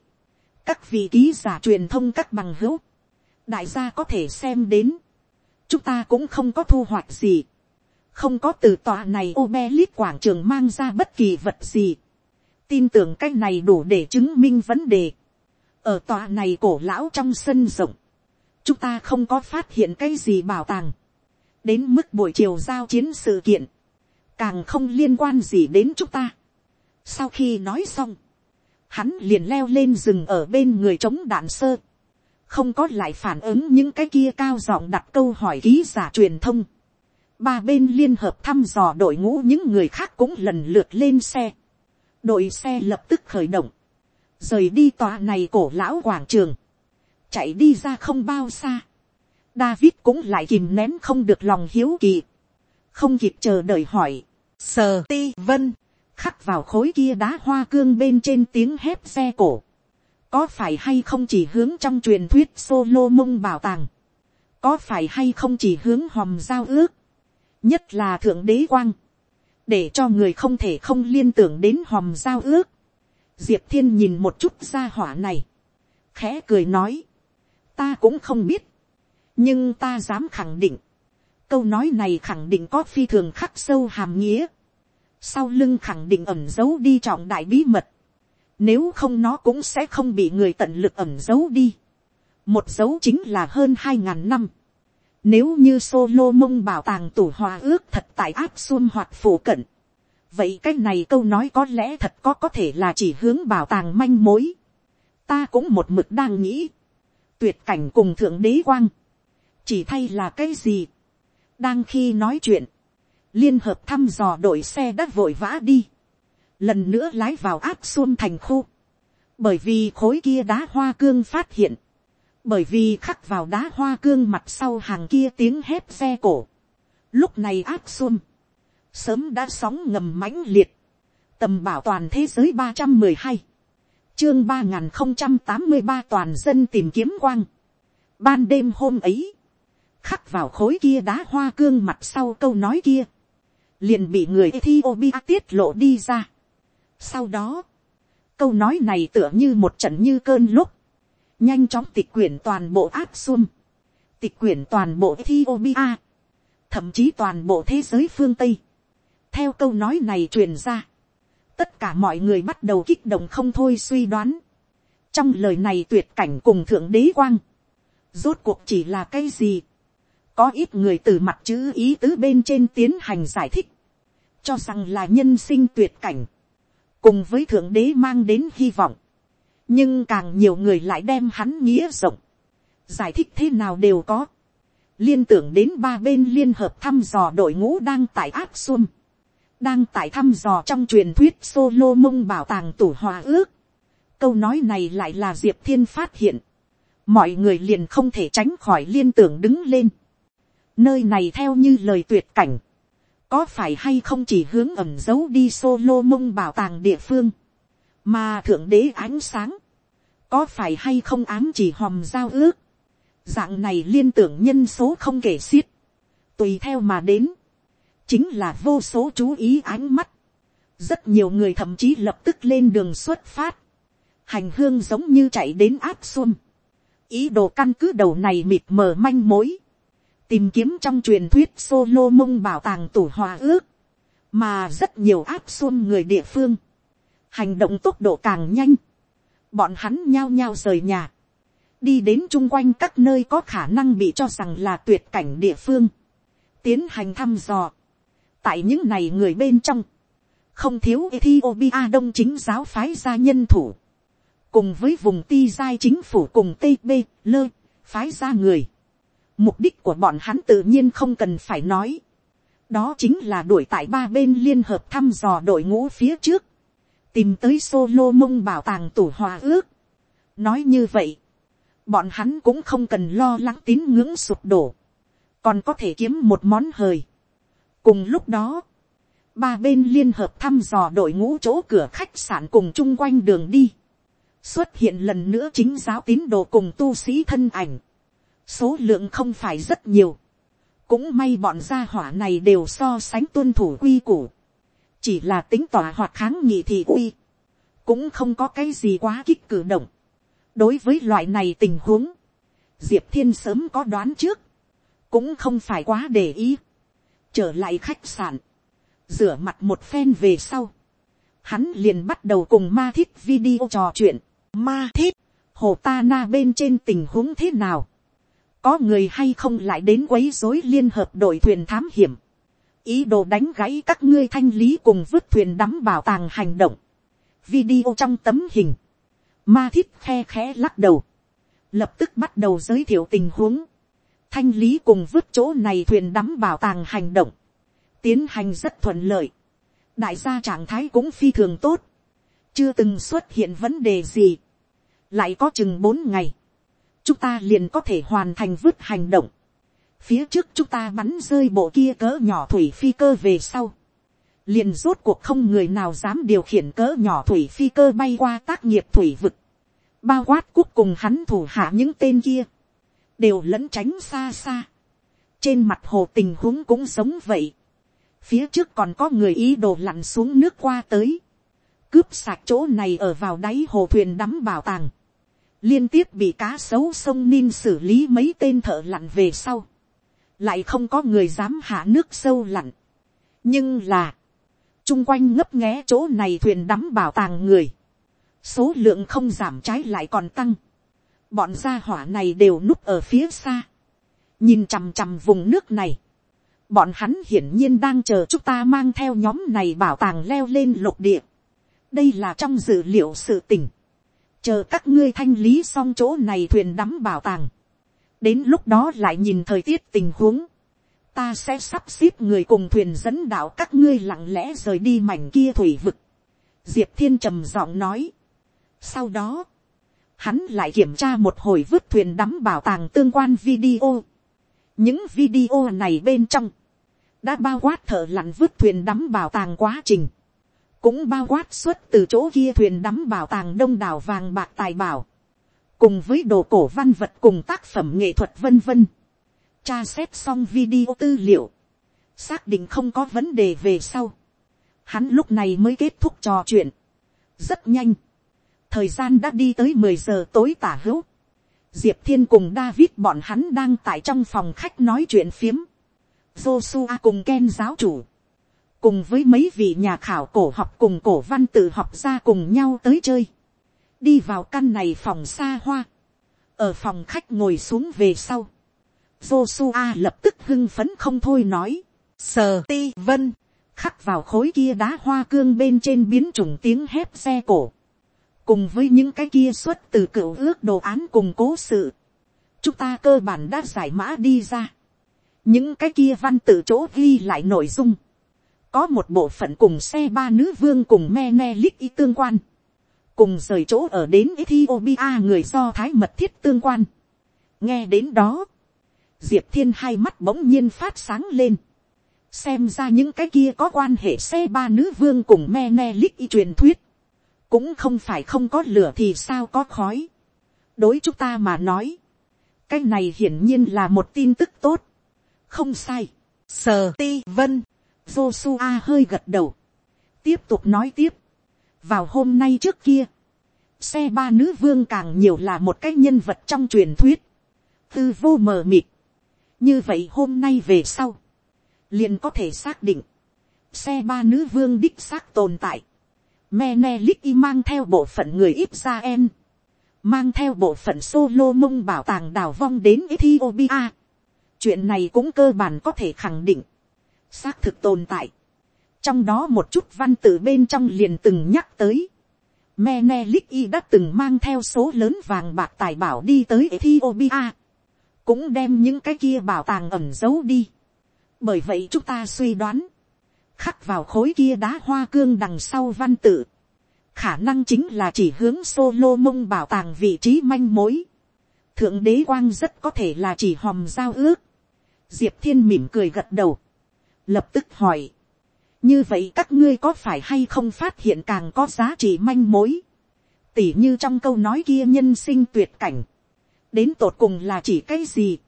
Các vị ký giả truyền thông các bằng hữu. Đại gia có thể xem đến. Chúng ta cũng không có thu hoạch gì, không có từ tòa này ô be lít quảng trường mang ra bất kỳ vật gì, tin tưởng cái này đủ để chứng minh vấn đề, ở tòa này cổ lão trong sân rộng, chúng ta không có phát hiện cái gì bảo tàng, đến mức buổi chiều giao chiến sự kiện, càng không liên quan gì đến chúng ta. sau khi nói xong, hắn liền leo lên rừng ở bên người chống đạn sơ, không có lại phản ứng những cái kia cao giọng đặt câu hỏi ký giả truyền thông. Ba bên liên hợp thăm dò đội ngũ những người khác cũng lần lượt lên xe. Đội xe lập tức khởi động. Rời đi tòa này cổ lão quảng trường. Chạy đi ra không bao xa. David cũng lại kìm nén không được lòng hiếu kỳ. Không kịp chờ đợi hỏi. Sờ ti vân. Khắc vào khối kia đá hoa cương bên trên tiếng hét xe cổ có phải hay không chỉ hướng trong truyền thuyết solo mông bảo tàng, có phải hay không chỉ hướng hòm giao ước, nhất là thượng đế quang, để cho người không thể không liên tưởng đến hòm giao ước. Diệp thiên nhìn một chút ra hỏa này, khẽ cười nói, ta cũng không biết, nhưng ta dám khẳng định, câu nói này khẳng định có phi thường khắc sâu hàm nghĩa, sau lưng khẳng định ẩm giấu đi trọng đại bí mật, nếu không nó cũng sẽ không bị người tận lực ẩm giấu đi. Một dấu chính là hơn hai ngàn năm. Nếu như solo mông bảo tàng tủ hòa ước thật tại áp xuân hoạt phổ cận. Vậy cái này câu nói có lẽ thật có có thể là chỉ hướng bảo tàng manh mối. Ta cũng một mực đang nghĩ. Tuyệt cảnh cùng thượng đế quang. Chỉ thay là cái gì? Đang khi nói chuyện. Liên hợp thăm dò đội xe đã vội vã đi lần nữa lái vào áp xuân thành khu, bởi vì khối kia đá hoa cương phát hiện, bởi vì khắc vào đá hoa cương mặt sau hàng kia tiếng hét xe cổ, lúc này áp xuân, sớm đã sóng ngầm mãnh liệt, tầm bảo toàn thế giới ba trăm mười hai, chương ba n g h n không trăm tám mươi ba toàn dân tìm kiếm quang, ban đêm hôm ấy, khắc vào khối kia đá hoa cương mặt sau câu nói kia, liền bị người Ethiopia tiết lộ đi ra. Sau đó, câu nói này tựa như một trận như cơn lúc, nhanh chóng tịch quyển toàn bộ áp xuân, tịch quyển toàn bộ Ethiopia, thậm chí toàn bộ thế giới phương Tây. Theo câu nói này truyền ra, tất cả mọi người bắt đầu kích động không thôi suy đoán. Trong lời này tuyệt cảnh cùng thượng đế quang, rốt cuộc chỉ là cái gì? Có ít người từ mặt chữ ý tứ bên trên tiến hành giải thích, cho rằng là nhân sinh tuyệt cảnh cùng với thượng đế mang đến hy vọng, nhưng càng nhiều người lại đem hắn nghĩa rộng, giải thích thế nào đều có, liên tưởng đến ba bên liên hợp thăm dò đội ngũ đang tại áp xuân, đang tại thăm dò trong truyền thuyết solo mông bảo tàng tủ hòa ước, câu nói này lại là diệp thiên phát hiện, mọi người liền không thể tránh khỏi liên tưởng đứng lên, nơi này theo như lời tuyệt cảnh, có phải hay không chỉ hướng ẩm giấu đi solo mông bảo tàng địa phương, mà thượng đế ánh sáng, có phải hay không ám chỉ hòm giao ước, dạng này liên tưởng nhân số không kể xiết, tùy theo mà đến, chính là vô số chú ý ánh mắt, rất nhiều người thậm chí lập tức lên đường xuất phát, hành hương giống như chạy đến áp xuân, ý đồ căn cứ đầu này mịt mờ manh mối, tìm kiếm trong truyền thuyết solo mông bảo tàng tủ hòa ước, mà rất nhiều áp xuân người địa phương, hành động tốc độ càng nhanh, bọn hắn nhao nhao rời nhà, đi đến chung quanh các nơi có khả năng bị cho rằng là tuyệt cảnh địa phương, tiến hành thăm dò, tại những này người bên trong, không thiếu Ethiopia đông chính giáo phái gia nhân thủ, cùng với vùng ti giai chính phủ cùng TB, lơ, phái ra người. Mục đích của bọn hắn tự nhiên không cần phải nói. Đó chính là đuổi tại ba bên liên hợp thăm dò đội ngũ phía trước. Tìm tới solo mông bảo tàng tủ hòa ước. Nói như vậy, bọn hắn cũng không cần lo lắng tín ngưỡng sụp đổ. Còn có thể kiếm một món hời. Cùng lúc đó, ba bên liên hợp thăm dò đội ngũ chỗ cửa khách sạn cùng chung quanh đường đi xuất hiện lần nữa chính giáo tín đồ cùng tu sĩ thân ảnh, số lượng không phải rất nhiều, cũng may bọn gia hỏa này đều so sánh tuân thủ quy củ, chỉ là tính tỏa hoặc kháng nghị thì uy, cũng không có cái gì quá kích cử động. đối với loại này tình huống, diệp thiên sớm có đoán trước, cũng không phải quá để ý, trở lại khách sạn, rửa mặt một phen về sau, hắn liền bắt đầu cùng ma thiết video trò chuyện, ma thiết, hồ ta na bên trên tình huống thế nào, có người hay không lại đến quấy rối liên hợp đội thuyền thám hiểm, ý đồ đánh gãy các ngươi thanh lý cùng vứt thuyền đắm bảo tàng hành động, video trong tấm hình, ma thiết khe khẽ lắc đầu, lập tức bắt đầu giới thiệu tình huống, thanh lý cùng vứt chỗ này thuyền đắm bảo tàng hành động, tiến hành rất thuận lợi, đại gia trạng thái cũng phi thường tốt, chưa từng xuất hiện vấn đề gì, lại có chừng bốn ngày, chúng ta liền có thể hoàn thành vứt hành động. phía trước chúng ta bắn rơi bộ kia cỡ nhỏ thủy phi cơ về sau. liền rốt cuộc không người nào dám điều khiển cỡ nhỏ thủy phi cơ bay qua tác nghiệp thủy vực. bao quát cuối cùng hắn thủ hạ những tên kia. đều lẫn tránh xa xa. trên mặt hồ tình huống cũng giống vậy. phía trước còn có người ý đồ lặn xuống nước qua tới cướp sạc chỗ này ở vào đáy hồ thuyền đắm bảo tàng liên tiếp bị cá sấu sông ninh xử lý mấy tên thợ lặn về sau, lại không có người dám hạ nước sâu lặn. nhưng là, chung quanh ngấp nghé chỗ này thuyền đắm bảo tàng người, số lượng không giảm trái lại còn tăng, bọn gia hỏa này đều núp ở phía xa, nhìn chằm chằm vùng nước này, bọn hắn hiển nhiên đang chờ chúng ta mang theo nhóm này bảo tàng leo lên lục địa, đây là trong dữ liệu sự tình, chờ các ngươi thanh lý xong chỗ này thuyền đắm bảo tàng, đến lúc đó lại nhìn thời tiết tình huống, ta sẽ sắp xếp người cùng thuyền dẫn đạo các ngươi lặng lẽ rời đi mảnh kia thủy vực. diệp thiên trầm giọng nói. sau đó, hắn lại kiểm tra một hồi vứt thuyền đắm bảo tàng tương quan video. những video này bên trong, đã bao quát thợ lặn vứt thuyền đắm bảo tàng quá trình cũng bao quát xuất từ chỗ kia thuyền đắm bảo tàng đông đảo vàng bạc tài bảo, cùng với đồ cổ văn vật cùng tác phẩm nghệ thuật vân vân. Tra xét xong video tư liệu, xác định không có vấn đề về sau. Hắn lúc này mới kết thúc trò chuyện. Rất nhanh. Thời gian đã đi tới mười giờ tối tả hữu. Diệp Thiên cùng David bọn hắn đang tại trong phòng khách nói chuyện phiếm. Joshua cùng Ken giáo chủ cùng với mấy vị nhà khảo cổ học cùng cổ văn tự học ra cùng nhau tới chơi, đi vào căn này phòng xa hoa, ở phòng khách ngồi xuống về sau, Joshua lập tức hưng phấn không thôi nói, sờ ti vân, khắc vào khối kia đá hoa cương bên trên biến chủng tiếng hép xe cổ, cùng với những cái kia xuất từ cựu ước đồ án cùng cố sự, chúng ta cơ bản đã giải mã đi ra, những cái kia văn tự chỗ ghi lại nội dung, có một bộ phận cùng xe ba nữ vương cùng me ne lít y tương quan, cùng rời chỗ ở đến Ethiopia người do thái mật thiết tương quan. nghe đến đó, diệp thiên hai mắt bỗng nhiên phát sáng lên, xem ra những cái kia có quan hệ xe ba nữ vương cùng me ne lít y truyền thuyết, cũng không phải không có lửa thì sao có khói. đối chúng ta mà nói, cái này hiển nhiên là một tin tức tốt, không sai, sờ ti vân. Joshua hơi gật đầu. Tiếp tục nói tiếp. Vào hôm nay trước kia. Xe ba nữ vương càng nhiều là một cái nhân vật trong truyền thuyết. Tư vô mờ mịt. Như vậy hôm nay về sau. Liền có thể xác định. Xe ba nữ vương đích xác tồn tại. Menelik y mang theo bộ phận người Israel. Mang theo bộ phận solo mông bảo tàng đào vong đến Ethiopia. Chuyện này cũng cơ bản có thể khẳng định xác thực tồn tại. trong đó một chút văn tự bên trong liền từng nhắc tới. Menelik y đã từng mang theo số lớn vàng bạc tài bảo đi tới Ethiopia. Cũng đem những cái kia bảo tàng ẩn giấu đi. Bởi vậy chúng ta suy đoán. Khắc vào khối kia đá hoa cương đằng sau văn tự. Khả năng chính là chỉ hướng solo bảo tàng vị trí manh mối. Thượng đế quang rất có thể là chỉ hòm giao ước. Diệp thiên mỉm cười gật đầu. Lập tức hỏi. Như vậy các ngươi có phải hay không phát hiện càng có giá trị manh mối, tỉ như trong câu nói kia nhân sinh tuyệt cảnh, đến tột cùng là chỉ cái gì,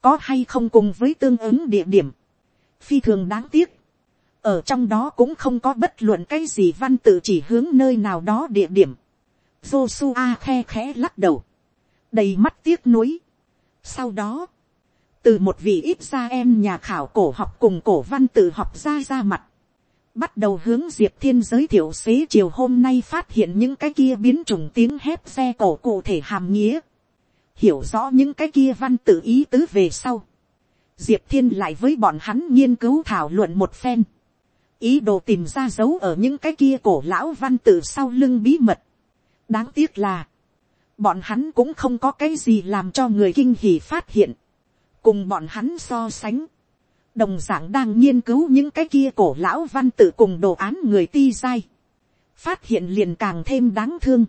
có hay không cùng với tương ứng địa điểm, phi thường đáng tiếc, ở trong đó cũng không có bất luận cái gì văn tự chỉ hướng nơi nào đó địa điểm, Joshua khe khẽ lắc đầu, đầy mắt tiếc nuối. Sau đó, từ một vị ít ra em nhà khảo cổ học cùng cổ văn tự học ra ra mặt, bắt đầu hướng diệp thiên giới thiệu xế chiều hôm nay phát hiện những cái kia biến chủng tiếng hét xe cổ cụ thể hàm nghĩa, hiểu rõ những cái kia văn tự ý tứ về sau, diệp thiên lại với bọn hắn nghiên cứu thảo luận một phen, ý đồ tìm ra dấu ở những cái kia cổ lão văn tự sau lưng bí mật. đáng tiếc là, bọn hắn cũng không có cái gì làm cho người kinh hỉ phát hiện, cùng bọn hắn so sánh, đồng dạng đang nghiên cứu những cái kia cổ lão văn tự cùng đồ án người ti giai, phát hiện liền càng thêm đáng thương.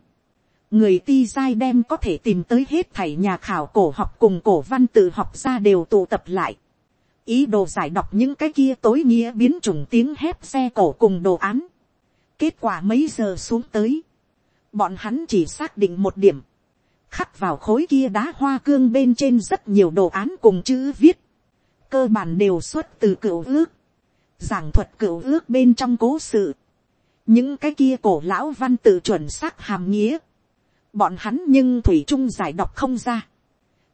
người ti giai đem có thể tìm tới hết thảy nhà khảo cổ học cùng cổ văn tự học ra đều tụ tập lại. ý đồ giải đọc những cái kia tối nghĩa biến chủng tiếng hét xe cổ cùng đồ án. kết quả mấy giờ xuống tới, bọn hắn chỉ xác định một điểm, khắc vào khối kia đá hoa cương bên trên rất nhiều đồ án cùng chữ viết. Cơ bản đều xuất từ cựu ước, giảng thuật cựu ước bên trong cố sự, những cái kia cổ lão văn tự chuẩn xác hàm nghĩa, bọn hắn nhưng thủy trung giải đọc không ra,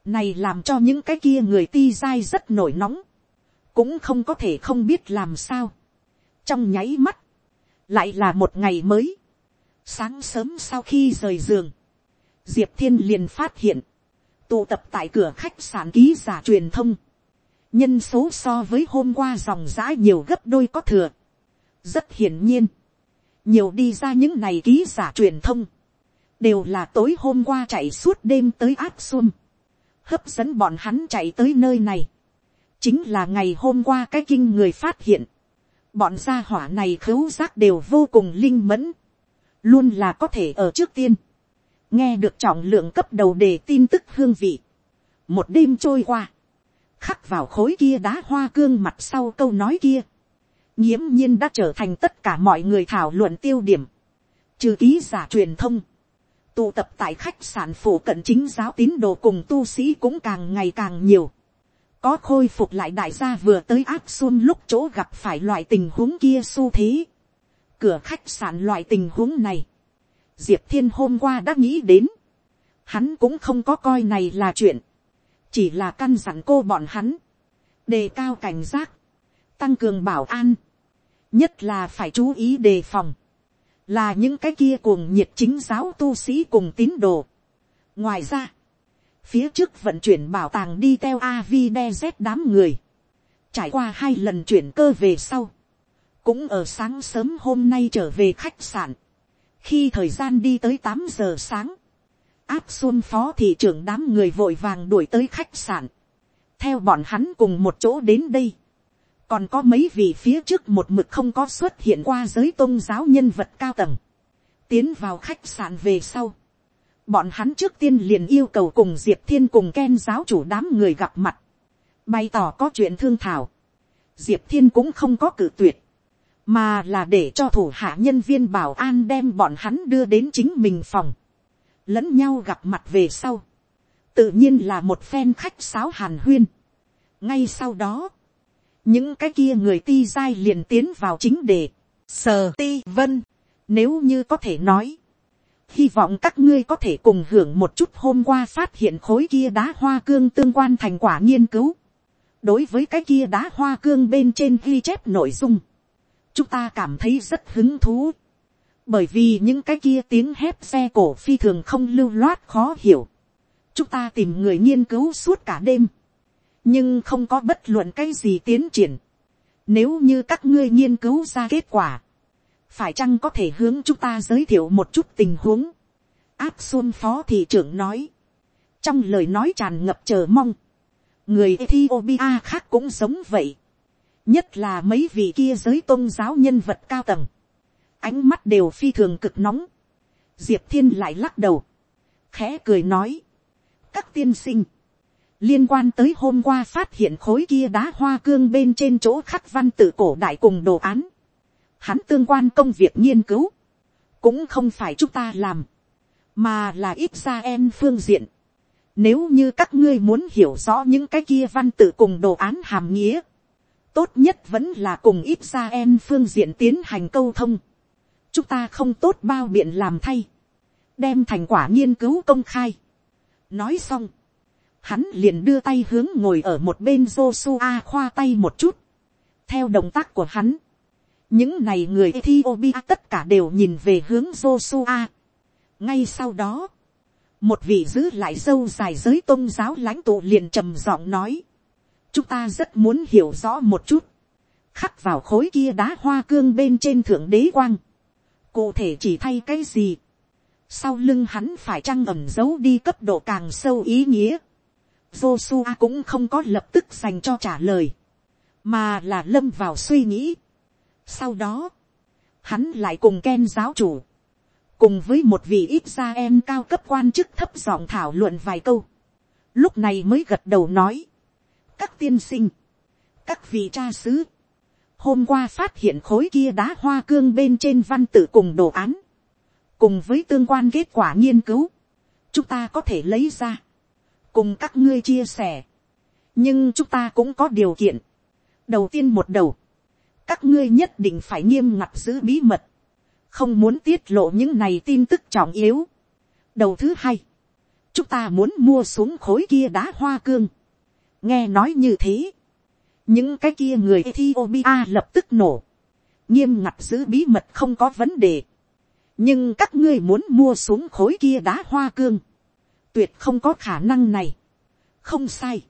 này làm cho những cái kia người ti dai rất nổi nóng, cũng không có thể không biết làm sao, trong nháy mắt, lại là một ngày mới, sáng sớm sau khi rời giường, diệp thiên liền phát hiện, tụ tập tại cửa khách sạn ký giả truyền thông, nhân số so với hôm qua dòng giã nhiều gấp đôi có thừa. rất hiển nhiên, nhiều đi ra những này ký giả truyền thông, đều là tối hôm qua chạy suốt đêm tới áp xuân, hấp dẫn bọn hắn chạy tới nơi này, chính là ngày hôm qua cái kinh người phát hiện, bọn gia hỏa này khứu giác đều vô cùng linh mẫn, luôn là có thể ở trước tiên, nghe được trọng lượng cấp đầu đề tin tức hương vị, một đêm trôi qua, khắc vào khối kia đá hoa cương mặt sau câu nói kia, nghiễm nhiên đã trở thành tất cả mọi người thảo luận tiêu điểm, trừ ký giả truyền thông, tụ tập tại khách sạn phủ cận chính giáo tín đồ cùng tu sĩ cũng càng ngày càng nhiều, có khôi phục lại đại gia vừa tới áp xuân lúc chỗ gặp phải loại tình huống kia xu thế, cửa khách sạn loại tình huống này, diệp thiên hôm qua đã nghĩ đến, hắn cũng không có coi này là chuyện, chỉ là căn dặn cô bọn hắn, đề cao cảnh giác, tăng cường bảo an, nhất là phải chú ý đề phòng, là những cái kia cuồng nhiệt chính giáo tu sĩ cùng tín đồ. ngoài ra, phía trước vận chuyển bảo tàng đi theo Avidez đám người, trải qua hai lần chuyển cơ về sau, cũng ở sáng sớm hôm nay trở về khách sạn, khi thời gian đi tới tám giờ sáng, áp xuân phó thị trưởng đám người vội vàng đuổi tới khách sạn, theo bọn hắn cùng một chỗ đến đây, còn có mấy vị phía trước một mực không có xuất hiện qua giới tôn giáo nhân vật cao tầng, tiến vào khách sạn về sau, bọn hắn trước tiên liền yêu cầu cùng diệp thiên cùng ken giáo chủ đám người gặp mặt, bày tỏ có chuyện thương thảo, diệp thiên cũng không có cử tuyệt, mà là để cho thủ hạ nhân viên bảo an đem bọn hắn đưa đến chính mình phòng lẫn nhau gặp mặt về sau, tự nhiên là một phen khách sáo hàn huyên. ngay sau đó, những cái kia người ti giai liền tiến vào chính đề, sờ ti vân, nếu như có thể nói, hy vọng các ngươi có thể cùng hưởng một chút hôm qua phát hiện khối kia đá hoa cương tương quan thành quả nghiên cứu. đối với cái kia đá hoa cương bên trên ghi chép nội dung, chúng ta cảm thấy rất hứng thú bởi vì những cái kia tiếng hét xe cổ phi thường không lưu loát khó hiểu. chúng ta tìm người nghiên cứu suốt cả đêm, nhưng không có bất luận cái gì tiến triển. Nếu như các ngươi nghiên cứu ra kết quả, phải chăng có thể hướng chúng ta giới thiệu một chút tình huống. Áp xuân phó thị trưởng nói. Trong lời nói tràn ngập chờ mong. Người Ethiopia khác cũng giống vậy. Nhất là mấy vị kia giới tôn giáo nhân vật cao tầng. Ánh mắt đều phi thường cực nóng. Diệp Thiên lại lắc đầu. Khẽ cười nói. Các tiên sinh liên quan tới hôm qua phát hiện khối kia đá hoa cương bên trên chỗ khắc văn tự cổ đại cùng đồ án. Hắn tương quan công việc nghiên cứu, cũng không phải chúng ta làm, mà là ít ra em phương diện. Nếu như các ngươi muốn hiểu rõ những cái kia văn tự cùng đồ án hàm nghĩa, tốt nhất vẫn là cùng ít ra em phương diện tiến hành câu thông. Chúng ta không tốt bao biện làm thay, đem thành quả nghiên cứu công khai. Nói xong, hắn liền đưa tay hướng ngồi ở một bên Joshua khoa tay một chút. Theo động tác của hắn, những này người Ethiopia tất cả đều nhìn về hướng Joshua. ngay sau đó, một vị giữ lại dâu dài giới tôn giáo lãnh tụ liền trầm giọng nói, chúng ta rất muốn hiểu rõ một chút, khắc vào khối kia đá hoa cương bên trên thượng đế quang, cụ thể chỉ thay cái gì, sau lưng hắn phải trăng ẩm giấu đi cấp độ càng sâu ý nghĩa, Joshua cũng không có lập tức dành cho trả lời, mà là lâm vào suy nghĩ. Sau đó, hắn lại cùng Ken giáo chủ, cùng với một vị ít gia em cao cấp quan chức thấp giọng thảo luận vài câu. Lúc này mới gật đầu nói, các tiên sinh, các vị cha xứ, hôm qua phát hiện khối kia đá hoa cương bên trên văn tự cùng đồ án, cùng với tương quan kết quả nghiên cứu, chúng ta có thể lấy ra, cùng các ngươi chia sẻ, nhưng chúng ta cũng có điều kiện. đầu tiên một đầu, các ngươi nhất định phải nghiêm ngặt giữ bí mật, không muốn tiết lộ những này tin tức trọng yếu. đầu thứ hai, chúng ta muốn mua xuống khối kia đá hoa cương nghe nói như thế, những cái kia người Ethiopia lập tức nổ, nghiêm ngặt giữ bí mật không có vấn đề. nhưng các ngươi muốn mua xuống khối kia đá hoa cương, tuyệt không có khả năng này. không sai.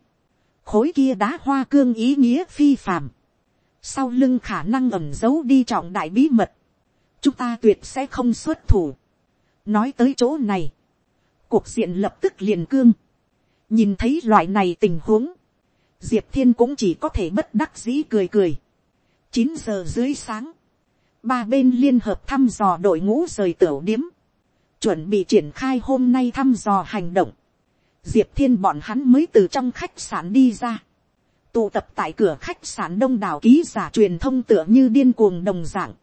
khối kia đá hoa cương ý nghĩa phi phàm. sau lưng khả năng ẩm giấu đi trọng đại bí mật. chúng ta tuyệt sẽ không xuất thủ. nói tới chỗ này, cuộc diện lập tức liền cương. nhìn thấy loại này tình huống, diệp thiên cũng chỉ có thể bất đắc dĩ cười cười. chín giờ dưới sáng, ba bên liên hợp thăm dò đội ngũ rời tiểu điếm. Chuẩn bị triển khai hôm nay thăm dò hành động, diệp thiên bọn hắn mới từ trong khách sạn đi ra, tụ tập tại cửa khách sạn đông đảo ký giả truyền thông tựa như điên cuồng đồng dạng,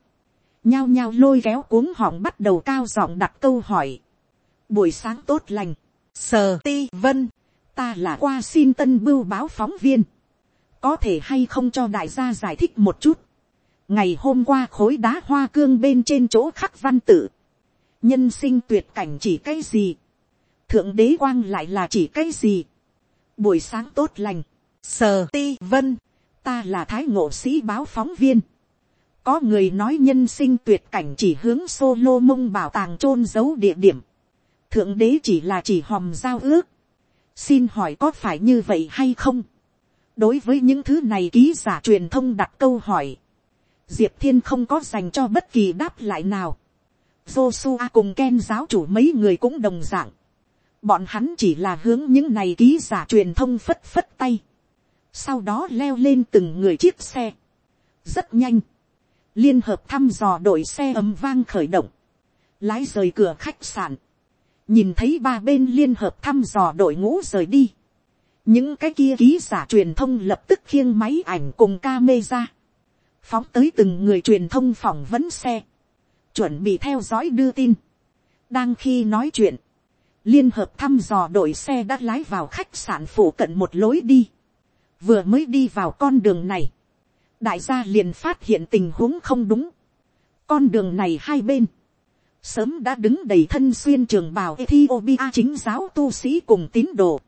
nhao nhao lôi kéo cuống họng bắt đầu cao giọng đặt câu hỏi, buổi sáng tốt lành, sờ ti vân, ta là qua xin tân bưu báo phóng viên, có thể hay không cho đại gia giải thích một chút, ngày hôm qua khối đá hoa cương bên trên chỗ khắc văn tự, nhân sinh tuyệt cảnh chỉ cái gì, thượng đế quang lại là chỉ cái gì, buổi sáng tốt lành, sờ ti vân, ta là thái ngộ sĩ báo phóng viên, có người nói nhân sinh tuyệt cảnh chỉ hướng solo mông bảo tàng chôn giấu địa điểm, thượng đế chỉ là chỉ hòm giao ước, xin hỏi có phải như vậy hay không, đối với những thứ này ký giả truyền thông đặt câu hỏi, diệp thiên không có dành cho bất kỳ đáp lại nào, Joshua cùng Ken giáo chủ mấy người cũng đồng dạng. Bọn hắn chỉ là hướng những này ký giả truyền thông phất phất tay. Sau đó leo lên từng người chiếc xe. Rất nhanh. Liên hợp thăm dò đội xe ấm vang khởi động. Lái rời cửa khách sạn. Nhìn thấy ba bên liên hợp thăm dò đội ngũ rời đi. Những cái kia ký giả truyền thông lập tức khiêng máy ảnh cùng camera. Phóng tới từng người truyền thông phỏng vấn xe chuẩn bị theo dõi đưa tin. đang khi nói chuyện, liên hợp thăm dò đội xe đã lái vào khách sạn phủ cận một lối đi. vừa mới đi vào con đường này, đại gia liền phát hiện tình huống không đúng. con đường này hai bên, sớm đã đứng đầy thân xuyên trường bào Ethiopia chính giáo tu sĩ cùng tín đồ.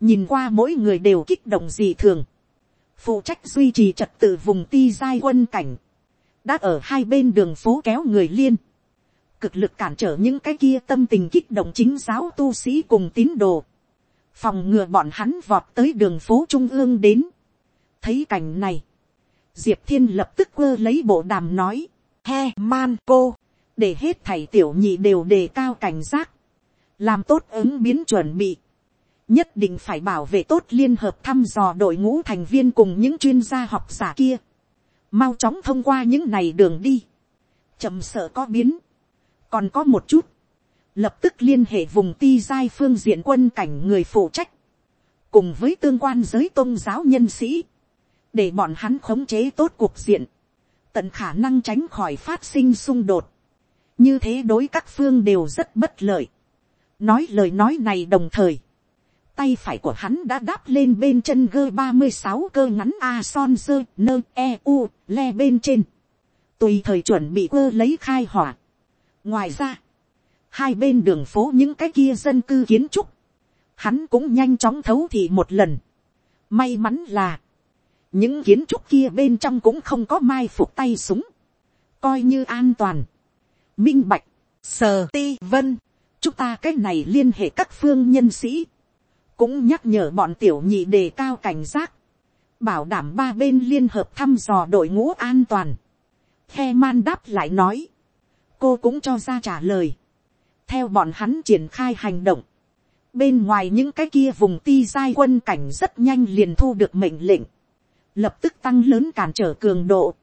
nhìn qua mỗi người đều kích động dị thường. phụ trách duy trì trật tự vùng ti giai quân cảnh đã ở hai bên đường phố kéo người liên, cực lực cản trở những cái kia tâm tình kích động chính giáo tu sĩ cùng tín đồ, phòng ngừa bọn hắn vọt tới đường phố trung ương đến. thấy cảnh này, diệp thiên lập tức quơ lấy bộ đàm nói, he man cô, để hết thảy tiểu nhị đều đề cao cảnh giác, làm tốt ứng biến chuẩn bị, nhất định phải bảo vệ tốt liên hợp thăm dò đội ngũ thành viên cùng những chuyên gia học giả kia, mau chóng thông qua những này đường đi, chậm sợ có biến, còn có một chút, lập tức liên hệ vùng ti giai phương diện quân cảnh người phụ trách, cùng với tương quan giới tôn giáo nhân sĩ, để bọn hắn khống chế tốt cuộc diện, tận khả năng tránh khỏi phát sinh xung đột, như thế đối các phương đều rất bất lợi. nói lời nói này đồng thời, tay phải của hắn đã đáp lên bên chân gơ ba mươi sáu cơ ngắn a son sơ nơ e u le bên trên, tùy thời chuẩn bị quơ lấy khai hỏa. ngoài ra, hai bên đường phố những cái kia dân cư kiến trúc, hắn cũng nhanh chóng thấu thị một lần. may mắn là, những kiến trúc kia bên trong cũng không có mai phục tay súng, coi như an toàn, minh bạch, sờ ti vân, chúng ta cái này liên hệ các phương nhân sĩ, cũng nhắc nhở bọn tiểu nhị đề cao cảnh giác, bảo đảm ba bên liên hợp thăm dò đội ngũ an toàn. Khe man đáp lại nói, cô cũng cho ra trả lời, theo bọn hắn triển khai hành động, bên ngoài những cái kia vùng ti giai quân cảnh rất nhanh liền thu được mệnh lệnh, lập tức tăng lớn cản trở cường độ,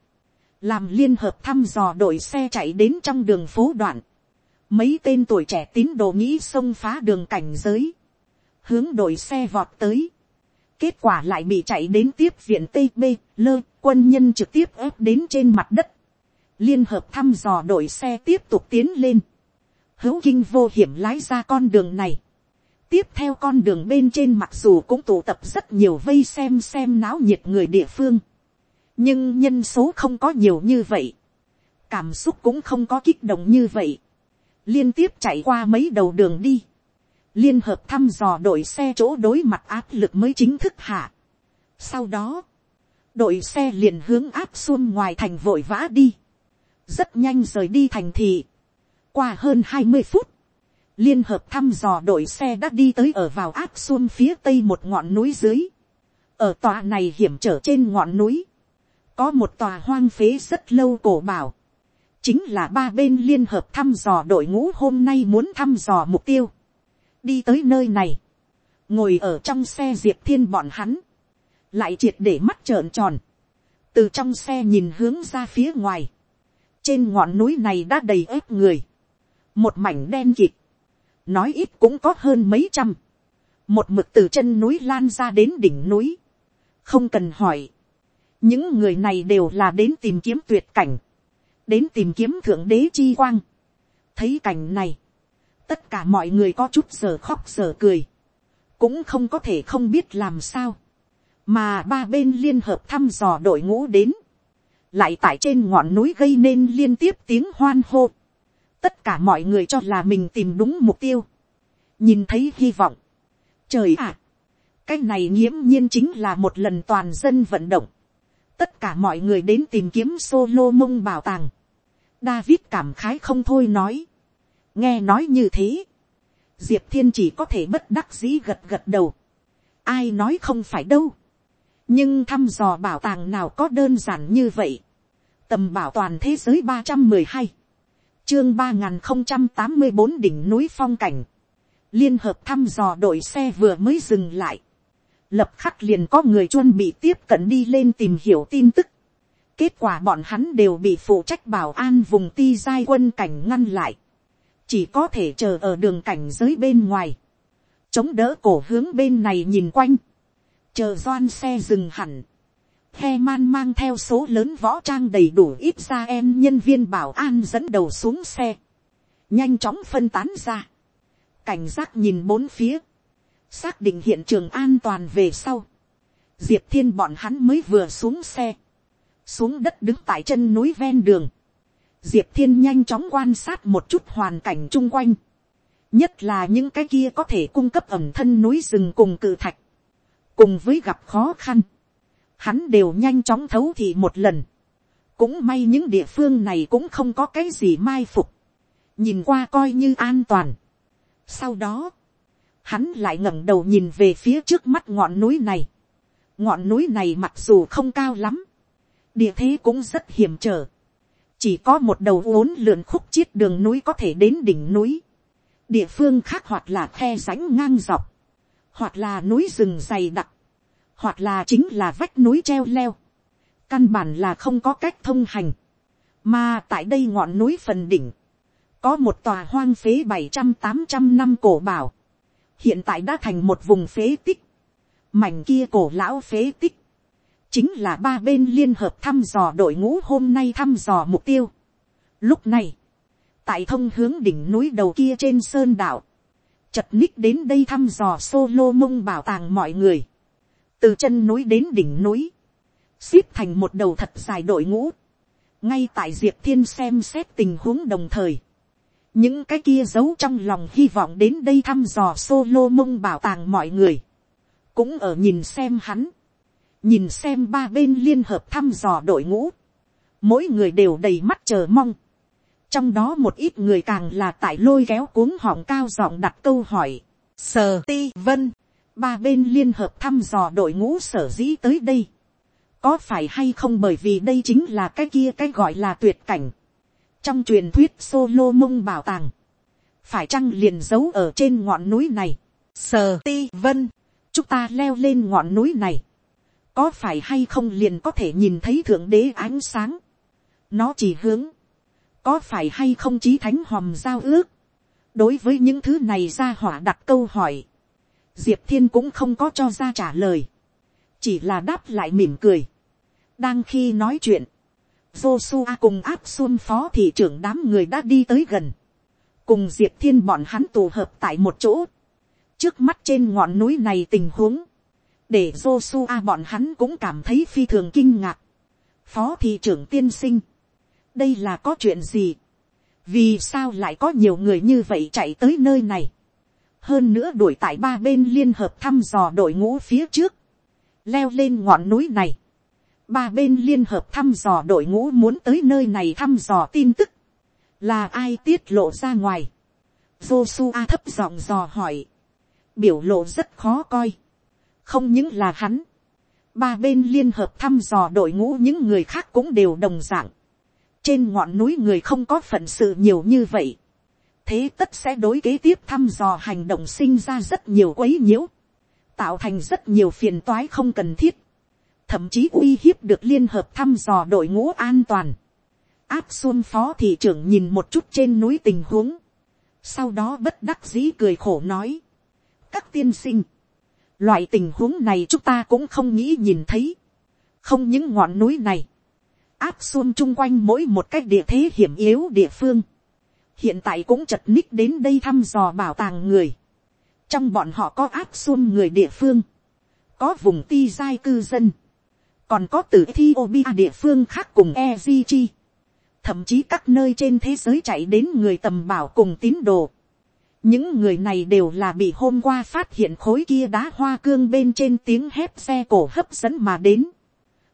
làm liên hợp thăm dò đội xe chạy đến trong đường phố đoạn, mấy tên tuổi trẻ tín đồ nghĩ xông phá đường cảnh giới, hướng đội xe vọt tới, kết quả lại bị chạy đến tiếp viện tb lơ quân nhân trực tiếp ép đến trên mặt đất, liên hợp thăm dò đội xe tiếp tục tiến lên, hữu kinh vô hiểm lái ra con đường này, tiếp theo con đường bên trên mặc dù cũng tụ tập rất nhiều vây xem xem náo nhiệt người địa phương, nhưng nhân số không có nhiều như vậy, cảm xúc cũng không có kích động như vậy, liên tiếp chạy qua mấy đầu đường đi, liên hợp thăm dò đội xe chỗ đối mặt áp lực mới chính thức hạ. Sau đó, đội xe liền hướng áp xuân ngoài thành vội vã đi, rất nhanh rời đi thành thị. Qua hơn hai mươi phút, liên hợp thăm dò đội xe đã đi tới ở vào áp xuân phía tây một ngọn núi dưới. ở tòa này hiểm trở trên ngọn núi, có một tòa hoang phế rất lâu cổ bảo, chính là ba bên liên hợp thăm dò đội ngũ hôm nay muốn thăm dò mục tiêu. đi tới nơi này, ngồi ở trong xe diệp thiên bọn hắn, lại triệt để mắt trợn tròn, từ trong xe nhìn hướng ra phía ngoài, trên ngọn núi này đã đầy ớt người, một mảnh đen kịt, nói ít cũng có hơn mấy trăm, một mực từ chân núi lan ra đến đỉnh núi, không cần hỏi, những người này đều là đến tìm kiếm tuyệt cảnh, đến tìm kiếm thượng đế chi quang. thấy cảnh này, tất cả mọi người có chút giờ khóc giờ cười, cũng không có thể không biết làm sao, mà ba bên liên hợp thăm dò đội ngũ đến, lại tại trên ngọn núi gây nên liên tiếp tiếng hoan hô, tất cả mọi người cho là mình tìm đúng mục tiêu, nhìn thấy hy vọng, trời ạ, cái này nghiễm nhiên chính là một lần toàn dân vận động, tất cả mọi người đến tìm kiếm solo mông bảo tàng. David cảm khái không thôi nói. nghe nói như thế. diệp thiên chỉ có thể bất đắc dĩ gật gật đầu. ai nói không phải đâu. nhưng thăm dò bảo tàng nào có đơn giản như vậy. tầm bảo toàn thế giới ba trăm mười hai. chương ba nghìn không trăm tám mươi bốn đỉnh núi phong cảnh. liên hợp thăm dò đội xe vừa mới dừng lại lập khắc liền có người chuẩn bị tiếp cận đi lên tìm hiểu tin tức. Kết quả bọn hắn đều bị phụ trách bảo an vùng ti giai quân cảnh ngăn lại. Chỉ có thể chờ ở đường cảnh giới bên ngoài. Chống đỡ cổ hướng bên này nhìn quanh. Chờ doan xe dừng hẳn. He man mang theo số lớn võ trang đầy đủ ít ra em nhân viên bảo an dẫn đầu xuống xe. Nhanh chóng phân tán ra. Cảnh giác nhìn bốn phía xác định hiện trường an toàn về sau, diệp thiên bọn hắn mới vừa xuống xe, xuống đất đứng tại chân núi ven đường, diệp thiên nhanh chóng quan sát một chút hoàn cảnh chung quanh, nhất là những cái kia có thể cung cấp ẩm thân núi rừng cùng cự thạch, cùng với gặp khó khăn, hắn đều nhanh chóng thấu thị một lần, cũng may những địa phương này cũng không có cái gì mai phục, nhìn qua coi như an toàn. Sau đó, hắn lại ngẩng đầu nhìn về phía trước mắt ngọn núi này. ngọn núi này mặc dù không cao lắm, địa thế cũng rất hiểm trở, chỉ có một đầu uốn lượn khúc chiết đường núi có thể đến đỉnh núi, địa phương khác hoặc là khe rãnh ngang dọc, hoặc là núi rừng dày đặc, hoặc là chính là vách núi treo leo, căn bản là không có cách thông hành, mà tại đây ngọn núi phần đỉnh, có một tòa hoang phế bảy trăm tám trăm năm cổ bảo, hiện tại đã thành một vùng phế tích, mảnh kia cổ lão phế tích, chính là ba bên liên hợp thăm dò đội ngũ hôm nay thăm dò mục tiêu. Lúc này, tại thông hướng đỉnh núi đầu kia trên sơn đảo, chật ních đến đây thăm dò solo mông bảo tàng mọi người, từ chân núi đến đỉnh núi, xếp thành một đầu thật dài đội ngũ, ngay tại diệp thiên xem xét tình huống đồng thời, những cái kia giấu trong lòng hy vọng đến đây thăm dò solo mông bảo tàng mọi người, cũng ở nhìn xem hắn, nhìn xem ba bên liên hợp thăm dò đội ngũ, mỗi người đều đầy mắt chờ mong, trong đó một ít người càng là tại lôi kéo cuống họng cao giọng đặt câu hỏi, sờ ti vân, ba bên liên hợp thăm dò đội ngũ sở dĩ tới đây, có phải hay không bởi vì đây chính là cái kia cái gọi là tuyệt cảnh, trong truyền thuyết solo mông bảo tàng, phải chăng liền giấu ở trên ngọn núi này, sờ ti vân, chúng ta leo lên ngọn núi này, có phải hay không liền có thể nhìn thấy thượng đế ánh sáng, nó chỉ hướng, có phải hay không chí thánh hòm giao ước, đối với những thứ này ra hỏa đặt câu hỏi, diệp thiên cũng không có cho ra trả lời, chỉ là đáp lại mỉm cười, đang khi nói chuyện, Joshua cùng áp xuân phó thị trưởng đám người đã đi tới gần. Cùng Diệp Thiên bọn hắn tụ hợp tại một chỗ. Trước mắt trên ngọn núi này tình huống. Để Joshua bọn hắn cũng cảm thấy phi thường kinh ngạc. Phó thị trưởng tiên sinh. Đây là có chuyện gì? Vì sao lại có nhiều người như vậy chạy tới nơi này? Hơn nữa đuổi tại ba bên liên hợp thăm dò đội ngũ phía trước. Leo lên ngọn núi này ba bên liên hợp thăm dò đội ngũ muốn tới nơi này thăm dò tin tức, là ai tiết lộ ra ngoài. Joshua thấp giọng dò hỏi, biểu lộ rất khó coi, không những là hắn, ba bên liên hợp thăm dò đội ngũ những người khác cũng đều đồng d ạ n g trên ngọn núi người không có phận sự nhiều như vậy, thế tất sẽ đối kế tiếp thăm dò hành động sinh ra rất nhiều quấy nhiễu, tạo thành rất nhiều phiền toái không cần thiết thậm chí uy hiếp được liên hợp thăm dò đội ngũ an toàn. áp xuân phó thị trưởng nhìn một chút trên núi tình huống, sau đó bất đắc dĩ cười khổ nói, các tiên sinh, loại tình huống này chúng ta cũng không nghĩ nhìn thấy, không những ngọn núi này, áp xuân chung quanh mỗi một cách địa thế hiểm yếu địa phương, hiện tại cũng chật ních đến đây thăm dò bảo tàng người, trong bọn họ có áp xuân người địa phương, có vùng ti giai cư dân, còn có từ Ethiopia địa phương khác cùng EGG, thậm chí các nơi trên thế giới chạy đến người tầm bảo cùng tín đồ. những người này đều là bị hôm qua phát hiện khối kia đá hoa cương bên trên tiếng hét xe cổ hấp dẫn mà đến.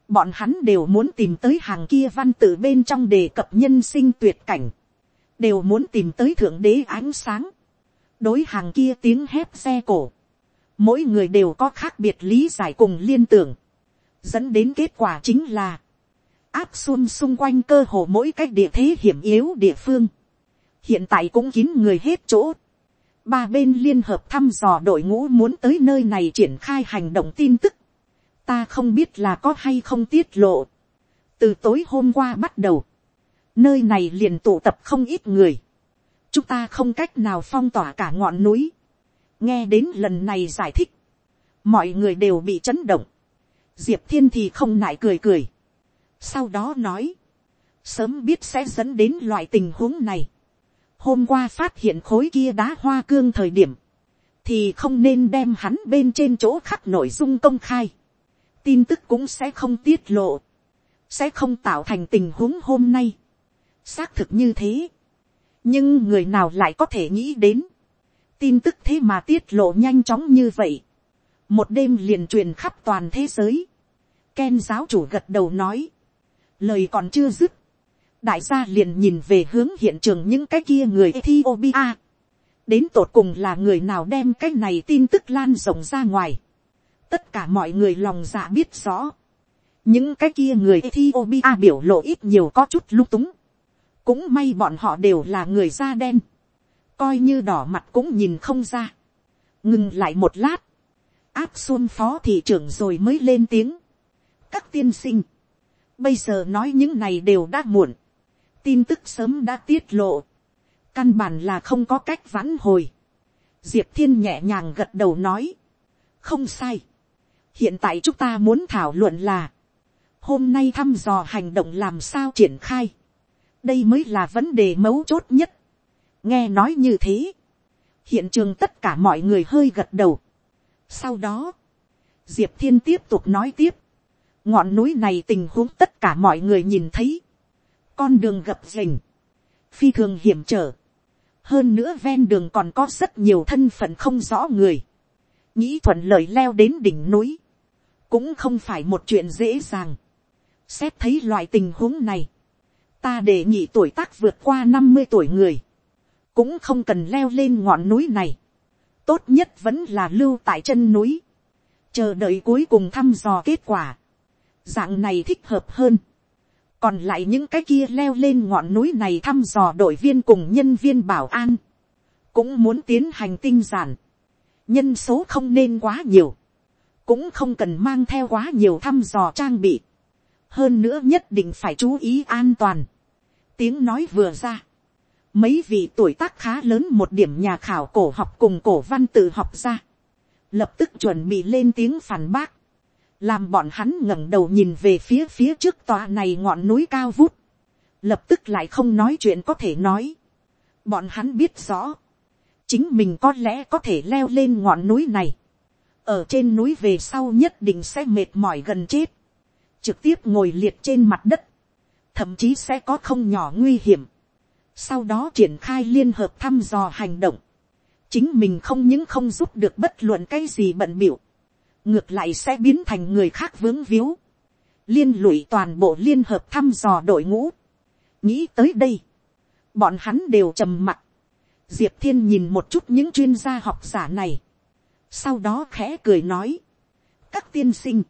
bọn hắn đều muốn tìm tới hàng kia văn tự bên trong đề cập nhân sinh tuyệt cảnh, đều muốn tìm tới thượng đế ánh sáng. đối hàng kia tiếng hét xe cổ, mỗi người đều có khác biệt lý giải cùng liên tưởng dẫn đến kết quả chính là, áp xuân xung quanh cơ hồ mỗi cách địa thế hiểm yếu địa phương, hiện tại cũng kín người hết chỗ, ba bên liên hợp thăm dò đội ngũ muốn tới nơi này triển khai hành động tin tức, ta không biết là có hay không tiết lộ, từ tối hôm qua bắt đầu, nơi này liền tụ tập không ít người, chúng ta không cách nào phong tỏa cả ngọn núi, nghe đến lần này giải thích, mọi người đều bị chấn động, diệp thiên thì không nại cười cười. sau đó nói, sớm biết sẽ dẫn đến loại tình huống này. hôm qua phát hiện khối kia đá hoa cương thời điểm, thì không nên đem hắn bên trên chỗ khắc nội dung công khai. tin tức cũng sẽ không tiết lộ, sẽ không tạo thành tình huống hôm nay. xác thực như thế. nhưng người nào lại có thể nghĩ đến, tin tức thế mà tiết lộ nhanh chóng như vậy một đêm liền truyền khắp toàn thế giới. Ken giáo chủ gật đầu nói. Lời còn chưa dứt. Đại gia liền nhìn về hướng hiện trường những cái kia người Ethiopia. Đến tột cùng là người nào đem cái này tin tức lan rộng ra ngoài. Tất cả mọi người lòng dạ biết rõ. những cái kia người Ethiopia biểu lộ ít nhiều có chút lung túng. cũng may bọn họ đều là người da đen. coi như đỏ mặt cũng nhìn không ra. ngừng lại một lát áp xuân phó thị trưởng rồi mới lên tiếng. các tiên sinh. bây giờ nói những này đều đã muộn. tin tức sớm đã tiết lộ. căn bản là không có cách vãn hồi. diệp thiên nhẹ nhàng gật đầu nói. không sai. hiện tại chúng ta muốn thảo luận là hôm nay thăm dò hành động làm sao triển khai, đây mới là vấn đề mấu chốt nhất. nghe nói như thế, hiện trường tất cả mọi người hơi gật đầu sau đó, diệp thiên tiếp tục nói tiếp, ngọn núi này tình huống tất cả mọi người nhìn thấy, con đường gập rình, phi thường hiểm trở, hơn nữa ven đường còn có rất nhiều thân phận không rõ người, nghĩ thuận lợi leo đến đỉnh núi, cũng không phải một chuyện dễ dàng. Xét thấy loại tình huống này, ta đề nghị tuổi tác vượt qua năm mươi tuổi người, cũng không cần leo lên ngọn núi này, tốt nhất vẫn là lưu tại chân núi, chờ đợi cuối cùng thăm dò kết quả, dạng này thích hợp hơn, còn lại những cái kia leo lên ngọn núi này thăm dò đội viên cùng nhân viên bảo an, cũng muốn tiến hành tinh giản, nhân số không nên quá nhiều, cũng không cần mang theo quá nhiều thăm dò trang bị, hơn nữa nhất định phải chú ý an toàn. tiếng nói vừa ra, mấy vị tuổi tác khá lớn một điểm nhà khảo cổ học cùng cổ văn tự học ra, lập tức chuẩn bị lên tiếng phản bác, làm bọn hắn ngẩng đầu nhìn về phía phía trước tòa này ngọn núi cao vút, lập tức lại không nói chuyện có thể nói. bọn hắn biết rõ, chính mình có lẽ có thể leo lên ngọn núi này, ở trên núi về sau nhất định sẽ mệt mỏi gần chết, trực tiếp ngồi liệt trên mặt đất, thậm chí sẽ có không nhỏ nguy hiểm. Sau đó triển khai liên hợp thăm dò hành động, chính mình không những không giúp được bất luận cái gì bận biểu, ngược lại sẽ biến thành người khác vướng víu, liên lụy toàn bộ liên hợp thăm dò đội ngũ. nghĩ tới đây, bọn hắn đều trầm mặc, diệp thiên nhìn một chút những chuyên gia học giả này, sau đó khẽ cười nói, các tiên sinh,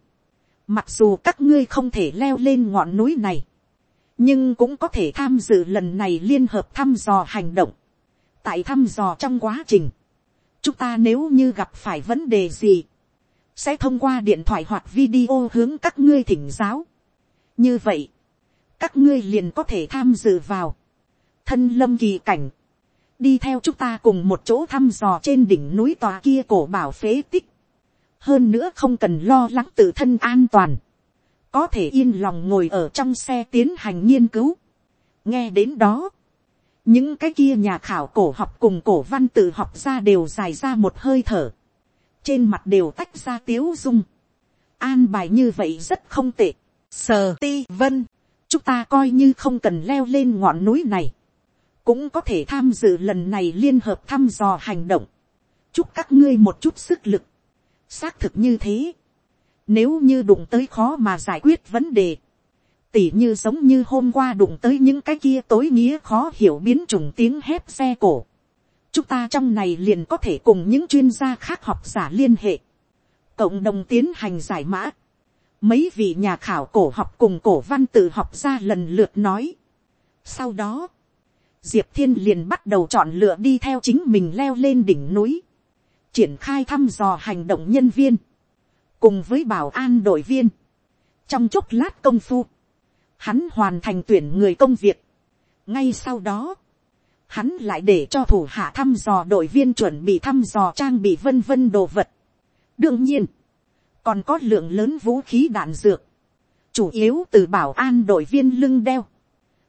Mặc dù các ngươi không thể leo lên ngọn núi này, nhưng cũng có thể tham dự lần này liên hợp thăm dò hành động. Tại thăm dò trong quá trình, chúng ta nếu như gặp phải vấn đề gì, sẽ thông qua điện thoại hoặc video hướng các ngươi thỉnh giáo. Như vậy, các ngươi liền có thể tham dự vào thân lâm kỳ cảnh, đi theo chúng ta cùng một chỗ thăm dò trên đỉnh núi tòa kia cổ bảo phế tích hơn nữa không cần lo lắng tự thân an toàn, có thể yên lòng ngồi ở trong xe tiến hành nghiên cứu. nghe đến đó, những cái kia nhà khảo cổ học cùng cổ văn tự học ra đều dài ra một hơi thở, trên mặt đều tách ra tiếu dung, an bài như vậy rất không tệ, sờ ti vân, chúng ta coi như không cần leo lên ngọn núi này, cũng có thể tham dự lần này liên hợp thăm dò hành động, chúc các ngươi một chút sức lực, xác thực như thế. Nếu như đụng tới khó mà giải quyết vấn đề. Tỉ như giống như hôm qua đụng tới những cái kia tối nghĩa khó hiểu biến chủng tiếng hét xe cổ. Chúng ta trong này liền có thể cùng những chuyên gia khác học giả liên hệ. Cộng đồng tiến hành giải mã. Mấy vị nhà khảo cổ học cùng cổ văn tự học ra lần lượt nói. Sau đó, Diệp Thiên liền bắt đầu chọn lựa đi theo chính mình leo lên đỉnh núi triển khai thăm dò hành động nhân viên, cùng với bảo an đội viên. trong chốc lát công phu, hắn hoàn thành tuyển người công việc. ngay sau đó, hắn lại để cho thủ hạ thăm dò đội viên chuẩn bị thăm dò trang bị vân vân đồ vật. đương nhiên, còn có lượng lớn vũ khí đạn dược, chủ yếu từ bảo an đội viên lưng đeo.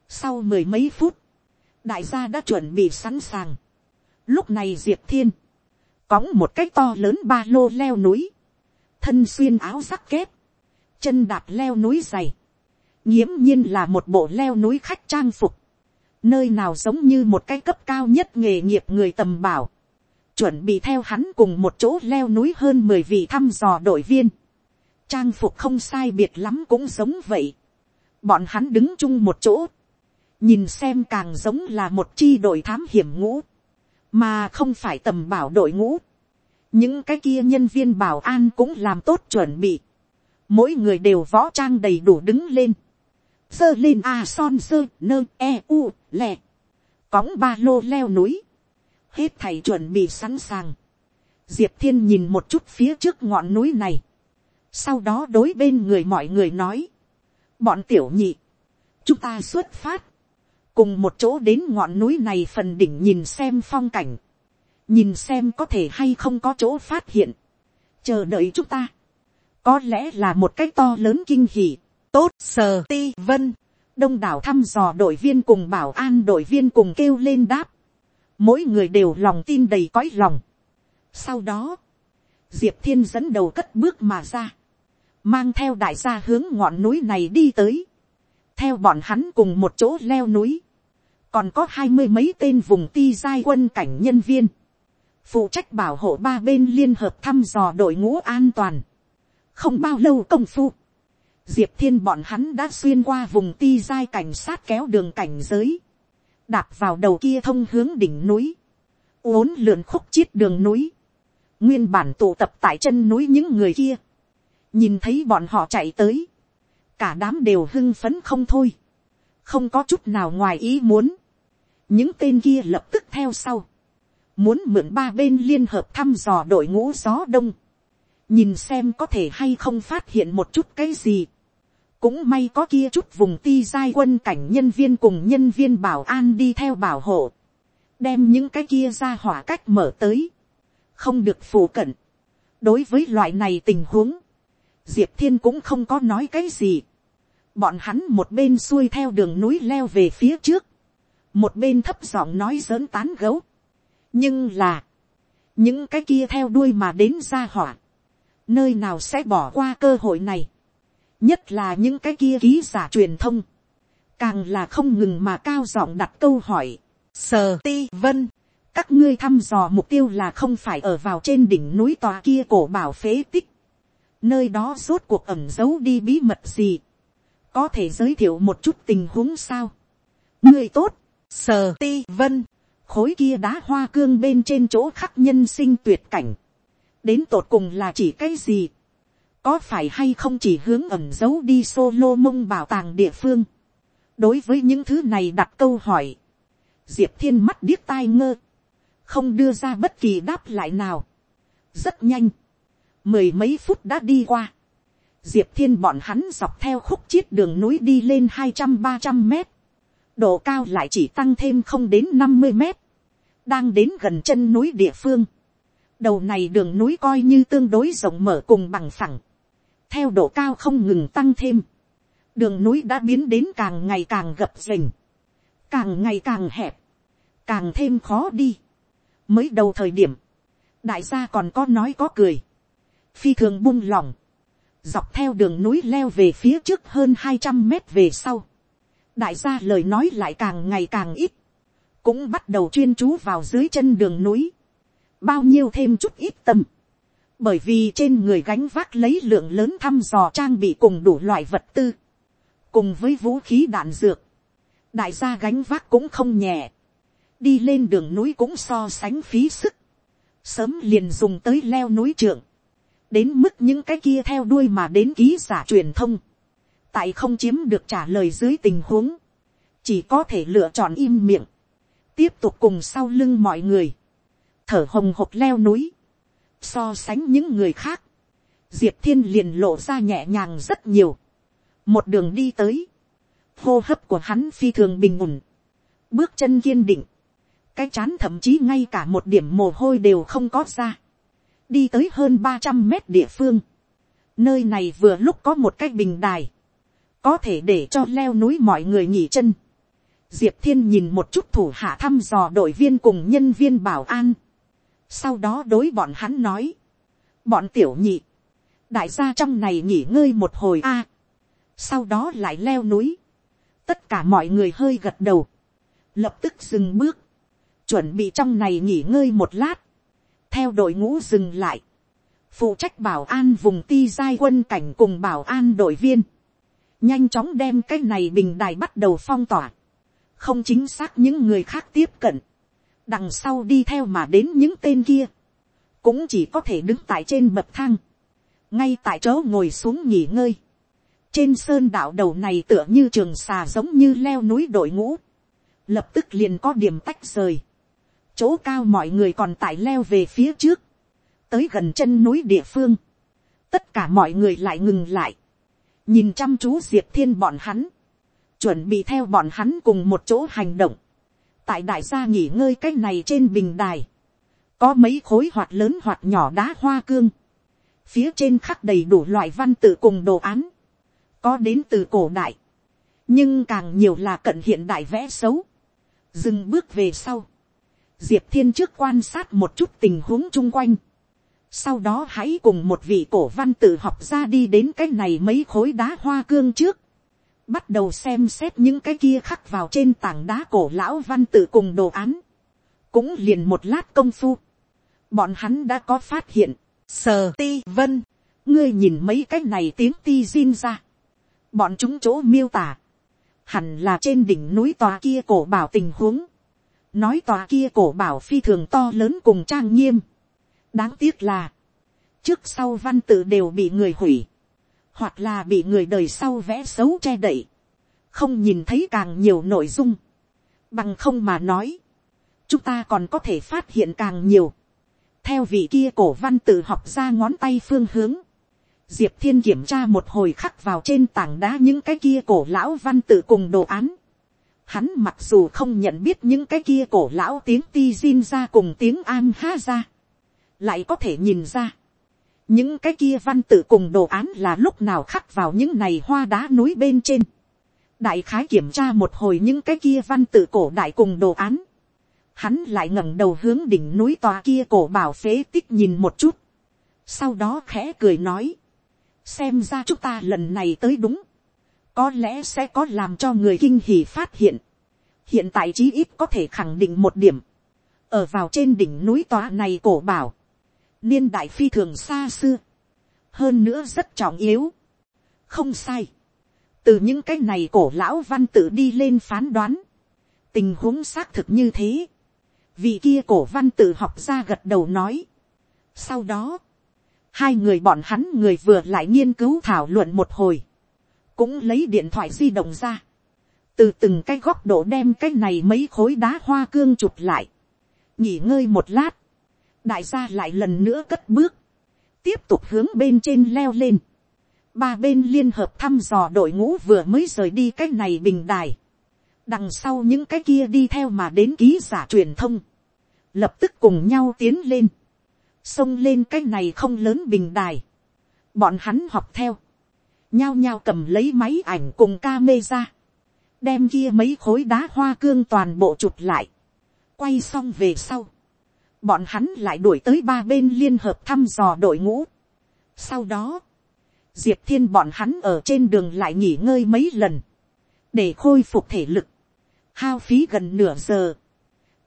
sau mười mấy phút, đại gia đã chuẩn bị sẵn sàng. lúc này diệp thiên, cõng một cái to lớn ba lô leo núi, thân xuyên áo sắc kép, chân đạp leo núi dày, nghiễm nhiên là một bộ leo núi khách trang phục, nơi nào giống như một cái cấp cao nhất nghề nghiệp người tầm bảo, chuẩn bị theo hắn cùng một chỗ leo núi hơn mười vị thăm dò đội viên, trang phục không sai biệt lắm cũng giống vậy, bọn hắn đứng chung một chỗ, nhìn xem càng giống là một chi đội thám hiểm ngũ, mà không phải tầm bảo đội ngũ những cái kia nhân viên bảo an cũng làm tốt chuẩn bị. mỗi người đều võ trang đầy đủ đứng lên, sơ lên a son sơ nơ e u lẹ, cõng ba lô leo núi, hết thầy chuẩn bị sẵn sàng, diệp thiên nhìn một chút phía trước ngọn núi này, sau đó đối bên người mọi người nói, bọn tiểu nhị, chúng ta xuất phát, cùng một chỗ đến ngọn núi này phần đỉnh nhìn xem phong cảnh, nhìn xem có thể hay không có chỗ phát hiện, chờ đợi chúng ta, có lẽ là một cái to lớn kinh hỉ, tốt sờ ti vân, đông đảo thăm dò đội viên cùng bảo an đội viên cùng kêu lên đáp, mỗi người đều lòng tin đầy cõi lòng. sau đó, diệp thiên dẫn đầu cất bước mà ra, mang theo đại gia hướng ngọn núi này đi tới, theo bọn hắn cùng một chỗ leo núi, còn có hai mươi mấy tên vùng ti giai quân cảnh nhân viên, phụ trách bảo hộ ba bên liên hợp thăm dò đội ngũ an toàn. không bao lâu công phu, diệp thiên bọn hắn đã xuyên qua vùng ti giai cảnh sát kéo đường cảnh giới, đạp vào đầu kia thông hướng đỉnh núi, uốn lượn khúc chiết đường núi, nguyên bản tụ tập tại chân núi những người kia, nhìn thấy bọn họ chạy tới, cả đám đều hưng phấn không thôi, không có chút nào ngoài ý muốn, những tên kia lập tức theo sau, muốn mượn ba bên liên hợp thăm dò đội ngũ gió đông, nhìn xem có thể hay không phát hiện một chút cái gì. cũng may có kia chút vùng ti giai quân cảnh nhân viên cùng nhân viên bảo an đi theo bảo hộ, đem những cái kia ra hỏa cách mở tới, không được phù cận. đối với loại này tình huống, diệp thiên cũng không có nói cái gì. bọn hắn một bên xuôi theo đường núi leo về phía trước, một bên thấp giọng nói dỡn tán gấu nhưng là, những cái kia theo đuôi mà đến ra hỏa, nơi nào sẽ bỏ qua cơ hội này, nhất là những cái kia ký giả truyền thông, càng là không ngừng mà cao giọng đặt câu hỏi, sờ ti vân, các ngươi thăm dò mục tiêu là không phải ở vào trên đỉnh núi tòa kia cổ bảo phế tích, nơi đó rốt cuộc ẩm giấu đi bí mật gì, có thể giới thiệu một chút tình huống sao, ngươi tốt, sờ ti vân, khối kia đá hoa cương bên trên chỗ khắc nhân sinh tuyệt cảnh, đến tột cùng là chỉ cái gì, có phải hay không chỉ hướng ẩm giấu đi solo mông bảo tàng địa phương, đối với những thứ này đặt câu hỏi, diệp thiên mắt điếc tai ngơ, không đưa ra bất kỳ đáp lại nào, rất nhanh, mười mấy phút đã đi qua, diệp thiên bọn hắn dọc theo khúc chiết đường núi đi lên hai trăm ba trăm mét, độ cao lại chỉ tăng thêm không đến năm mươi mét, đang đến gần chân núi địa phương. đầu này đường núi coi như tương đối rộng mở cùng bằng phẳng, theo độ cao không ngừng tăng thêm, đường núi đã biến đến càng ngày càng gập rình, càng ngày càng hẹp, càng thêm khó đi. mới đầu thời điểm, đại gia còn có nói có cười, phi thường buông lỏng, dọc theo đường núi leo về phía trước hơn hai trăm mét về sau, đại gia lời nói lại càng ngày càng ít, cũng bắt đầu chuyên chú vào dưới chân đường núi, bao nhiêu thêm chút ít tâm, bởi vì trên người gánh vác lấy lượng lớn thăm dò trang bị cùng đủ loại vật tư, cùng với vũ khí đạn dược, đại gia gánh vác cũng không nhẹ, đi lên đường núi cũng so sánh phí sức, sớm liền dùng tới leo núi trượng, đến mức những cái kia theo đuôi mà đến ký giả truyền thông, tại không chiếm được trả lời dưới tình huống, chỉ có thể lựa chọn im miệng, tiếp tục cùng sau lưng mọi người, thở hồng hộc leo núi, so sánh những người khác, diệp thiên liền lộ ra nhẹ nhàng rất nhiều, một đường đi tới, hô hấp của hắn phi thường bình ổn, bước chân kiên định, cái chán thậm chí ngay cả một điểm mồ hôi đều không có ra, đi tới hơn ba trăm mét địa phương, nơi này vừa lúc có một cái bình đài, có thể để cho leo núi mọi người nghỉ chân. Diệp thiên nhìn một chút thủ hạ thăm dò đội viên cùng nhân viên bảo an. sau đó đối bọn hắn nói, bọn tiểu nhị, đại gia trong này nghỉ ngơi một hồi a, sau đó lại leo núi, tất cả mọi người hơi gật đầu, lập tức dừng bước, chuẩn bị trong này nghỉ ngơi một lát, theo đội ngũ dừng lại, phụ trách bảo an vùng ti giai quân cảnh cùng bảo an đội viên, nhanh chóng đem cái này bình đài bắt đầu phong tỏa, không chính xác những người khác tiếp cận, đằng sau đi theo mà đến những tên kia, cũng chỉ có thể đứng tại trên bậc thang, ngay tại chỗ ngồi xuống nghỉ ngơi, trên sơn đạo đầu này tựa như trường xà giống như leo núi đội ngũ, lập tức liền có điểm tách rời, chỗ cao mọi người còn tại leo về phía trước, tới gần chân núi địa phương, tất cả mọi người lại ngừng lại, nhìn chăm chú diệp thiên bọn hắn, chuẩn bị theo bọn hắn cùng một chỗ hành động, tại đại gia nghỉ ngơi cái này trên bình đài, có mấy khối hoạt lớn hoạt nhỏ đá hoa cương, phía trên khắc đầy đủ loại văn tự cùng đồ án, có đến từ cổ đại, nhưng càng nhiều là cận hiện đại vẽ xấu, dừng bước về sau, diệp thiên trước quan sát một chút tình huống chung quanh, sau đó hãy cùng một vị cổ văn tự học ra đi đến cái này mấy khối đá hoa cương trước, bắt đầu xem xét những cái kia khắc vào trên tảng đá cổ lão văn tự cùng đồ án, cũng liền một lát công phu, bọn hắn đã có phát hiện, sờ ti vân, ngươi nhìn mấy cái này tiếng ti zin ra, bọn chúng chỗ miêu tả, hẳn là trên đỉnh núi tòa kia cổ bảo tình huống, nói tòa kia cổ bảo phi thường to lớn cùng trang nghiêm, đáng tiếc là, trước sau văn tự đều bị người hủy, hoặc là bị người đời sau vẽ xấu che đậy, không nhìn thấy càng nhiều nội dung, bằng không mà nói, chúng ta còn có thể phát hiện càng nhiều, theo vị kia cổ văn tự học ra ngón tay phương hướng, diệp thiên kiểm tra một hồi khắc vào trên tảng đá những cái kia cổ lão văn tự cùng đồ án, hắn mặc dù không nhận biết những cái kia cổ lão tiếng ti zin ra cùng tiếng an ha ra, lại có thể nhìn ra, những cái kia văn tự cùng đồ án là lúc nào khắc vào những này hoa đá núi bên trên. đại khái kiểm tra một hồi những cái kia văn tự cổ đại cùng đồ án. hắn lại ngẩng đầu hướng đỉnh núi tòa kia cổ bảo phế tích nhìn một chút. sau đó khẽ cười nói, xem ra chúng ta lần này tới đúng, có lẽ sẽ có làm cho người kinh hỉ phát hiện. hiện tại chí ít có thể khẳng định một điểm, ở vào trên đỉnh núi tòa này cổ bảo, niên đại phi thường xa xưa, hơn nữa rất trọng yếu. không sai, từ những cái này cổ lão văn tự đi lên phán đoán, tình huống xác thực như thế, vị kia cổ văn tự học ra gật đầu nói. sau đó, hai người bọn hắn người vừa lại nghiên cứu thảo luận một hồi, cũng lấy điện thoại di động ra, từ từng cái góc độ đem cái này mấy khối đá hoa cương chụp lại, nghỉ ngơi một lát, đại gia lại lần nữa cất bước, tiếp tục hướng bên trên leo lên. ba bên liên hợp thăm dò đội ngũ vừa mới rời đi cái này bình đài. đằng sau những cái kia đi theo mà đến ký giả truyền thông, lập tức cùng nhau tiến lên, xông lên cái này không lớn bình đài. bọn hắn học theo, nhao nhao cầm lấy máy ảnh cùng ca mê ra, đem kia mấy khối đá hoa cương toàn bộ chụp lại, quay xong về sau, bọn hắn lại đuổi tới ba bên liên hợp thăm dò đội ngũ. Sau đó, diệp thiên bọn hắn ở trên đường lại nghỉ ngơi mấy lần, để khôi phục thể lực, hao phí gần nửa giờ.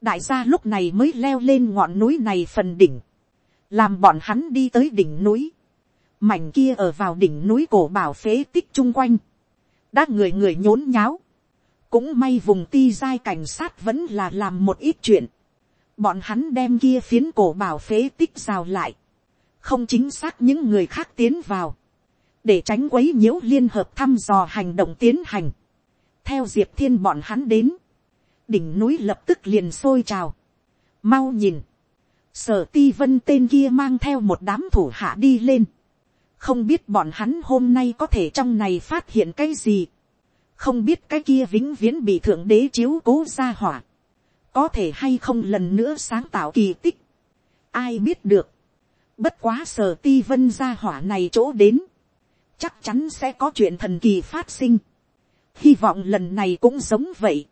đại gia lúc này mới leo lên ngọn núi này phần đỉnh, làm bọn hắn đi tới đỉnh núi, mảnh kia ở vào đỉnh núi cổ bảo phế tích chung quanh, đã người người nhốn nháo, cũng may vùng ti giai cảnh sát vẫn là làm một ít chuyện, bọn hắn đem kia phiến cổ bảo phế tích rào lại, không chính xác những người khác tiến vào, để tránh quấy nhiễu liên hợp thăm dò hành động tiến hành. theo diệp thiên bọn hắn đến, đỉnh núi lập tức liền sôi trào. mau nhìn, sở ti vân tên kia mang theo một đám thủ hạ đi lên. không biết bọn hắn hôm nay có thể trong này phát hiện cái gì. không biết cái kia vĩnh viễn bị thượng đế chiếu cố ra hỏa có thể hay không lần nữa sáng tạo kỳ tích, ai biết được, bất quá sở ti vân ra hỏa này chỗ đến, chắc chắn sẽ có chuyện thần kỳ phát sinh, hy vọng lần này cũng giống vậy,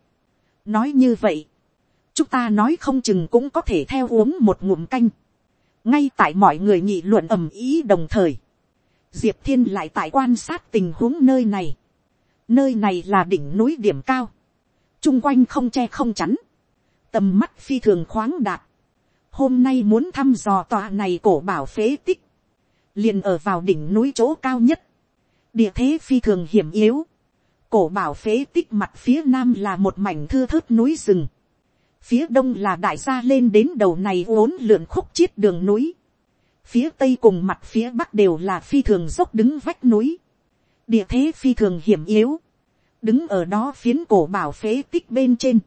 nói như vậy, chúng ta nói không chừng cũng có thể theo uống một ngụm canh, ngay tại mọi người nghị luận ầm ý đồng thời, diệp thiên lại tại quan sát tình huống nơi này, nơi này là đỉnh núi điểm cao, chung quanh không che không chắn, tầm mắt phi thường khoáng đạt, hôm nay muốn thăm dò tòa này cổ bảo phế tích, liền ở vào đỉnh núi chỗ cao nhất, địa thế phi thường hiểm yếu, cổ bảo phế tích mặt phía nam là một mảnh thưa thớt núi rừng, phía đông là đại gia lên đến đầu này uốn lượn khúc chiết đường núi, phía tây cùng mặt phía bắc đều là phi thường dốc đứng vách núi, địa thế phi thường hiểm yếu, đứng ở đó phiến cổ bảo phế tích bên trên,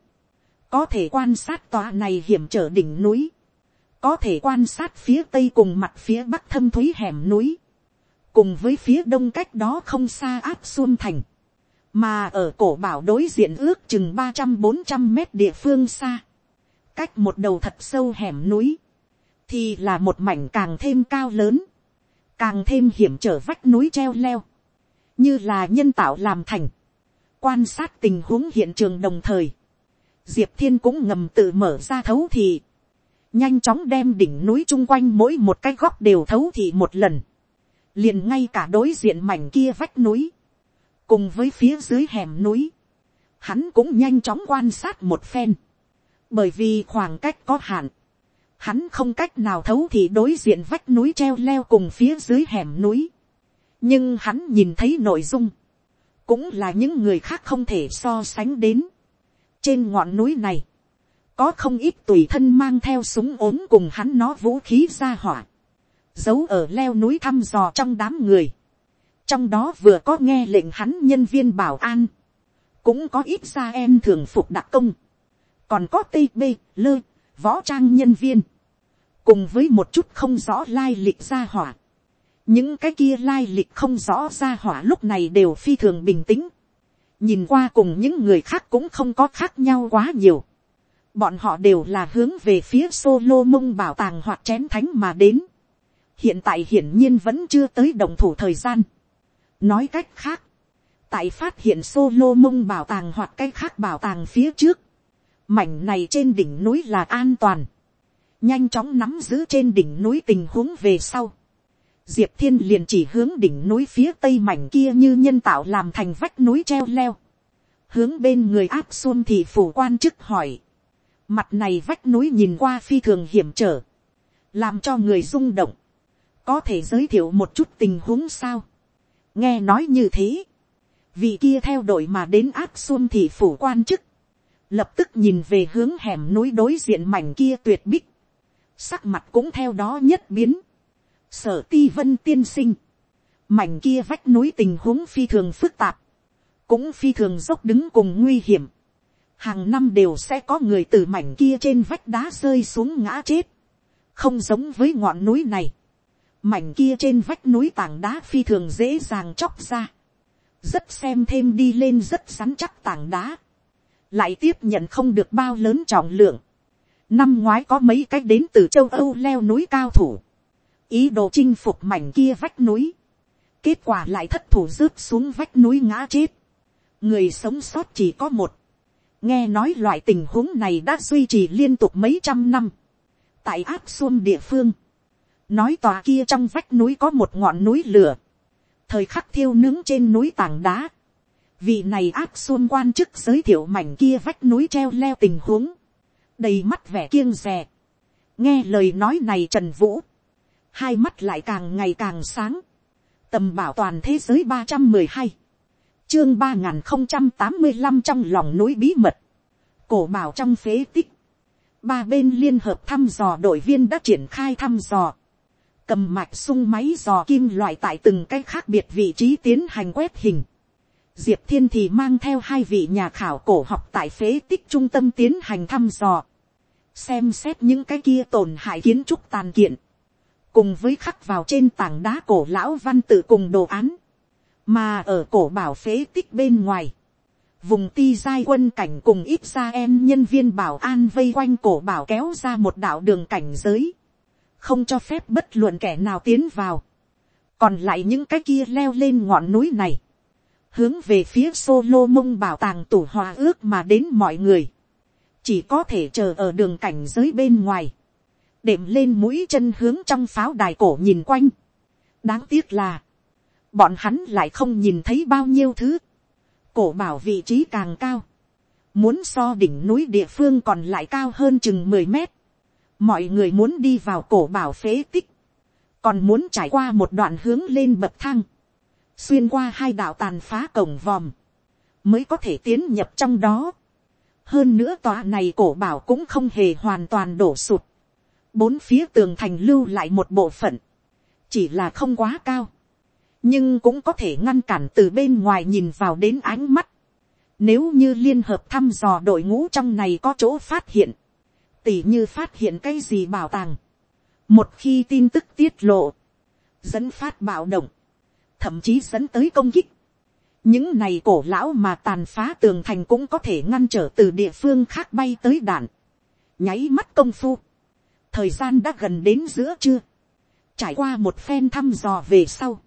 có thể quan sát tòa này hiểm trở đỉnh núi, có thể quan sát phía tây cùng mặt phía bắc thâm thúy hẻm núi, cùng với phía đông cách đó không xa áp xuân thành, mà ở cổ bảo đối diện ước chừng ba trăm bốn trăm mét địa phương xa, cách một đầu thật sâu hẻm núi, thì là một mảnh càng thêm cao lớn, càng thêm hiểm trở vách núi treo leo, như là nhân tạo làm thành, quan sát tình huống hiện trường đồng thời, diệp thiên cũng ngầm tự mở ra thấu thị, nhanh chóng đem đỉnh núi chung quanh mỗi một cái góc đều thấu thị một lần, liền ngay cả đối diện mảnh kia vách núi, cùng với phía dưới hẻm núi, hắn cũng nhanh chóng quan sát một phen, bởi vì khoảng cách có hạn, hắn không cách nào thấu thì đối diện vách núi treo leo cùng phía dưới hẻm núi, nhưng hắn nhìn thấy nội dung, cũng là những người khác không thể so sánh đến trên ngọn núi này, có không ít tùy thân mang theo súng ốm cùng hắn nó vũ khí ra hỏa, giấu ở leo núi thăm dò trong đám người, trong đó vừa có nghe lệnh hắn nhân viên bảo an, cũng có ít ra em thường phục đặc công, còn có tb lơ võ trang nhân viên, cùng với một chút không rõ lai lịch ra hỏa. những cái kia lai lịch không rõ ra hỏa lúc này đều phi thường bình tĩnh, nhìn qua cùng những người khác cũng không có khác nhau quá nhiều. bọn họ đều là hướng về phía solo mông bảo tàng hoặc chén thánh mà đến. hiện tại hiển nhiên vẫn chưa tới đồng thủ thời gian. nói cách khác, tại phát hiện solo mông bảo tàng hoặc cái khác bảo tàng phía trước, mảnh này trên đỉnh núi là an toàn nhanh chóng nắm giữ trên đỉnh núi tình huống về sau. Diệp thiên liền chỉ hướng đỉnh núi phía tây mảnh kia như nhân tạo làm thành vách núi treo leo. Hướng bên người áp xuân thì phủ quan chức hỏi. Mặt này vách núi nhìn qua phi thường hiểm trở. Làm cho người rung động. Có thể giới thiệu một chút tình huống sao. Nghe nói như thế. Vị kia theo đội mà đến áp xuân thì phủ quan chức. Lập tức nhìn về hướng hẻm núi đối diện mảnh kia tuyệt bích sắc mặt cũng theo đó nhất biến sở ti vân tiên sinh, mảnh kia vách núi tình huống phi thường phức tạp, cũng phi thường dốc đứng cùng nguy hiểm. hàng năm đều sẽ có người từ mảnh kia trên vách đá rơi xuống ngã chết, không giống với ngọn núi này. mảnh kia trên vách núi tảng đá phi thường dễ dàng chóc ra, rất xem thêm đi lên rất sắn chắc tảng đá, lại tiếp nhận không được bao lớn trọng lượng, Năm ngoái có mấy cách đến từ châu Âu leo núi cao thủ. Ý đồ chinh phục mảnh kia vách núi. Kết quả lại thất thủ rớt xuống vách núi ngã chết. Người sống sót chỉ có một. Nghe nói loại tình huống này đã duy trì liên tục mấy trăm năm. Tại áp xuân địa phương. Nói tòa kia trong vách núi có một ngọn núi lửa. Thời khắc thiêu nướng trên núi tảng đá. Vị này áp xuân quan chức giới thiệu mảnh kia vách núi treo leo tình huống đầy mắt vẻ kiêng rè. nghe lời nói này trần vũ, hai mắt lại càng ngày càng sáng, tầm bảo toàn thế giới ba trăm mười hai, chương ba n g h n không trăm tám mươi năm trong lòng núi bí mật, cổ bảo trong phế tích, ba bên liên hợp thăm dò đội viên đã triển khai thăm dò, cầm mạch sung máy dò kim loại tại từng cái khác biệt vị trí tiến hành quét hình, diệp thiên thì mang theo hai vị nhà khảo cổ học tại phế tích trung tâm tiến hành thăm dò, xem xét những cái kia tổn hại kiến trúc tàn kiện, cùng với khắc vào trên tảng đá cổ lão văn tự cùng đồ án, mà ở cổ bảo phế tích bên ngoài, vùng ti giai quân cảnh cùng ít ra em nhân viên bảo an vây quanh cổ bảo kéo ra một đạo đường cảnh giới, không cho phép bất luận kẻ nào tiến vào, còn lại những cái kia leo lên ngọn núi này, hướng về phía solo mông bảo tàng tủ hòa ước mà đến mọi người, chỉ có thể chờ ở đường cảnh giới bên ngoài, đệm lên mũi chân hướng trong pháo đài cổ nhìn quanh. đáng tiếc là, bọn hắn lại không nhìn thấy bao nhiêu thứ, cổ bảo vị trí càng cao, muốn so đỉnh núi địa phương còn lại cao hơn chừng mười mét, mọi người muốn đi vào cổ bảo phế tích, còn muốn trải qua một đoạn hướng lên bậc thang, xuyên qua hai đạo tàn phá cổng vòm, mới có thể tiến nhập trong đó. hơn nữa tòa này cổ bảo cũng không hề hoàn toàn đổ sụt bốn phía tường thành lưu lại một bộ phận, chỉ là không quá cao, nhưng cũng có thể ngăn cản từ bên ngoài nhìn vào đến ánh mắt. Nếu như liên hợp thăm dò đội ngũ trong này có chỗ phát hiện, tỉ như phát hiện cái gì bảo tàng, một khi tin tức tiết lộ, dẫn phát bạo động, thậm chí dẫn tới công kích, những này cổ lão mà tàn phá tường thành cũng có thể ngăn trở từ địa phương khác bay tới đạn, nháy mắt công phu, thời gian đã gần đến giữa trưa, trải qua một phen thăm dò về sau,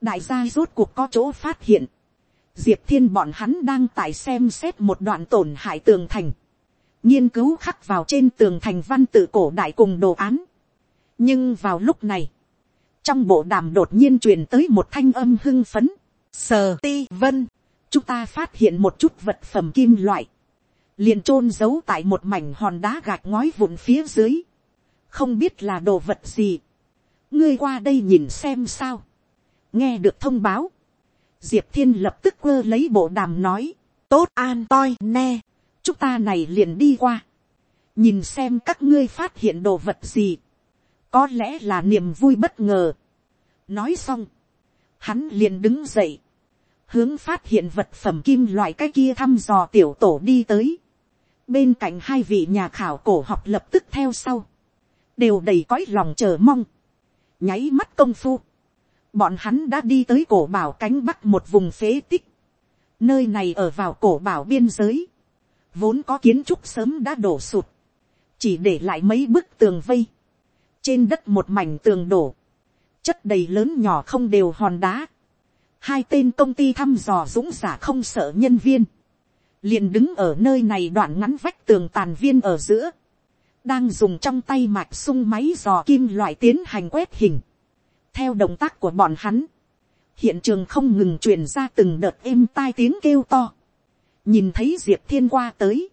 đại gia rốt cuộc có chỗ phát hiện, diệp thiên bọn hắn đang tại xem xét một đoạn tổn hại tường thành, nghiên cứu khắc vào trên tường thành văn tự cổ đại cùng đồ án. nhưng vào lúc này, trong bộ đàm đột nhiên truyền tới một thanh âm hưng phấn, sờ ti vân, chúng ta phát hiện một chút vật phẩm kim loại, liền t giấu tại một mảnh hòn đá gạch ngói vụn phía dưới, không biết là đồ vật gì, ngươi qua đây nhìn xem sao, nghe được thông báo, diệp thiên lập tức quơ lấy bộ đàm nói, tốt an toi ne, chúng ta này liền đi qua, nhìn xem các ngươi phát hiện đồ vật gì, có lẽ là niềm vui bất ngờ. nói xong, hắn liền đứng dậy, hướng phát hiện vật phẩm kim loại cái kia thăm dò tiểu tổ đi tới, bên cạnh hai vị nhà khảo cổ học lập tức theo sau, đều đầy cõi lòng chờ mong, nháy mắt công phu, bọn hắn đã đi tới cổ bảo cánh bắc một vùng phế tích, nơi này ở vào cổ bảo biên giới, vốn có kiến trúc sớm đã đổ sụt, chỉ để lại mấy bức tường vây, trên đất một mảnh tường đổ, chất đầy lớn nhỏ không đều hòn đá, hai tên công ty thăm dò dũng giả không sợ nhân viên, liền đứng ở nơi này đoạn ngắn vách tường tàn viên ở giữa, đang dùng trong tay mạch sung máy dò kim loại tiến hành quét hình. theo động tác của bọn hắn, hiện trường không ngừng truyền ra từng đợt êm tai tiếng kêu to. Nhìn thấy diệp thiên qua tới,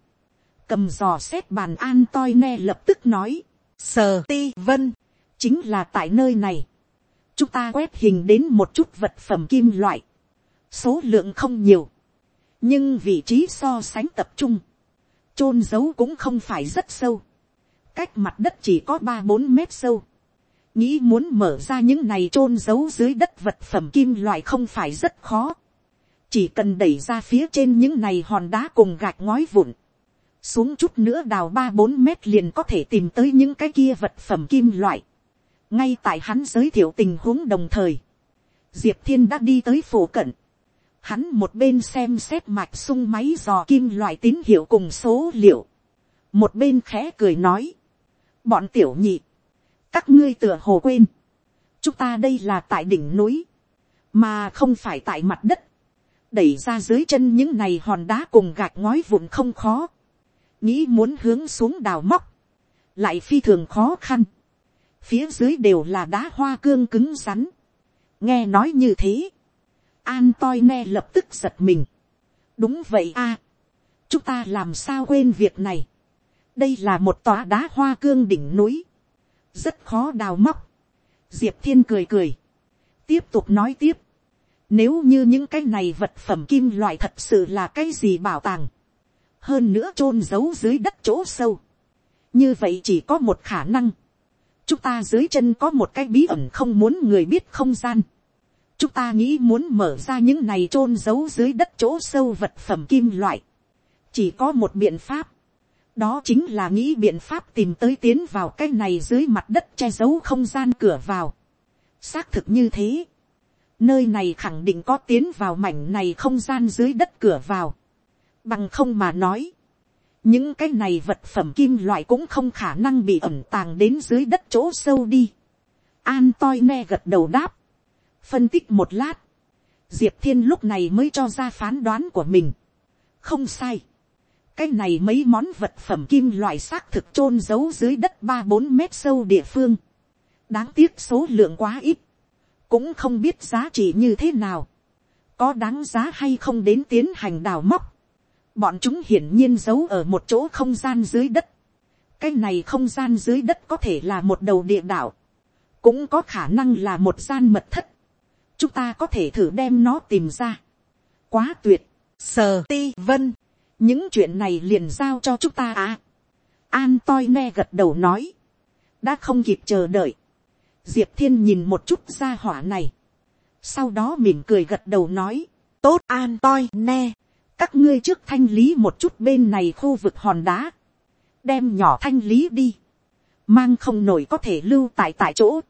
cầm dò xét bàn an toi ne lập tức nói, sờ ti vân, chính là tại nơi này, chúng ta quét hình đến một chút vật phẩm kim loại, số lượng không nhiều, nhưng vị trí so sánh tập trung, chôn giấu cũng không phải rất sâu, cách mặt đất chỉ có ba bốn mét sâu, nghĩ muốn mở ra những này chôn giấu dưới đất vật phẩm kim loại không phải rất khó, chỉ cần đẩy ra phía trên những này hòn đá cùng gạch ngói vụn, xuống chút nữa đào ba bốn mét liền có thể tìm tới những cái kia vật phẩm kim loại. ngay tại hắn giới thiệu tình huống đồng thời, diệp thiên đã đi tới phổ cận, hắn một bên xem xét mạch sung máy dò kim loại tín hiệu cùng số liệu, một bên khẽ cười nói, bọn tiểu nhị, các ngươi tựa hồ quên, chúng ta đây là tại đỉnh núi, mà không phải tại mặt đất, đẩy ra dưới chân những này hòn đá cùng gạch ngói vụn không khó, nghĩ muốn hướng xuống đào móc, lại phi thường khó khăn, phía dưới đều là đá hoa cương cứng rắn, nghe nói như thế, an toi ne lập tức giật mình, đúng vậy a, chúng ta làm sao quên việc này, đây là một tòa đá hoa cương đỉnh núi, rất khó đào móc, diệp thiên cười cười, tiếp tục nói tiếp, nếu như những cái này vật phẩm kim loại thật sự là cái gì bảo tàng. Hơn nữa chôn giấu dưới đất chỗ sâu. Như vậy chỉ có một khả năng. Chúng ta dưới chân có một cái bí ẩn không muốn người biết không gian. Chúng ta nghĩ muốn mở ra những này chôn giấu dưới đất chỗ sâu vật phẩm kim loại. Chỉ có một biện pháp. Đó chính là nghĩ biện pháp tìm tới tiến vào cái này dưới mặt đất che giấu không gian cửa vào. Xác thực như thế nơi này khẳng định có tiến vào mảnh này không gian dưới đất cửa vào. Bằng không mà nói, những cái này vật phẩm kim loại cũng không khả năng bị ẩn tàng đến dưới đất chỗ sâu đi. An toi me gật đầu đáp, phân tích một lát, diệp thiên lúc này mới cho ra phán đoán của mình. không sai, cái này mấy món vật phẩm kim loại xác thực chôn giấu dưới đất ba bốn mét sâu địa phương. đáng tiếc số lượng quá ít cũng không biết giá trị như thế nào, có đáng giá hay không đến tiến hành đào móc. Bọn chúng hiển nhiên giấu ở một chỗ không gian dưới đất. cái này không gian dưới đất có thể là một đầu địa đạo, cũng có khả năng là một gian mật thất. chúng ta có thể thử đem nó tìm ra. quá tuyệt, sờ ti vân, những chuyện này liền giao cho chúng ta à. an toi ne gật đầu nói, đã không kịp chờ đợi, diệp thiên nhìn một chút ra hỏa này, sau đó mỉm cười gật đầu nói, tốt an toi ne, các ngươi trước thanh lý một chút bên này khu vực hòn đá, đem nhỏ thanh lý đi, mang không nổi có thể lưu tại tại chỗ,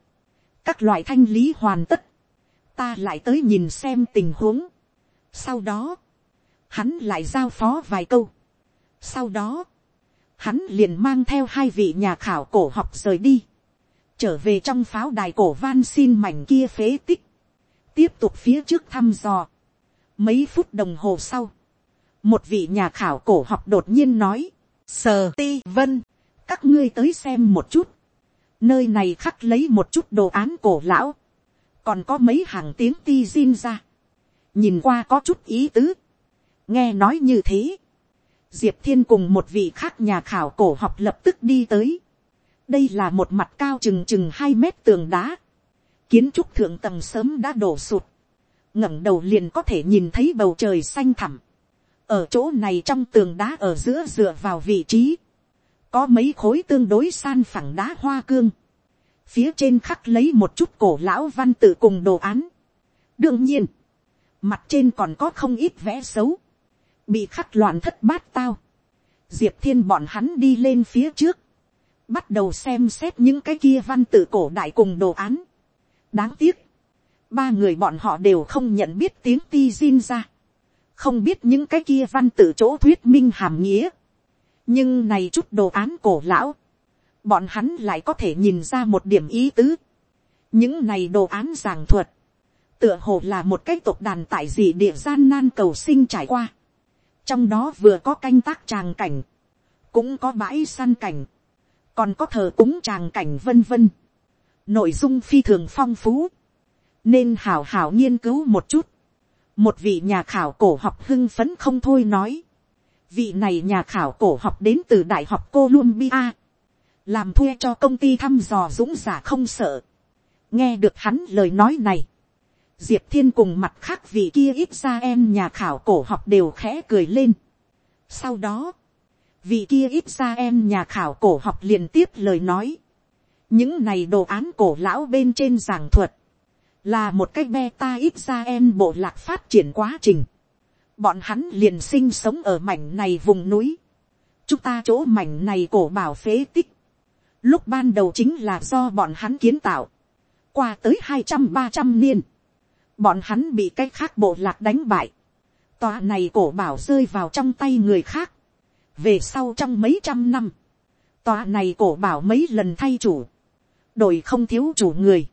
các loại thanh lý hoàn tất, ta lại tới nhìn xem tình huống, sau đó, hắn lại giao phó vài câu, sau đó, hắn liền mang theo hai vị nhà khảo cổ học rời đi, trở về trong pháo đài cổ van xin mảnh kia phế tích, tiếp tục phía trước thăm dò. Mấy phút đồng hồ sau, một vị nhà khảo cổ học đột nhiên nói, sờ ti vân, các ngươi tới xem một chút, nơi này khắc lấy một chút đồ án cổ lão, còn có mấy hàng tiếng ti zin ra, nhìn qua có chút ý tứ, nghe nói như thế, diệp thiên cùng một vị khác nhà khảo cổ học lập tức đi tới, đây là một mặt cao chừng chừng hai mét tường đá, kiến trúc thượng tầng sớm đã đổ sụt, ngẩng đầu liền có thể nhìn thấy bầu trời xanh thẳm, ở chỗ này trong tường đá ở giữa dựa vào vị trí, có mấy khối tương đối san phẳng đá hoa cương, phía trên khắc lấy một chút cổ lão văn tự cùng đồ án. đương nhiên, mặt trên còn có không ít vẽ xấu, bị khắc loạn thất bát tao. diệp thiên bọn hắn đi lên phía trước, bắt đầu xem xét những cái kia văn tự cổ đại cùng đồ án. đáng tiếc, ba người bọn họ đều không nhận biết tiếng ti zin ra, không biết những cái kia văn tự chỗ thuyết minh hàm nghĩa. nhưng này chút đồ án cổ lão, bọn hắn lại có thể nhìn ra một điểm ý tứ. những này đồ án giảng thuật, tựa hồ là một cái tộc đàn tại gì địa gian nan cầu sinh trải qua trong đó vừa có canh tác tràng cảnh, cũng có bãi săn cảnh, còn có thờ cúng tràng cảnh vân vân. nội dung phi thường phong phú, nên hào hào nghiên cứu một chút. một vị nhà khảo cổ học hưng phấn không thôi nói. vị này nhà khảo cổ học đến từ đại học Columbia làm thuê cho công ty thăm dò dũng giả không sợ. nghe được hắn lời nói này, diệp thiên cùng mặt khác vị kia ít ra em nhà khảo cổ học đều khẽ cười lên. sau đó, vị kia ít ra em nhà khảo cổ học liền tiếp lời nói, những này đồ án cổ lão bên trên giảng thuật, là một cách beta ít ra em bộ lạc phát triển quá trình. bọn hắn liền sinh sống ở mảnh này vùng núi. chúng ta chỗ mảnh này cổ bảo phế tích, lúc ban đầu chính là do bọn hắn kiến tạo, qua tới hai trăm ba trăm niên, bọn hắn bị cái khác bộ lạc đánh bại, tòa này cổ bảo rơi vào trong tay người khác, về sau trong mấy trăm năm, tòa này cổ bảo mấy lần thay chủ, đổi không thiếu chủ người,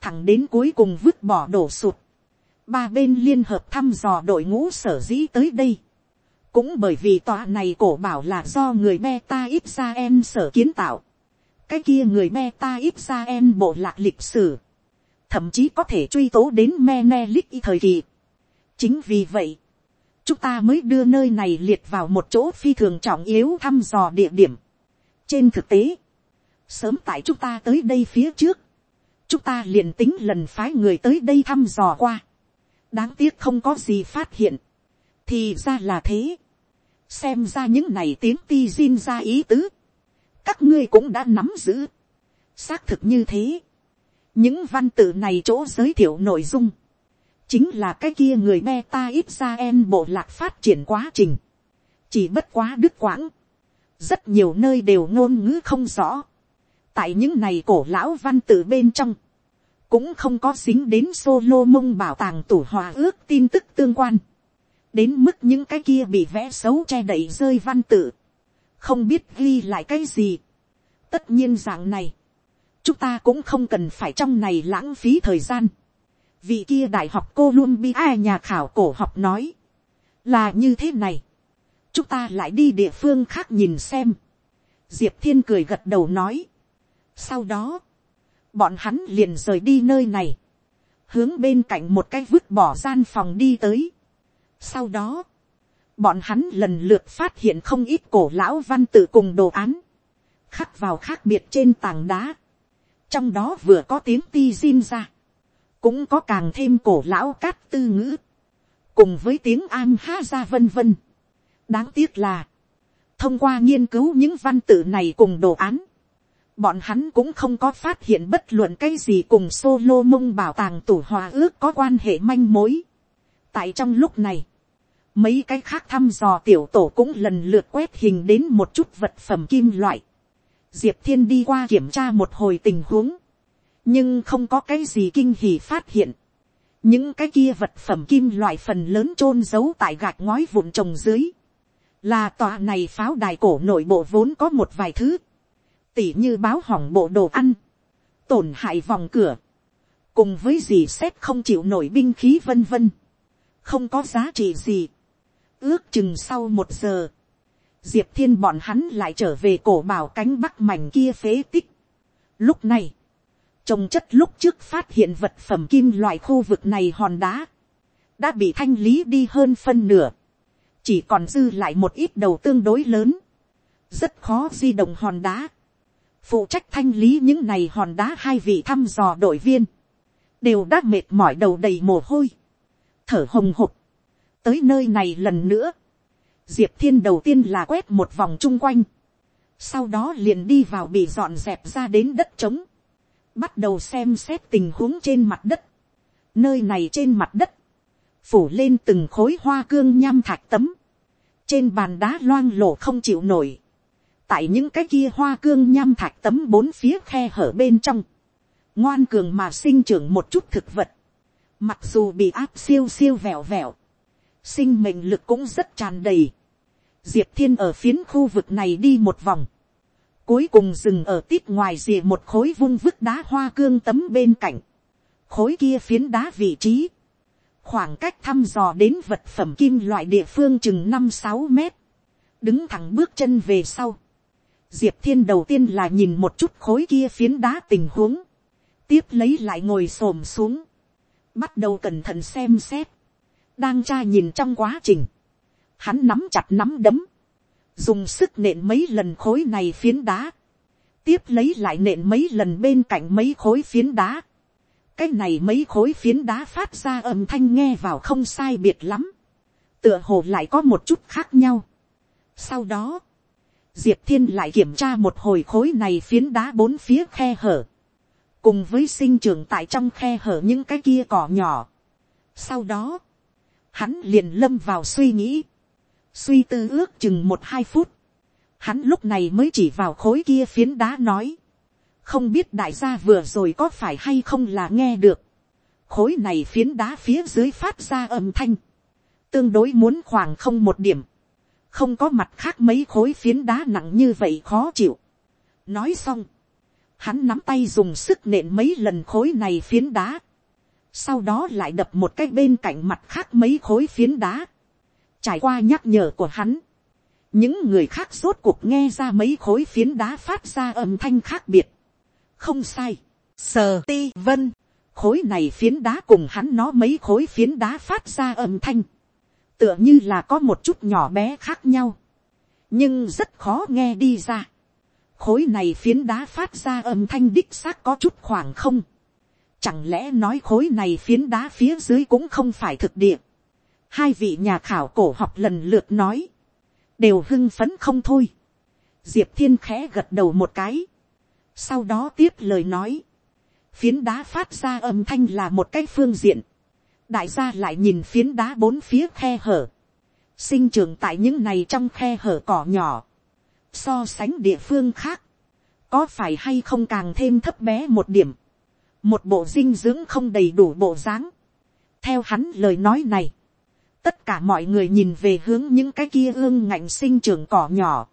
thẳng đến cuối cùng vứt bỏ đổ sụt, ba bên liên hợp thăm dò đội ngũ sở dĩ tới đây, cũng bởi vì tòa này cổ bảo là do người beta ít ra em sở kiến tạo, cái kia người me ta ít ra em bộ lạc lịch sử, thậm chí có thể truy tố đến Menelik thời kỳ. chính vì vậy, chúng ta mới đưa nơi này liệt vào một chỗ phi thường trọng yếu thăm dò địa điểm. trên thực tế, sớm tại chúng ta tới đây phía trước, chúng ta liền tính lần phái người tới đây thăm dò qua. đáng tiếc không có gì phát hiện. thì ra là thế. xem ra những này tiếng ti xin ra ý tứ các ngươi cũng đã nắm giữ. xác thực như thế những văn tự này chỗ giới thiệu nội dung, chính là cái kia người me ta ít ra em bộ lạc phát triển quá trình. chỉ bất quá đứt quãng. rất nhiều nơi đều ngôn ngữ không rõ. tại những này cổ lão văn tự bên trong, cũng không có dính đến solo mông bảo tàng tủ hòa ước tin tức tương quan. đến mức những cái kia bị vẽ xấu che đậy rơi văn tự không biết ghi lại cái gì. tất nhiên dạng này, chúng ta cũng không cần phải trong này lãng phí thời gian. vị kia đại học Columbia nhà khảo cổ học nói, là như thế này. chúng ta lại đi địa phương khác nhìn xem. diệp thiên cười gật đầu nói. sau đó, bọn hắn liền rời đi nơi này, hướng bên cạnh một cái vứt bỏ gian phòng đi tới. sau đó, bọn hắn lần lượt phát hiện không ít cổ lão văn tự cùng đồ án, khắc vào khác biệt trên tảng đá, trong đó vừa có tiếng ti zin ra, cũng có càng thêm cổ lão cát tư ngữ, cùng với tiếng an ha ra vân vân. đáng tiếc là, thông qua nghiên cứu những văn tự này cùng đồ án, bọn hắn cũng không có phát hiện bất luận cái gì cùng solo mông bảo tàng tủ hòa ước có quan hệ manh mối. tại trong lúc này, mấy cái khác thăm dò tiểu tổ cũng lần lượt quét hình đến một chút vật phẩm kim loại diệp thiên đi qua kiểm tra một hồi tình huống, nhưng không có cái gì kinh hỉ phát hiện. những cái kia vật phẩm kim loại phần lớn chôn giấu tại gạch ngói vụn trồng dưới. là tòa này pháo đài cổ nội bộ vốn có một vài thứ tỉ như báo hỏng bộ đồ ăn, tổn hại vòng cửa, cùng với gì xét không chịu nổi binh khí vân vân, không có giá trị gì. ước chừng sau một giờ, diệp thiên bọn hắn lại trở về cổ bảo cánh bắc mảnh kia phế tích. lúc này, trồng chất lúc trước phát hiện vật phẩm kim loại khu vực này hòn đá, đã bị thanh lý đi hơn phân nửa, chỉ còn dư lại một ít đầu tương đối lớn, rất khó di động hòn đá, phụ trách thanh lý những này hòn đá hai vị thăm dò đội viên, đều đã mệt mỏi đầu đầy mồ hôi, thở hồng hộc, tới nơi này lần nữa, diệp thiên đầu tiên là quét một vòng chung quanh, sau đó liền đi vào bị dọn dẹp ra đến đất trống, bắt đầu xem xét tình huống trên mặt đất, nơi này trên mặt đất, phủ lên từng khối hoa cương nham thạch tấm, trên bàn đá loang lổ không chịu nổi, tại những cái kia hoa cương nham thạch tấm bốn phía khe hở bên trong, ngoan cường mà sinh trưởng một chút thực vật, mặc dù bị áp siêu siêu vẹo vẹo, sinh mệnh lực cũng rất tràn đầy. Diệp thiên ở phiến khu vực này đi một vòng, cuối cùng dừng ở tít ngoài rìa một khối vung vứt đá hoa cương tấm bên cạnh, khối kia phiến đá vị trí, khoảng cách thăm dò đến vật phẩm kim loại địa phương chừng năm sáu mét, đứng thẳng bước chân về sau, diệp thiên đầu tiên là nhìn một chút khối kia phiến đá tình huống, tiếp lấy lại ngồi s ổ m xuống, bắt đầu cẩn thận xem xét, đang tra nhìn trong quá trình, hắn nắm chặt nắm đấm, dùng sức nện mấy lần khối này phiến đá, tiếp lấy lại nện mấy lần bên cạnh mấy khối phiến đá, cái này mấy khối phiến đá phát ra âm thanh nghe vào không sai biệt lắm, tựa hồ lại có một chút khác nhau. sau đó, diệp thiên lại kiểm tra một hồi khối này phiến đá bốn phía khe hở, cùng với sinh trưởng tại trong khe hở những cái kia cỏ nhỏ. sau đó, hắn liền lâm vào suy nghĩ, suy tư ước chừng một hai phút, hắn lúc này mới chỉ vào khối kia phiến đá nói, không biết đại gia vừa rồi có phải hay không là nghe được, khối này phiến đá phía dưới phát ra âm thanh, tương đối muốn khoảng không một điểm, không có mặt khác mấy khối phiến đá nặng như vậy khó chịu. nói xong, hắn nắm tay dùng sức nện mấy lần khối này phiến đá, sau đó lại đập một cái bên cạnh mặt khác mấy khối phiến đá, trải qua nhắc nhở của hắn, những người khác rốt cuộc nghe ra mấy khối phiến đá phát ra âm thanh khác biệt, không sai, sờ ti vân, khối này phiến đá cùng hắn nó mấy khối phiến đá phát ra âm thanh, tựa như là có một chút nhỏ bé khác nhau, nhưng rất khó nghe đi ra. khối này phiến đá phát ra âm thanh đích xác có chút khoảng không chẳng lẽ nói khối này phiến đá phía dưới cũng không phải thực địa. hai vị nhà khảo cổ học lần lượt nói, đều hưng phấn không thôi. diệp thiên khẽ gật đầu một cái, sau đó tiếp lời nói, phiến đá phát ra âm thanh là một cái phương diện, đại gia lại nhìn phiến đá bốn phía khe hở, sinh trưởng tại những này trong khe hở cỏ nhỏ, so sánh địa phương khác, có phải hay không càng thêm thấp bé một điểm, một bộ dinh dưỡng không đầy đủ bộ dáng. theo hắn lời nói này, tất cả mọi người nhìn về hướng những cái kia ương ngạnh sinh trưởng cỏ nhỏ,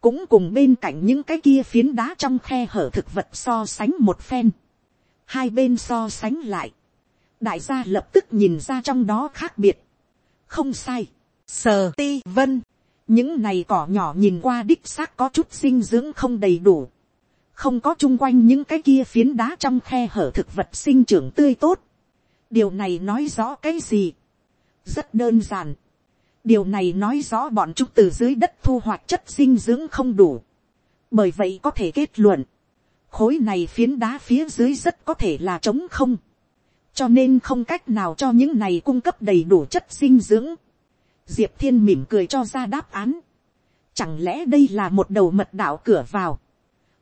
cũng cùng bên cạnh những cái kia phiến đá trong khe hở thực vật so sánh một phen, hai bên so sánh lại, đại gia lập tức nhìn ra trong đó khác biệt. không sai, sờ ti vân, những này cỏ nhỏ nhìn qua đích xác có chút dinh dưỡng không đầy đủ, không có chung quanh những cái kia phiến đá trong khe hở thực vật sinh trưởng tươi tốt. điều này nói rõ cái gì, rất đơn giản. điều này nói rõ bọn chúng từ dưới đất thu hoạch chất dinh dưỡng không đủ. bởi vậy có thể kết luận, khối này phiến đá phía dưới rất có thể là trống không cho nên không cách nào cho những này cung cấp đầy đủ chất dinh dưỡng. diệp thiên mỉm cười cho ra đáp án. chẳng lẽ đây là một đầu mật đạo cửa vào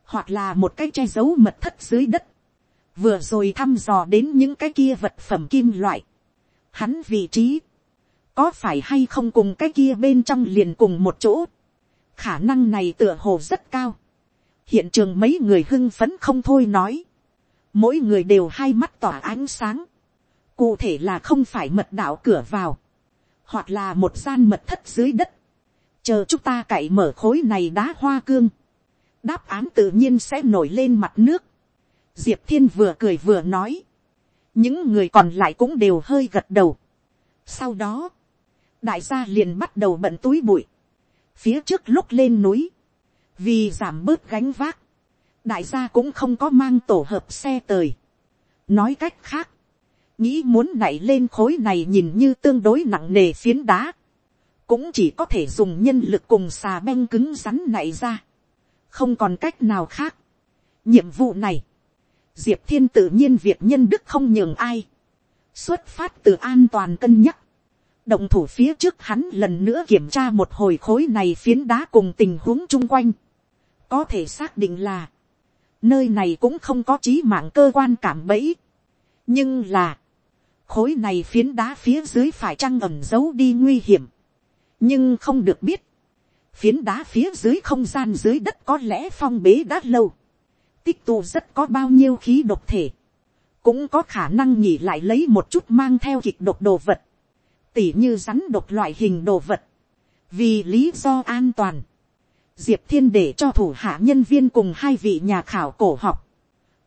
hoặc là một cái che giấu mật thất dưới đất, vừa rồi thăm dò đến những cái kia vật phẩm kim loại, hắn vị trí, có phải hay không cùng cái kia bên trong liền cùng một chỗ, khả năng này tựa hồ rất cao, hiện trường mấy người hưng phấn không thôi nói, mỗi người đều hai mắt tỏa ánh sáng, cụ thể là không phải mật đạo cửa vào, hoặc là một gian mật thất dưới đất, chờ chúng ta cậy mở khối này đá hoa cương, đáp án tự nhiên sẽ nổi lên mặt nước. diệp thiên vừa cười vừa nói, những người còn lại cũng đều hơi gật đầu. sau đó, đại gia liền bắt đầu bận túi bụi, phía trước lúc lên núi, vì giảm bớt gánh vác, đại gia cũng không có mang tổ hợp xe tời. nói cách khác, nghĩ muốn nảy lên khối này nhìn như tương đối nặng nề phiến đá, cũng chỉ có thể dùng nhân lực cùng xà beng cứng rắn nảy ra, không còn cách nào khác. nhiệm vụ này, diệp thiên tự nhiên việc nhân đức không nhường ai, xuất phát từ an toàn cân nhắc, động thủ phía trước hắn lần nữa kiểm tra một hồi khối này phiến đá cùng tình huống chung quanh, có thể xác định là, nơi này cũng không có trí mạng cơ quan cảm bẫy, nhưng là, khối này phiến đá phía dưới phải trăng ẩm giấu đi nguy hiểm, nhưng không được biết, phiến đá phía dưới không gian dưới đất có lẽ phong bế đã lâu, tích tụ rất có bao nhiêu khí độc thể, cũng có khả năng nhỉ lại lấy một chút mang theo kịch độc đồ vật, tỉ như rắn độc loại hình đồ vật, vì lý do an toàn, diệp thiên để cho thủ hạ nhân viên cùng hai vị nhà khảo cổ học,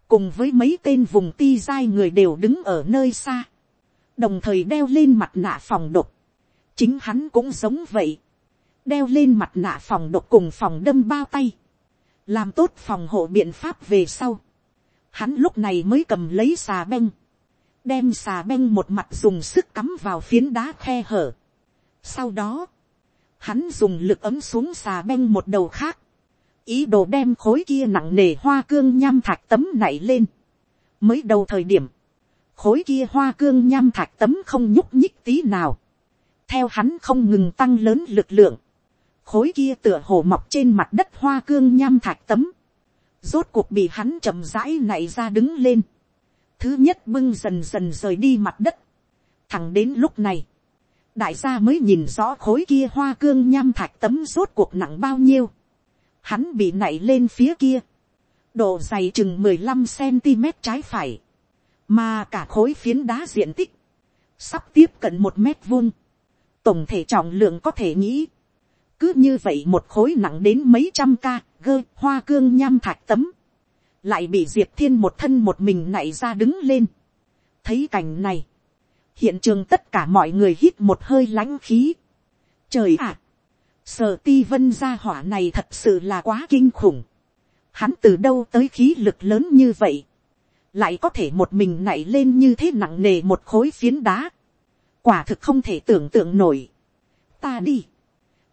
cùng với mấy tên vùng ti giai người đều đứng ở nơi xa, đồng thời đeo lên mặt nạ phòng độc, chính hắn cũng giống vậy, đeo lên mặt nạ phòng độc cùng phòng đâm bao tay, làm tốt phòng hộ biện pháp về sau, hắn lúc này mới cầm lấy xà beng, đem xà beng một mặt dùng sức cắm vào phiến đá khe hở. Sau đó, hắn dùng lực ấm xuống xà beng một đầu khác, ý đồ đem khối kia nặng nề hoa cương nham thạch tấm nảy lên. mới đầu thời điểm, khối kia hoa cương nham thạch tấm không nhúc nhích tí nào. theo hắn không ngừng tăng lớn lực lượng, khối kia tựa hồ mọc trên mặt đất hoa cương nham thạch tấm, rốt cuộc bị hắn chậm rãi nảy ra đứng lên. thứ nhất bưng dần dần rời đi mặt đất. thẳng đến lúc này, đại gia mới nhìn rõ khối kia hoa cương nham thạch tấm rốt cuộc nặng bao nhiêu. hắn bị nảy lên phía kia, độ dày chừng mười lăm cm trái phải, mà cả khối phiến đá diện tích, sắp tiếp cận một mét vuông, tổng thể trọng lượng có thể nghĩ, cứ như vậy một khối nặng đến mấy trăm ca, gơ hoa cương nham thạch tấm, lại bị diệp thiên một thân một mình nảy ra đứng lên. thấy cảnh này, hiện trường tất cả mọi người hít một hơi lãnh khí. trời ạ, sở ti vân gia hỏa này thật sự là quá kinh khủng. hắn từ đâu tới khí lực lớn như vậy, lại có thể một mình nảy lên như thế nặng nề một khối phiến đá. quả thực không thể tưởng tượng nổi. ta đi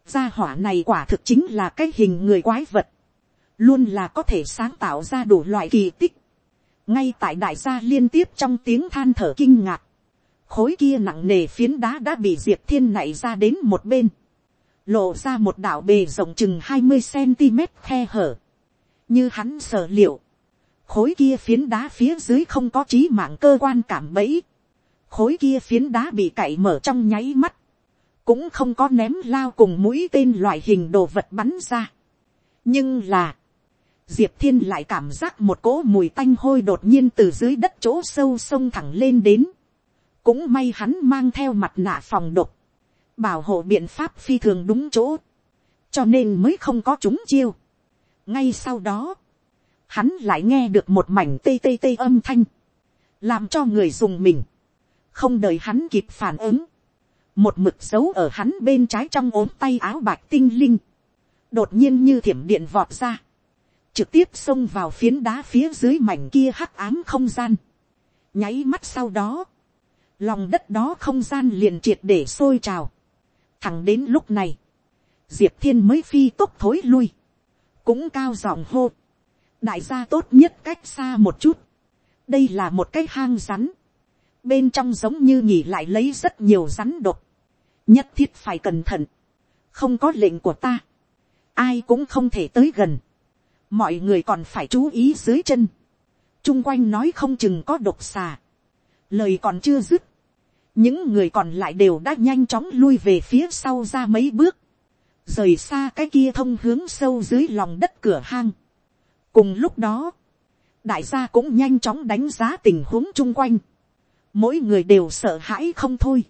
gia hỏa này quả thực chính là cái hình người quái vật, luôn là có thể sáng tạo ra đủ loại kỳ tích. ngay tại đại gia liên tiếp trong tiếng than thở kinh ngạc, khối kia nặng nề phiến đá đã bị diệp thiên nảy ra đến một bên, lộ ra một đảo bề rộng chừng hai mươi cm khe hở, như hắn sở liệu, khối kia phiến đá phía dưới không có trí mạng cơ quan cảm bẫy, khối kia phiến đá bị cậy mở trong nháy mắt, cũng không có ném lao cùng mũi tên loại hình đồ vật bắn ra. nhưng là, diệp thiên lại cảm giác một cỗ mùi tanh hôi đột nhiên từ dưới đất chỗ sâu sông thẳng lên đến. cũng may hắn mang theo mặt nạ phòng độc, bảo hộ biện pháp phi thường đúng chỗ, cho nên mới không có chúng chiêu. ngay sau đó, hắn lại nghe được một mảnh tê tê tê âm thanh, làm cho người dùng mình, không đợi hắn kịp phản ứng, một mực dấu ở hắn bên trái trong ốm tay áo bạc tinh linh, đột nhiên như thiểm điện vọt ra, trực tiếp xông vào phiến đá phía dưới mảnh kia hắc ám không gian, nháy mắt sau đó, lòng đất đó không gian liền triệt để sôi trào, thẳng đến lúc này, diệp thiên mới phi tốc thối lui, cũng cao giọng hô, đại gia tốt nhất cách xa một chút, đây là một cái hang rắn, bên trong giống như nhỉ lại lấy rất nhiều rắn độc, nhất thiết phải cẩn thận, không có lệnh của ta, ai cũng không thể tới gần, mọi người còn phải chú ý dưới chân, chung quanh nói không chừng có độc xà, lời còn chưa dứt, những người còn lại đều đã nhanh chóng lui về phía sau ra mấy bước, rời xa cái kia thông hướng sâu dưới lòng đất cửa hang. cùng lúc đó, đại gia cũng nhanh chóng đánh giá tình huống chung quanh, mỗi người đều sợ hãi không thôi.